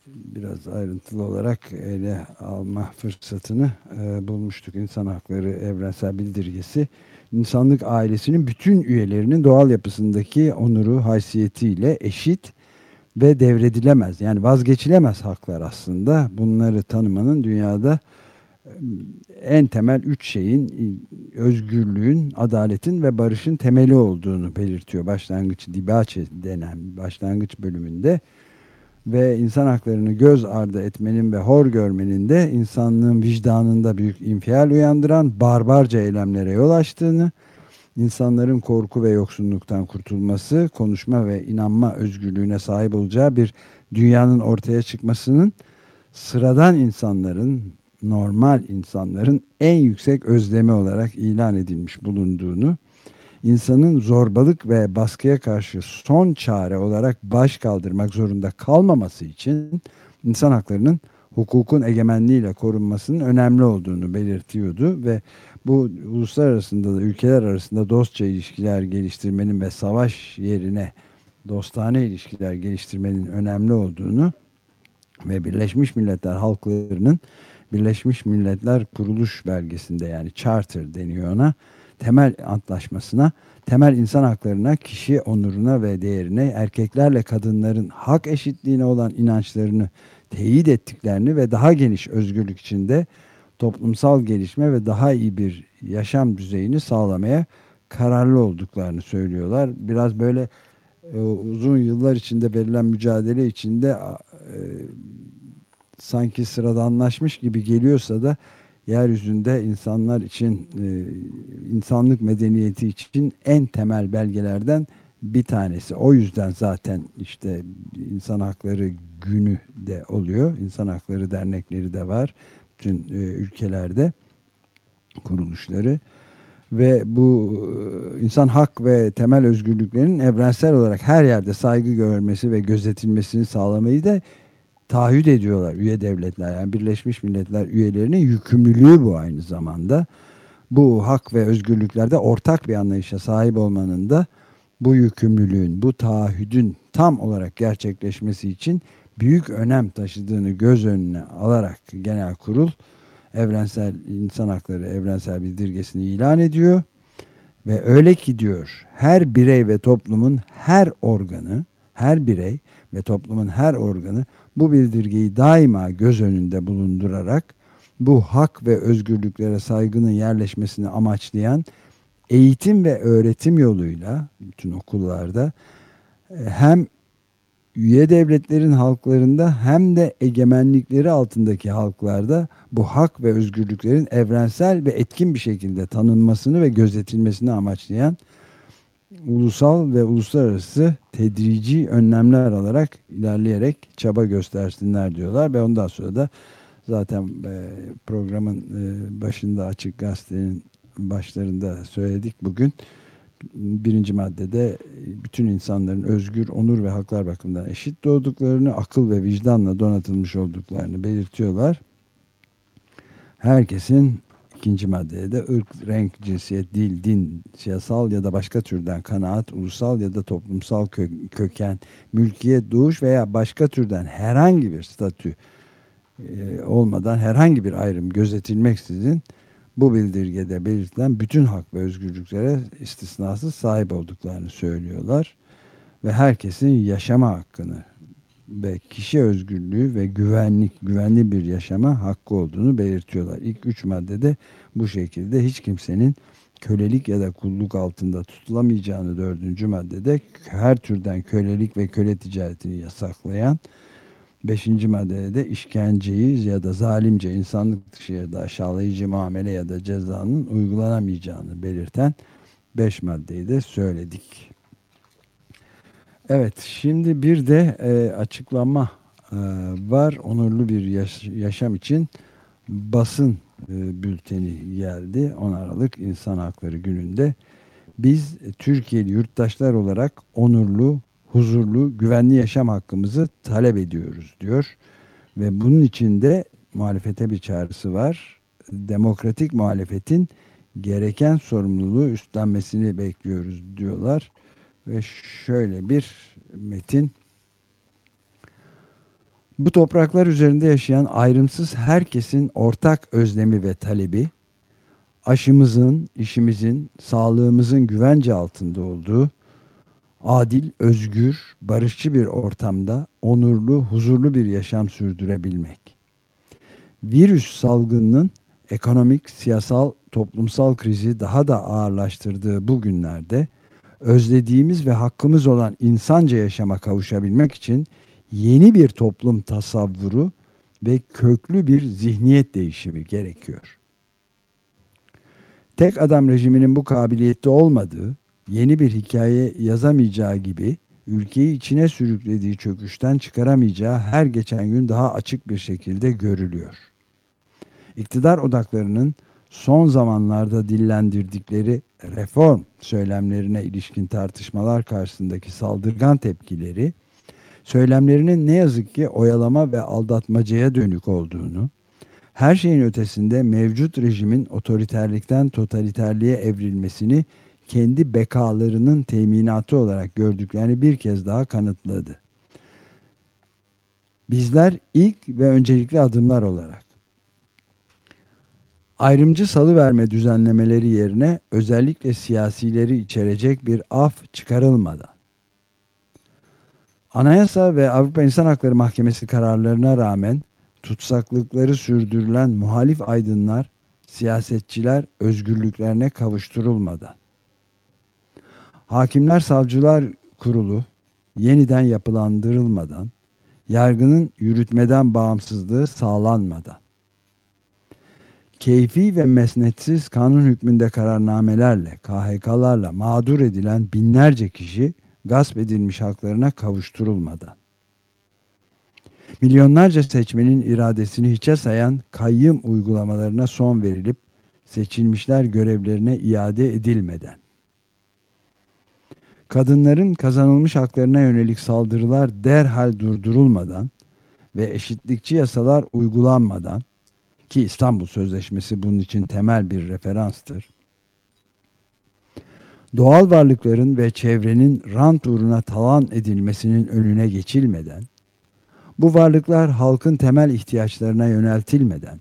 biraz ayrıntılı olarak ele alma fırsatını e, bulmuştuk. İnsan Hakları Evrensel Bildirgesi, insanlık ailesinin bütün üyelerinin doğal yapısındaki onuru, haysiyetiyle eşit ve devredilemez. Yani vazgeçilemez haklar aslında. Bunları tanımanın dünyada en temel üç şeyin özgürlüğün, adaletin ve barışın temeli olduğunu belirtiyor. Başlangıç dibaçe denen başlangıç bölümünde ve insan haklarını göz ardı etmenin ve hor görmenin de insanlığın vicdanında büyük infial uyandıran barbarca eylemlere yol açtığını, insanların korku ve yoksunluktan kurtulması, konuşma ve inanma özgürlüğüne sahip olacağı bir dünyanın ortaya çıkmasının sıradan insanların, normal insanların en yüksek özlemi olarak ilan edilmiş bulunduğunu, insanın zorbalık ve baskıya karşı son çare olarak baş kaldırmak zorunda kalmaması için insan haklarının hukukun egemenliğiyle korunmasının önemli olduğunu belirtiyordu ve bu uluslararası da ülkeler arasında dostça ilişkiler geliştirmenin ve savaş yerine dostane ilişkiler geliştirmenin önemli olduğunu ve Birleşmiş Milletler halklarının Birleşmiş Milletler kuruluş belgesinde yani charter deniyor ona temel antlaşmasına, temel insan haklarına, kişi onuruna ve değerine, erkeklerle kadınların hak eşitliğine olan inançlarını teyit ettiklerini ve daha geniş özgürlük içinde toplumsal gelişme ve daha iyi bir yaşam düzeyini sağlamaya kararlı olduklarını söylüyorlar. Biraz böyle e, uzun yıllar içinde verilen mücadele içinde e, sanki sıradanlaşmış gibi geliyorsa da yeryüzünde insanlar için, e, insanlık medeniyeti için en temel belgelerden bir tanesi. O yüzden zaten işte insan hakları günü de oluyor. İnsan hakları dernekleri de var. Bütün e, ülkelerde kuruluşları ve bu e, insan hak ve temel özgürlüklerin evrensel olarak her yerde saygı görmesi ve gözetilmesini sağlamayı da taahhüt ediyorlar üye devletler. Yani Birleşmiş Milletler üyelerinin yükümlülüğü bu aynı zamanda. Bu hak ve özgürlüklerde ortak bir anlayışa sahip olmanın da bu yükümlülüğün, bu taahhüdün tam olarak gerçekleşmesi için büyük önem taşıdığını göz önüne alarak genel kurul evrensel insan hakları evrensel bildirgesini ilan ediyor ve öyle ki diyor her birey ve toplumun her organı her birey ve toplumun her organı bu bildirgeyi daima göz önünde bulundurarak bu hak ve özgürlüklere saygının yerleşmesini amaçlayan eğitim ve öğretim yoluyla bütün okullarda e, hem üye devletlerin halklarında hem de egemenlikleri altındaki halklarda bu hak ve özgürlüklerin evrensel ve etkin bir şekilde tanınmasını ve gözetilmesini amaçlayan ulusal ve uluslararası tedrici önlemler alarak ilerleyerek çaba göstersinler diyorlar ve ondan sonra da zaten e, programın e, başında açık gazetenin başlarında söyledik bugün birinci maddede bütün insanların özgür, onur ve haklar bakımından eşit doğduklarını, akıl ve vicdanla donatılmış olduklarını belirtiyorlar. Herkesin ikinci maddede de ırk, renk, cinsiyet, dil, din, siyasal ya da başka türden kanaat, ulusal ya da toplumsal kö köken, mülkiyet, doğuş veya başka türden herhangi bir statü e, olmadan herhangi bir ayrım gözetilmeksizin bu bildirgede belirtilen bütün hak ve özgürlüklere istisnasız sahip olduklarını söylüyorlar. Ve herkesin yaşama hakkını ve kişi özgürlüğü ve güvenlik, güvenli bir yaşama hakkı olduğunu belirtiyorlar. İlk üç maddede bu şekilde hiç kimsenin kölelik ya da kulluk altında tutulamayacağını dördüncü maddede her türden kölelik ve köle ticaretini yasaklayan beşinci maddede de işkenceyi ya da zalimce insanlık dışı ya da aşağılayıcı muamele ya da cezanın uygulanamayacağını belirten beş maddeyi de söyledik. Evet şimdi bir de e, açıklama e, var onurlu bir yaş yaşam için basın e, bülteni geldi 10 Aralık İnsan Hakları Günü'nde. Biz e, Türkiye'li yurttaşlar olarak onurlu, huzurlu, güvenli yaşam hakkımızı talep ediyoruz diyor. Ve bunun için de muhalefete bir çağrısı var. Demokratik muhalefetin gereken sorumluluğu üstlenmesini bekliyoruz diyorlar. Ve şöyle bir metin bu topraklar üzerinde yaşayan ayrımsız herkesin ortak özlemi ve talebi, aşımızın, işimizin, sağlığımızın güvence altında olduğu, adil, özgür, barışçı bir ortamda onurlu, huzurlu bir yaşam sürdürebilmek. Virüs salgınının ekonomik, siyasal, toplumsal krizi daha da ağırlaştırdığı bu günlerde özlediğimiz ve hakkımız olan insanca yaşama kavuşabilmek için yeni bir toplum tasavvuru ve köklü bir zihniyet değişimi gerekiyor. Tek adam rejiminin bu kabiliyette olmadığı, yeni bir hikaye yazamayacağı gibi ülkeyi içine sürüklediği çöküşten çıkaramayacağı her geçen gün daha açık bir şekilde görülüyor. İktidar odaklarının son zamanlarda dillendirdikleri reform söylemlerine ilişkin tartışmalar karşısındaki saldırgan tepkileri söylemlerinin ne yazık ki oyalama ve aldatmacaya dönük olduğunu, her şeyin ötesinde mevcut rejimin otoriterlikten totaliterliğe evrilmesini kendi bekalarının teminatı olarak gördüklerini bir kez daha kanıtladı. Bizler ilk ve öncelikli adımlar olarak ayrımcı salı verme düzenlemeleri yerine özellikle siyasileri içerecek bir af çıkarılmadan Anayasa ve Avrupa İnsan Hakları Mahkemesi kararlarına rağmen tutsaklıkları sürdürülen muhalif aydınlar, siyasetçiler özgürlüklerine kavuşturulmadan. Hakimler Savcılar Kurulu yeniden yapılandırılmadan, yargının yürütmeden bağımsızlığı sağlanmadan, keyfi ve mesnetsiz kanun hükmünde kararnamelerle, KHK'larla mağdur edilen binlerce kişi gasp edilmiş haklarına kavuşturulmadan. Milyonlarca seçmenin iradesini hiçe sayan kayyım uygulamalarına son verilip seçilmişler görevlerine iade edilmeden. Kadınların kazanılmış haklarına yönelik saldırılar derhal durdurulmadan ve eşitlikçi yasalar uygulanmadan ki İstanbul Sözleşmesi bunun için temel bir referanstır. Doğal varlıkların ve çevrenin rant uğruna talan edilmesinin önüne geçilmeden, bu varlıklar halkın temel ihtiyaçlarına yöneltilmeden,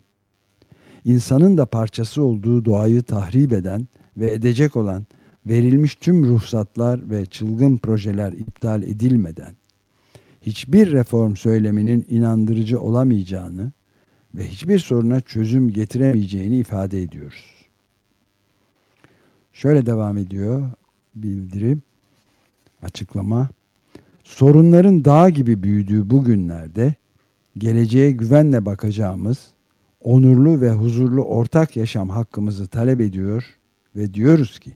insanın da parçası olduğu doğayı tahrip eden ve edecek olan verilmiş tüm ruhsatlar ve çılgın projeler iptal edilmeden, hiçbir reform söyleminin inandırıcı olamayacağını ve hiçbir soruna çözüm getiremeyeceğini ifade ediyoruz. Şöyle devam ediyor bildirim, açıklama. Sorunların dağ gibi büyüdüğü bu günlerde geleceğe güvenle bakacağımız onurlu ve huzurlu ortak yaşam hakkımızı talep ediyor ve diyoruz ki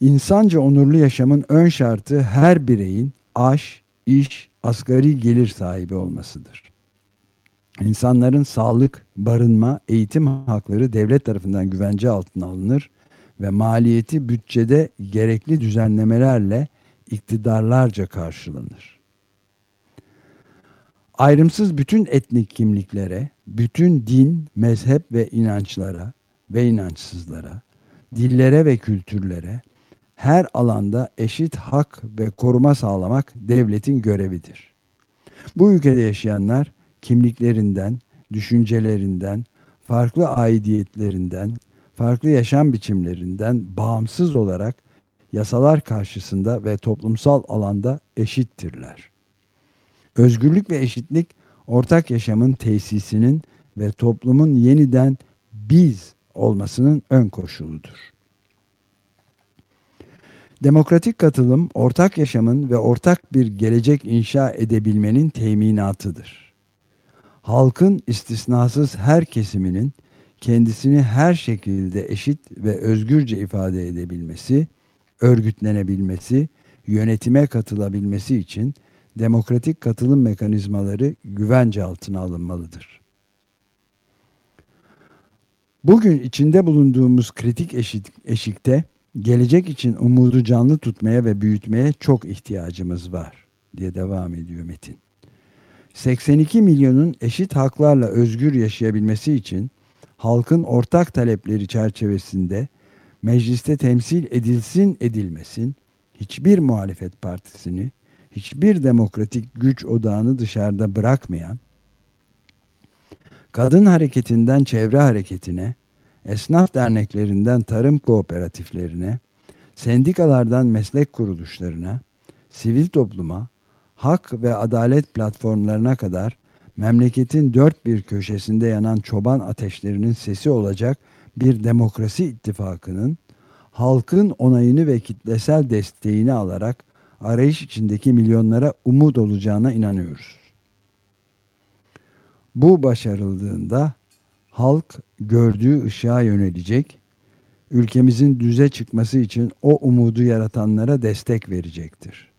insanca onurlu yaşamın ön şartı her bireyin aş, iş, asgari gelir sahibi olmasıdır. İnsanların sağlık, barınma, eğitim hakları devlet tarafından güvence altına alınır ve maliyeti bütçede gerekli düzenlemelerle iktidarlarca karşılanır. Ayrımsız bütün etnik kimliklere, bütün din, mezhep ve inançlara ve inançsızlara, dillere ve kültürlere her alanda eşit hak ve koruma sağlamak devletin görevidir. Bu ülkede yaşayanlar kimliklerinden, düşüncelerinden, farklı aidiyetlerinden, farklı yaşam biçimlerinden bağımsız olarak yasalar karşısında ve toplumsal alanda eşittirler. Özgürlük ve eşitlik ortak yaşamın tesisinin ve toplumun yeniden biz olmasının ön koşuludur. Demokratik katılım ortak yaşamın ve ortak bir gelecek inşa edebilmenin teminatıdır. Halkın istisnasız her kesiminin kendisini her şekilde eşit ve özgürce ifade edebilmesi, örgütlenebilmesi, yönetime katılabilmesi için demokratik katılım mekanizmaları güvence altına alınmalıdır. Bugün içinde bulunduğumuz kritik eşikte gelecek için umudu canlı tutmaya ve büyütmeye çok ihtiyacımız var diye devam ediyor Metin. 82 milyonun eşit haklarla özgür yaşayabilmesi için halkın ortak talepleri çerçevesinde mecliste temsil edilsin edilmesin hiçbir muhalefet partisini, hiçbir demokratik güç odağını dışarıda bırakmayan, kadın hareketinden çevre hareketine, esnaf derneklerinden tarım kooperatiflerine, sendikalardan meslek kuruluşlarına, sivil topluma, hak ve adalet platformlarına kadar memleketin dört bir köşesinde yanan çoban ateşlerinin sesi olacak bir demokrasi ittifakının halkın onayını ve kitlesel desteğini alarak arayış içindeki milyonlara umut olacağına inanıyoruz. Bu başarıldığında halk gördüğü ışığa yönelecek, ülkemizin düze çıkması için o umudu yaratanlara destek verecektir.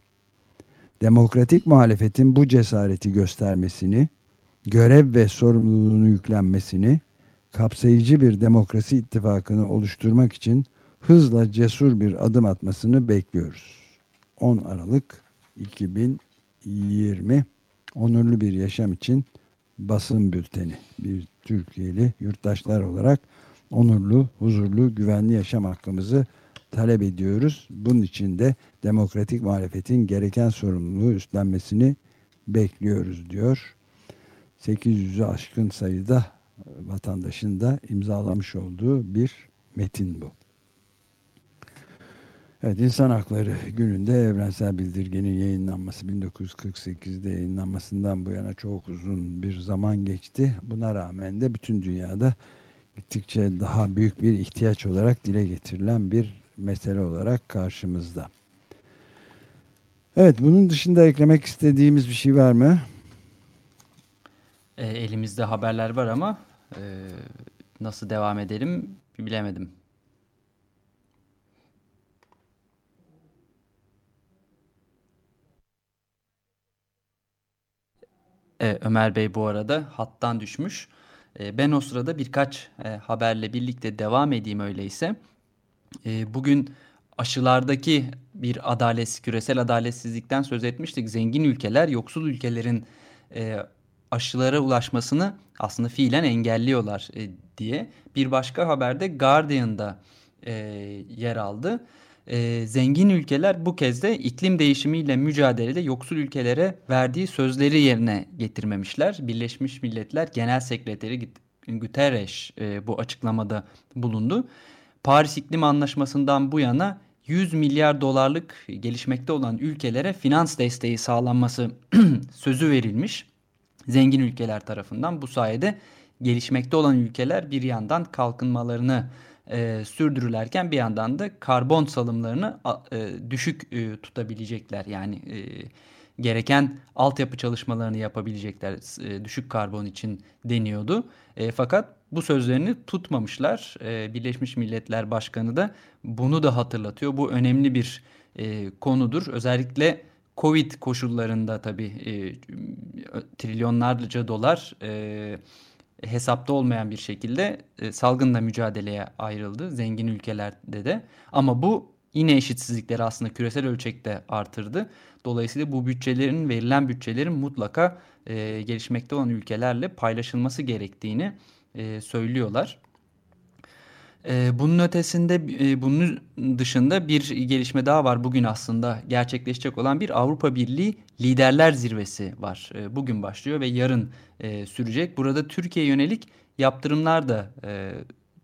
Demokratik muhalefetin bu cesareti göstermesini, görev ve sorumluluğunu yüklenmesini, kapsayıcı bir demokrasi ittifakını oluşturmak için hızla cesur bir adım atmasını bekliyoruz. 10 Aralık 2020 onurlu bir yaşam için basın bülteni. Bir Türkiye'li yurttaşlar olarak onurlu, huzurlu, güvenli yaşam hakkımızı talep ediyoruz. Bunun için de demokratik muhalefetin gereken sorumluluğu üstlenmesini bekliyoruz diyor. 800'ü aşkın sayıda vatandaşın da imzalamış olduğu bir metin bu. Evet İnsan Hakları gününde evrensel bildirgenin yayınlanması 1948'de yayınlanmasından bu yana çok uzun bir zaman geçti. Buna rağmen de bütün dünyada gittikçe daha büyük bir ihtiyaç olarak dile getirilen bir mesele olarak karşımızda. Evet bunun dışında eklemek istediğimiz bir şey var mı? E, elimizde haberler var ama e, nasıl devam edelim bilemedim. E, Ömer Bey bu arada hattan düşmüş. E, ben o sırada birkaç e, haberle birlikte devam edeyim öyleyse. E, bugün aşılardaki bir adalet, küresel adaletsizlikten söz etmiştik. Zengin ülkeler yoksul ülkelerin e, aşılara ulaşmasını aslında fiilen engelliyorlar e, diye. Bir başka haberde Guardian'da e, yer aldı e, zengin ülkeler bu kez de iklim değişimiyle mücadelede yoksul ülkelere verdiği sözleri yerine getirmemişler. Birleşmiş Milletler Genel Sekreteri Guterres e, bu açıklamada bulundu. Paris İklim Anlaşması'ndan bu yana 100 milyar dolarlık gelişmekte olan ülkelere finans desteği sağlanması sözü verilmiş. Zengin ülkeler tarafından bu sayede gelişmekte olan ülkeler bir yandan kalkınmalarını e, sürdürülerken bir yandan da karbon salımlarını e, düşük e, tutabilecekler. Yani e, gereken altyapı çalışmalarını yapabilecekler e, düşük karbon için deniyordu. E, fakat bu sözlerini tutmamışlar. E, Birleşmiş Milletler Başkanı da bunu da hatırlatıyor. Bu önemli bir e, konudur. Özellikle Covid koşullarında tabii e, trilyonlarca dolar e, hesapta olmayan bir şekilde salgınla mücadeleye ayrıldı zengin ülkelerde de. Ama bu yine eşitsizlikleri aslında küresel ölçekte artırdı. Dolayısıyla bu bütçelerin verilen bütçelerin mutlaka gelişmekte olan ülkelerle paylaşılması gerektiğini e, söylüyorlar. Ee, bunun ötesinde, e, bunun dışında bir gelişme daha var bugün aslında gerçekleşecek olan bir Avrupa Birliği Liderler Zirvesi var. Ee, bugün başlıyor ve yarın e, sürecek. Burada Türkiye yönelik yaptırımlar da e,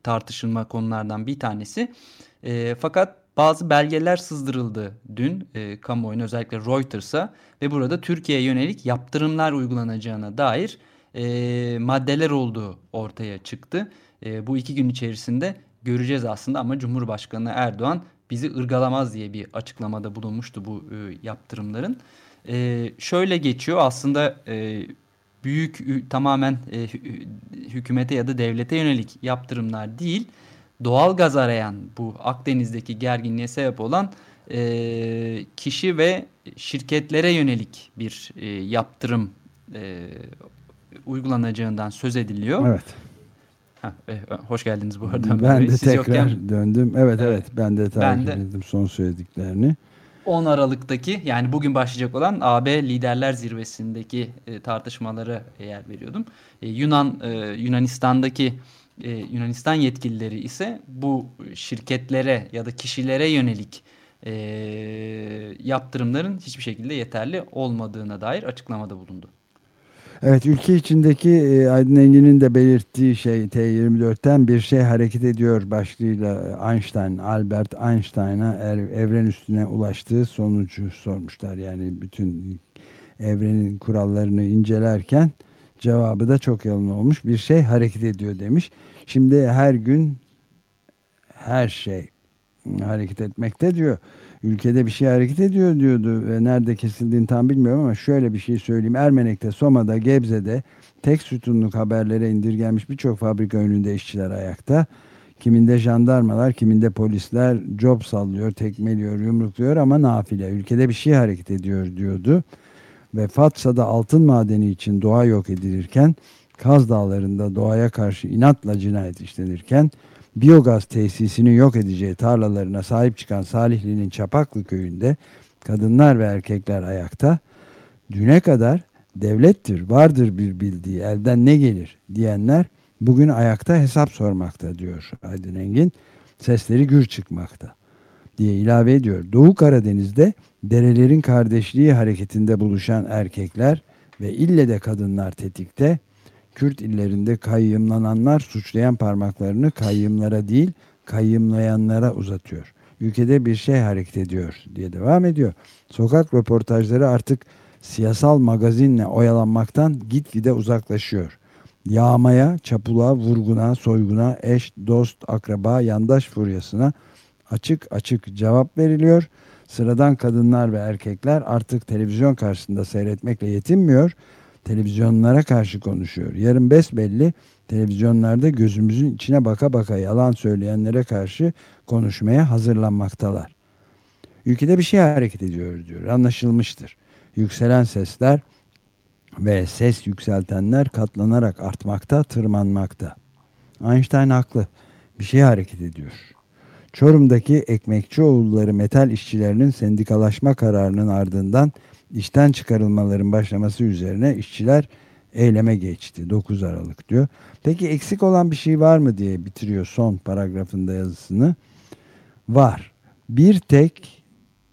tartışılma konulardan bir tanesi. Fakat bazı belgeler sızdırıldı dün e, kamuoyuna özellikle Reuters'a ve burada Türkiye'ye yönelik yaptırımlar uygulanacağına dair e, maddeler olduğu ortaya çıktı. E, bu iki gün içerisinde göreceğiz aslında ama Cumhurbaşkanı Erdoğan bizi ırgalamaz diye bir açıklamada bulunmuştu bu e, yaptırımların. E, şöyle geçiyor aslında e, büyük tamamen e, hükümete ya da devlete yönelik yaptırımlar değil doğal gaz arayan bu Akdeniz'deki gerginliğe sebep olan e, kişi ve şirketlere yönelik bir e, yaptırım e, uygulanacağından söz ediliyor. Evet. Ha, e, hoş geldiniz bu arada. Ben de Siz tekrar yokken, döndüm. Evet evet ben de takip ben de, ettim son söylediklerini. 10 Aralık'taki yani bugün başlayacak olan AB Liderler Zirvesi'ndeki e, tartışmalara yer veriyordum. E, Yunan e, Yunanistan'daki e, Yunanistan yetkilileri ise bu şirketlere ya da kişilere yönelik e, yaptırımların hiçbir şekilde yeterli olmadığına dair açıklamada bulundu. Evet ülke içindeki e, Aydın Engin'in de belirttiği şey T24'ten bir şey hareket ediyor başlığıyla Einstein, Albert Einstein'a er, evren üstüne ulaştığı sonucu sormuşlar. Yani bütün evrenin kurallarını incelerken cevabı da çok yalın olmuş. Bir şey hareket ediyor demiş. Şimdi her gün her şey hareket etmekte diyor. Ülkede bir şey hareket ediyor diyordu ve nerede kesildiğini tam bilmiyorum ama şöyle bir şey söyleyeyim. Ermenek'te, Soma'da, Gebze'de tek sütunluk haberlere indirgenmiş birçok fabrika önünde işçiler ayakta. Kiminde jandarmalar, kiminde polisler job sallıyor, tekmeliyor, yumrukluyor ama nafile. Ülkede bir şey hareket ediyor diyordu. Ve Fatsa'da altın madeni için doğa yok edilirken, Kaz Dağları'nda doğaya karşı inatla cinayet işlenirken, biyogaz tesisini yok edeceği tarlalarına sahip çıkan Salihli'nin Çapaklı köyünde kadınlar ve erkekler ayakta. Düne kadar devlettir, vardır bir bildiği, elden ne gelir diyenler bugün ayakta hesap sormakta diyor Aydın Engin. Sesleri gür çıkmakta diye ilave ediyor. Doğu Karadeniz'de derelerin kardeşliği hareketinde buluşan erkekler ve ille de kadınlar tetikte Kürt illerinde kayyımlananlar suçlayan parmaklarını kayyımlara değil kayyımlayanlara uzatıyor. Ülkede bir şey hareket ediyor diye devam ediyor. Sokak röportajları artık siyasal magazinle oyalanmaktan gitgide uzaklaşıyor. Yağmaya, çapula, vurguna, soyguna, eş, dost, akraba, yandaş furyasına açık açık cevap veriliyor. Sıradan kadınlar ve erkekler artık televizyon karşısında seyretmekle yetinmiyor televizyonlara karşı konuşuyor. Yarın besbelli televizyonlarda gözümüzün içine baka baka yalan söyleyenlere karşı konuşmaya hazırlanmaktalar. Ülkede bir şey hareket ediyor diyor. Anlaşılmıştır. Yükselen sesler ve ses yükseltenler katlanarak artmakta, tırmanmakta. Einstein haklı. Bir şey hareket ediyor. Çorum'daki ekmekçi oğulları metal işçilerinin sendikalaşma kararının ardından işten çıkarılmaların başlaması üzerine işçiler eyleme geçti. 9 Aralık diyor. Peki eksik olan bir şey var mı diye bitiriyor son paragrafında yazısını. Var. Bir tek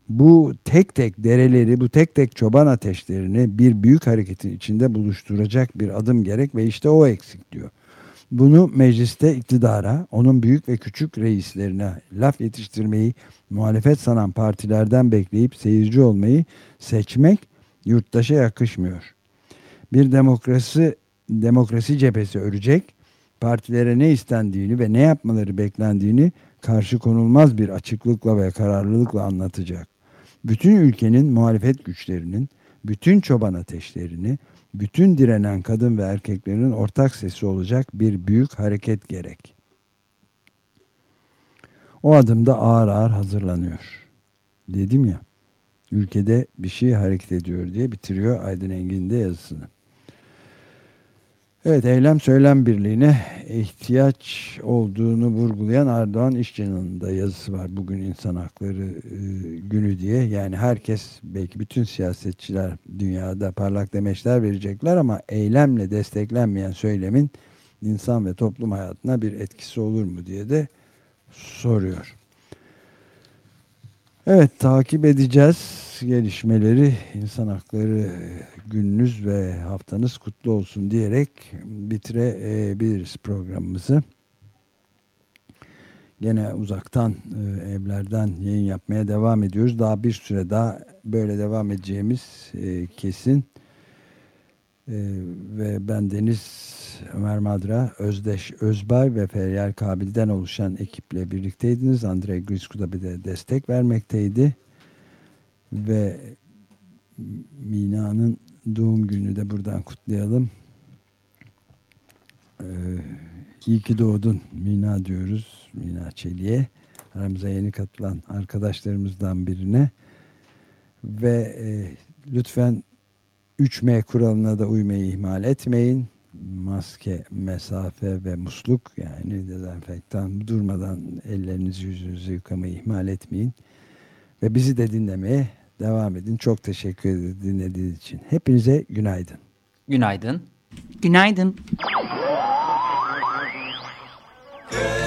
bu tek tek dereleri, bu tek tek çoban ateşlerini bir büyük hareketin içinde buluşturacak bir adım gerek ve işte o eksik diyor. Bunu mecliste iktidara, onun büyük ve küçük reislerine laf yetiştirmeyi muhalefet sanan partilerden bekleyip seyirci olmayı seçmek yurttaşa yakışmıyor. Bir demokrasi demokrasi cephesi örecek, partilere ne istendiğini ve ne yapmaları beklendiğini karşı konulmaz bir açıklıkla ve kararlılıkla anlatacak. Bütün ülkenin muhalefet güçlerinin, bütün çoban ateşlerini, bütün direnen kadın ve erkeklerin ortak sesi olacak bir büyük hareket gerek. O adımda ağır ağır hazırlanıyor. Dedim ya, ülkede bir şey hareket ediyor diye bitiriyor Aydın Engin de yazısını. Evet eylem söylem birliğine ihtiyaç olduğunu vurgulayan Erdoğan İşcan'ın da yazısı var. Bugün insan hakları e, günü diye. Yani herkes belki bütün siyasetçiler dünyada parlak demeçler verecekler ama eylemle desteklenmeyen söylemin insan ve toplum hayatına bir etkisi olur mu diye de soruyor. Evet takip edeceğiz gelişmeleri insan hakları gününüz ve haftanız kutlu olsun diyerek bitirebiliriz programımızı. Gene uzaktan e, evlerden yayın yapmaya devam ediyoruz. Daha bir süre daha böyle devam edeceğimiz e, kesin. E, ve ben Deniz Ömer Madra, Özdeş Özbay ve Feryal Kabil'den oluşan ekiple birlikteydiniz. Andrei Grisku da bir de destek vermekteydi. Ve Mina'nın doğum gününü de buradan kutlayalım. Ee, iyi ki doğdun Mina diyoruz. Mina Çelik'e. Aramıza yeni katılan arkadaşlarımızdan birine. Ve e, lütfen 3M kuralına da uymayı ihmal etmeyin. Maske, mesafe ve musluk yani dezenfektan durmadan ellerinizi yüzünüzü yıkamayı ihmal etmeyin. Ve bizi de dinlemeye devam edin. Çok teşekkür ederim dinlediğiniz için. Hepinize günaydın. Günaydın. Günaydın. Günaydın.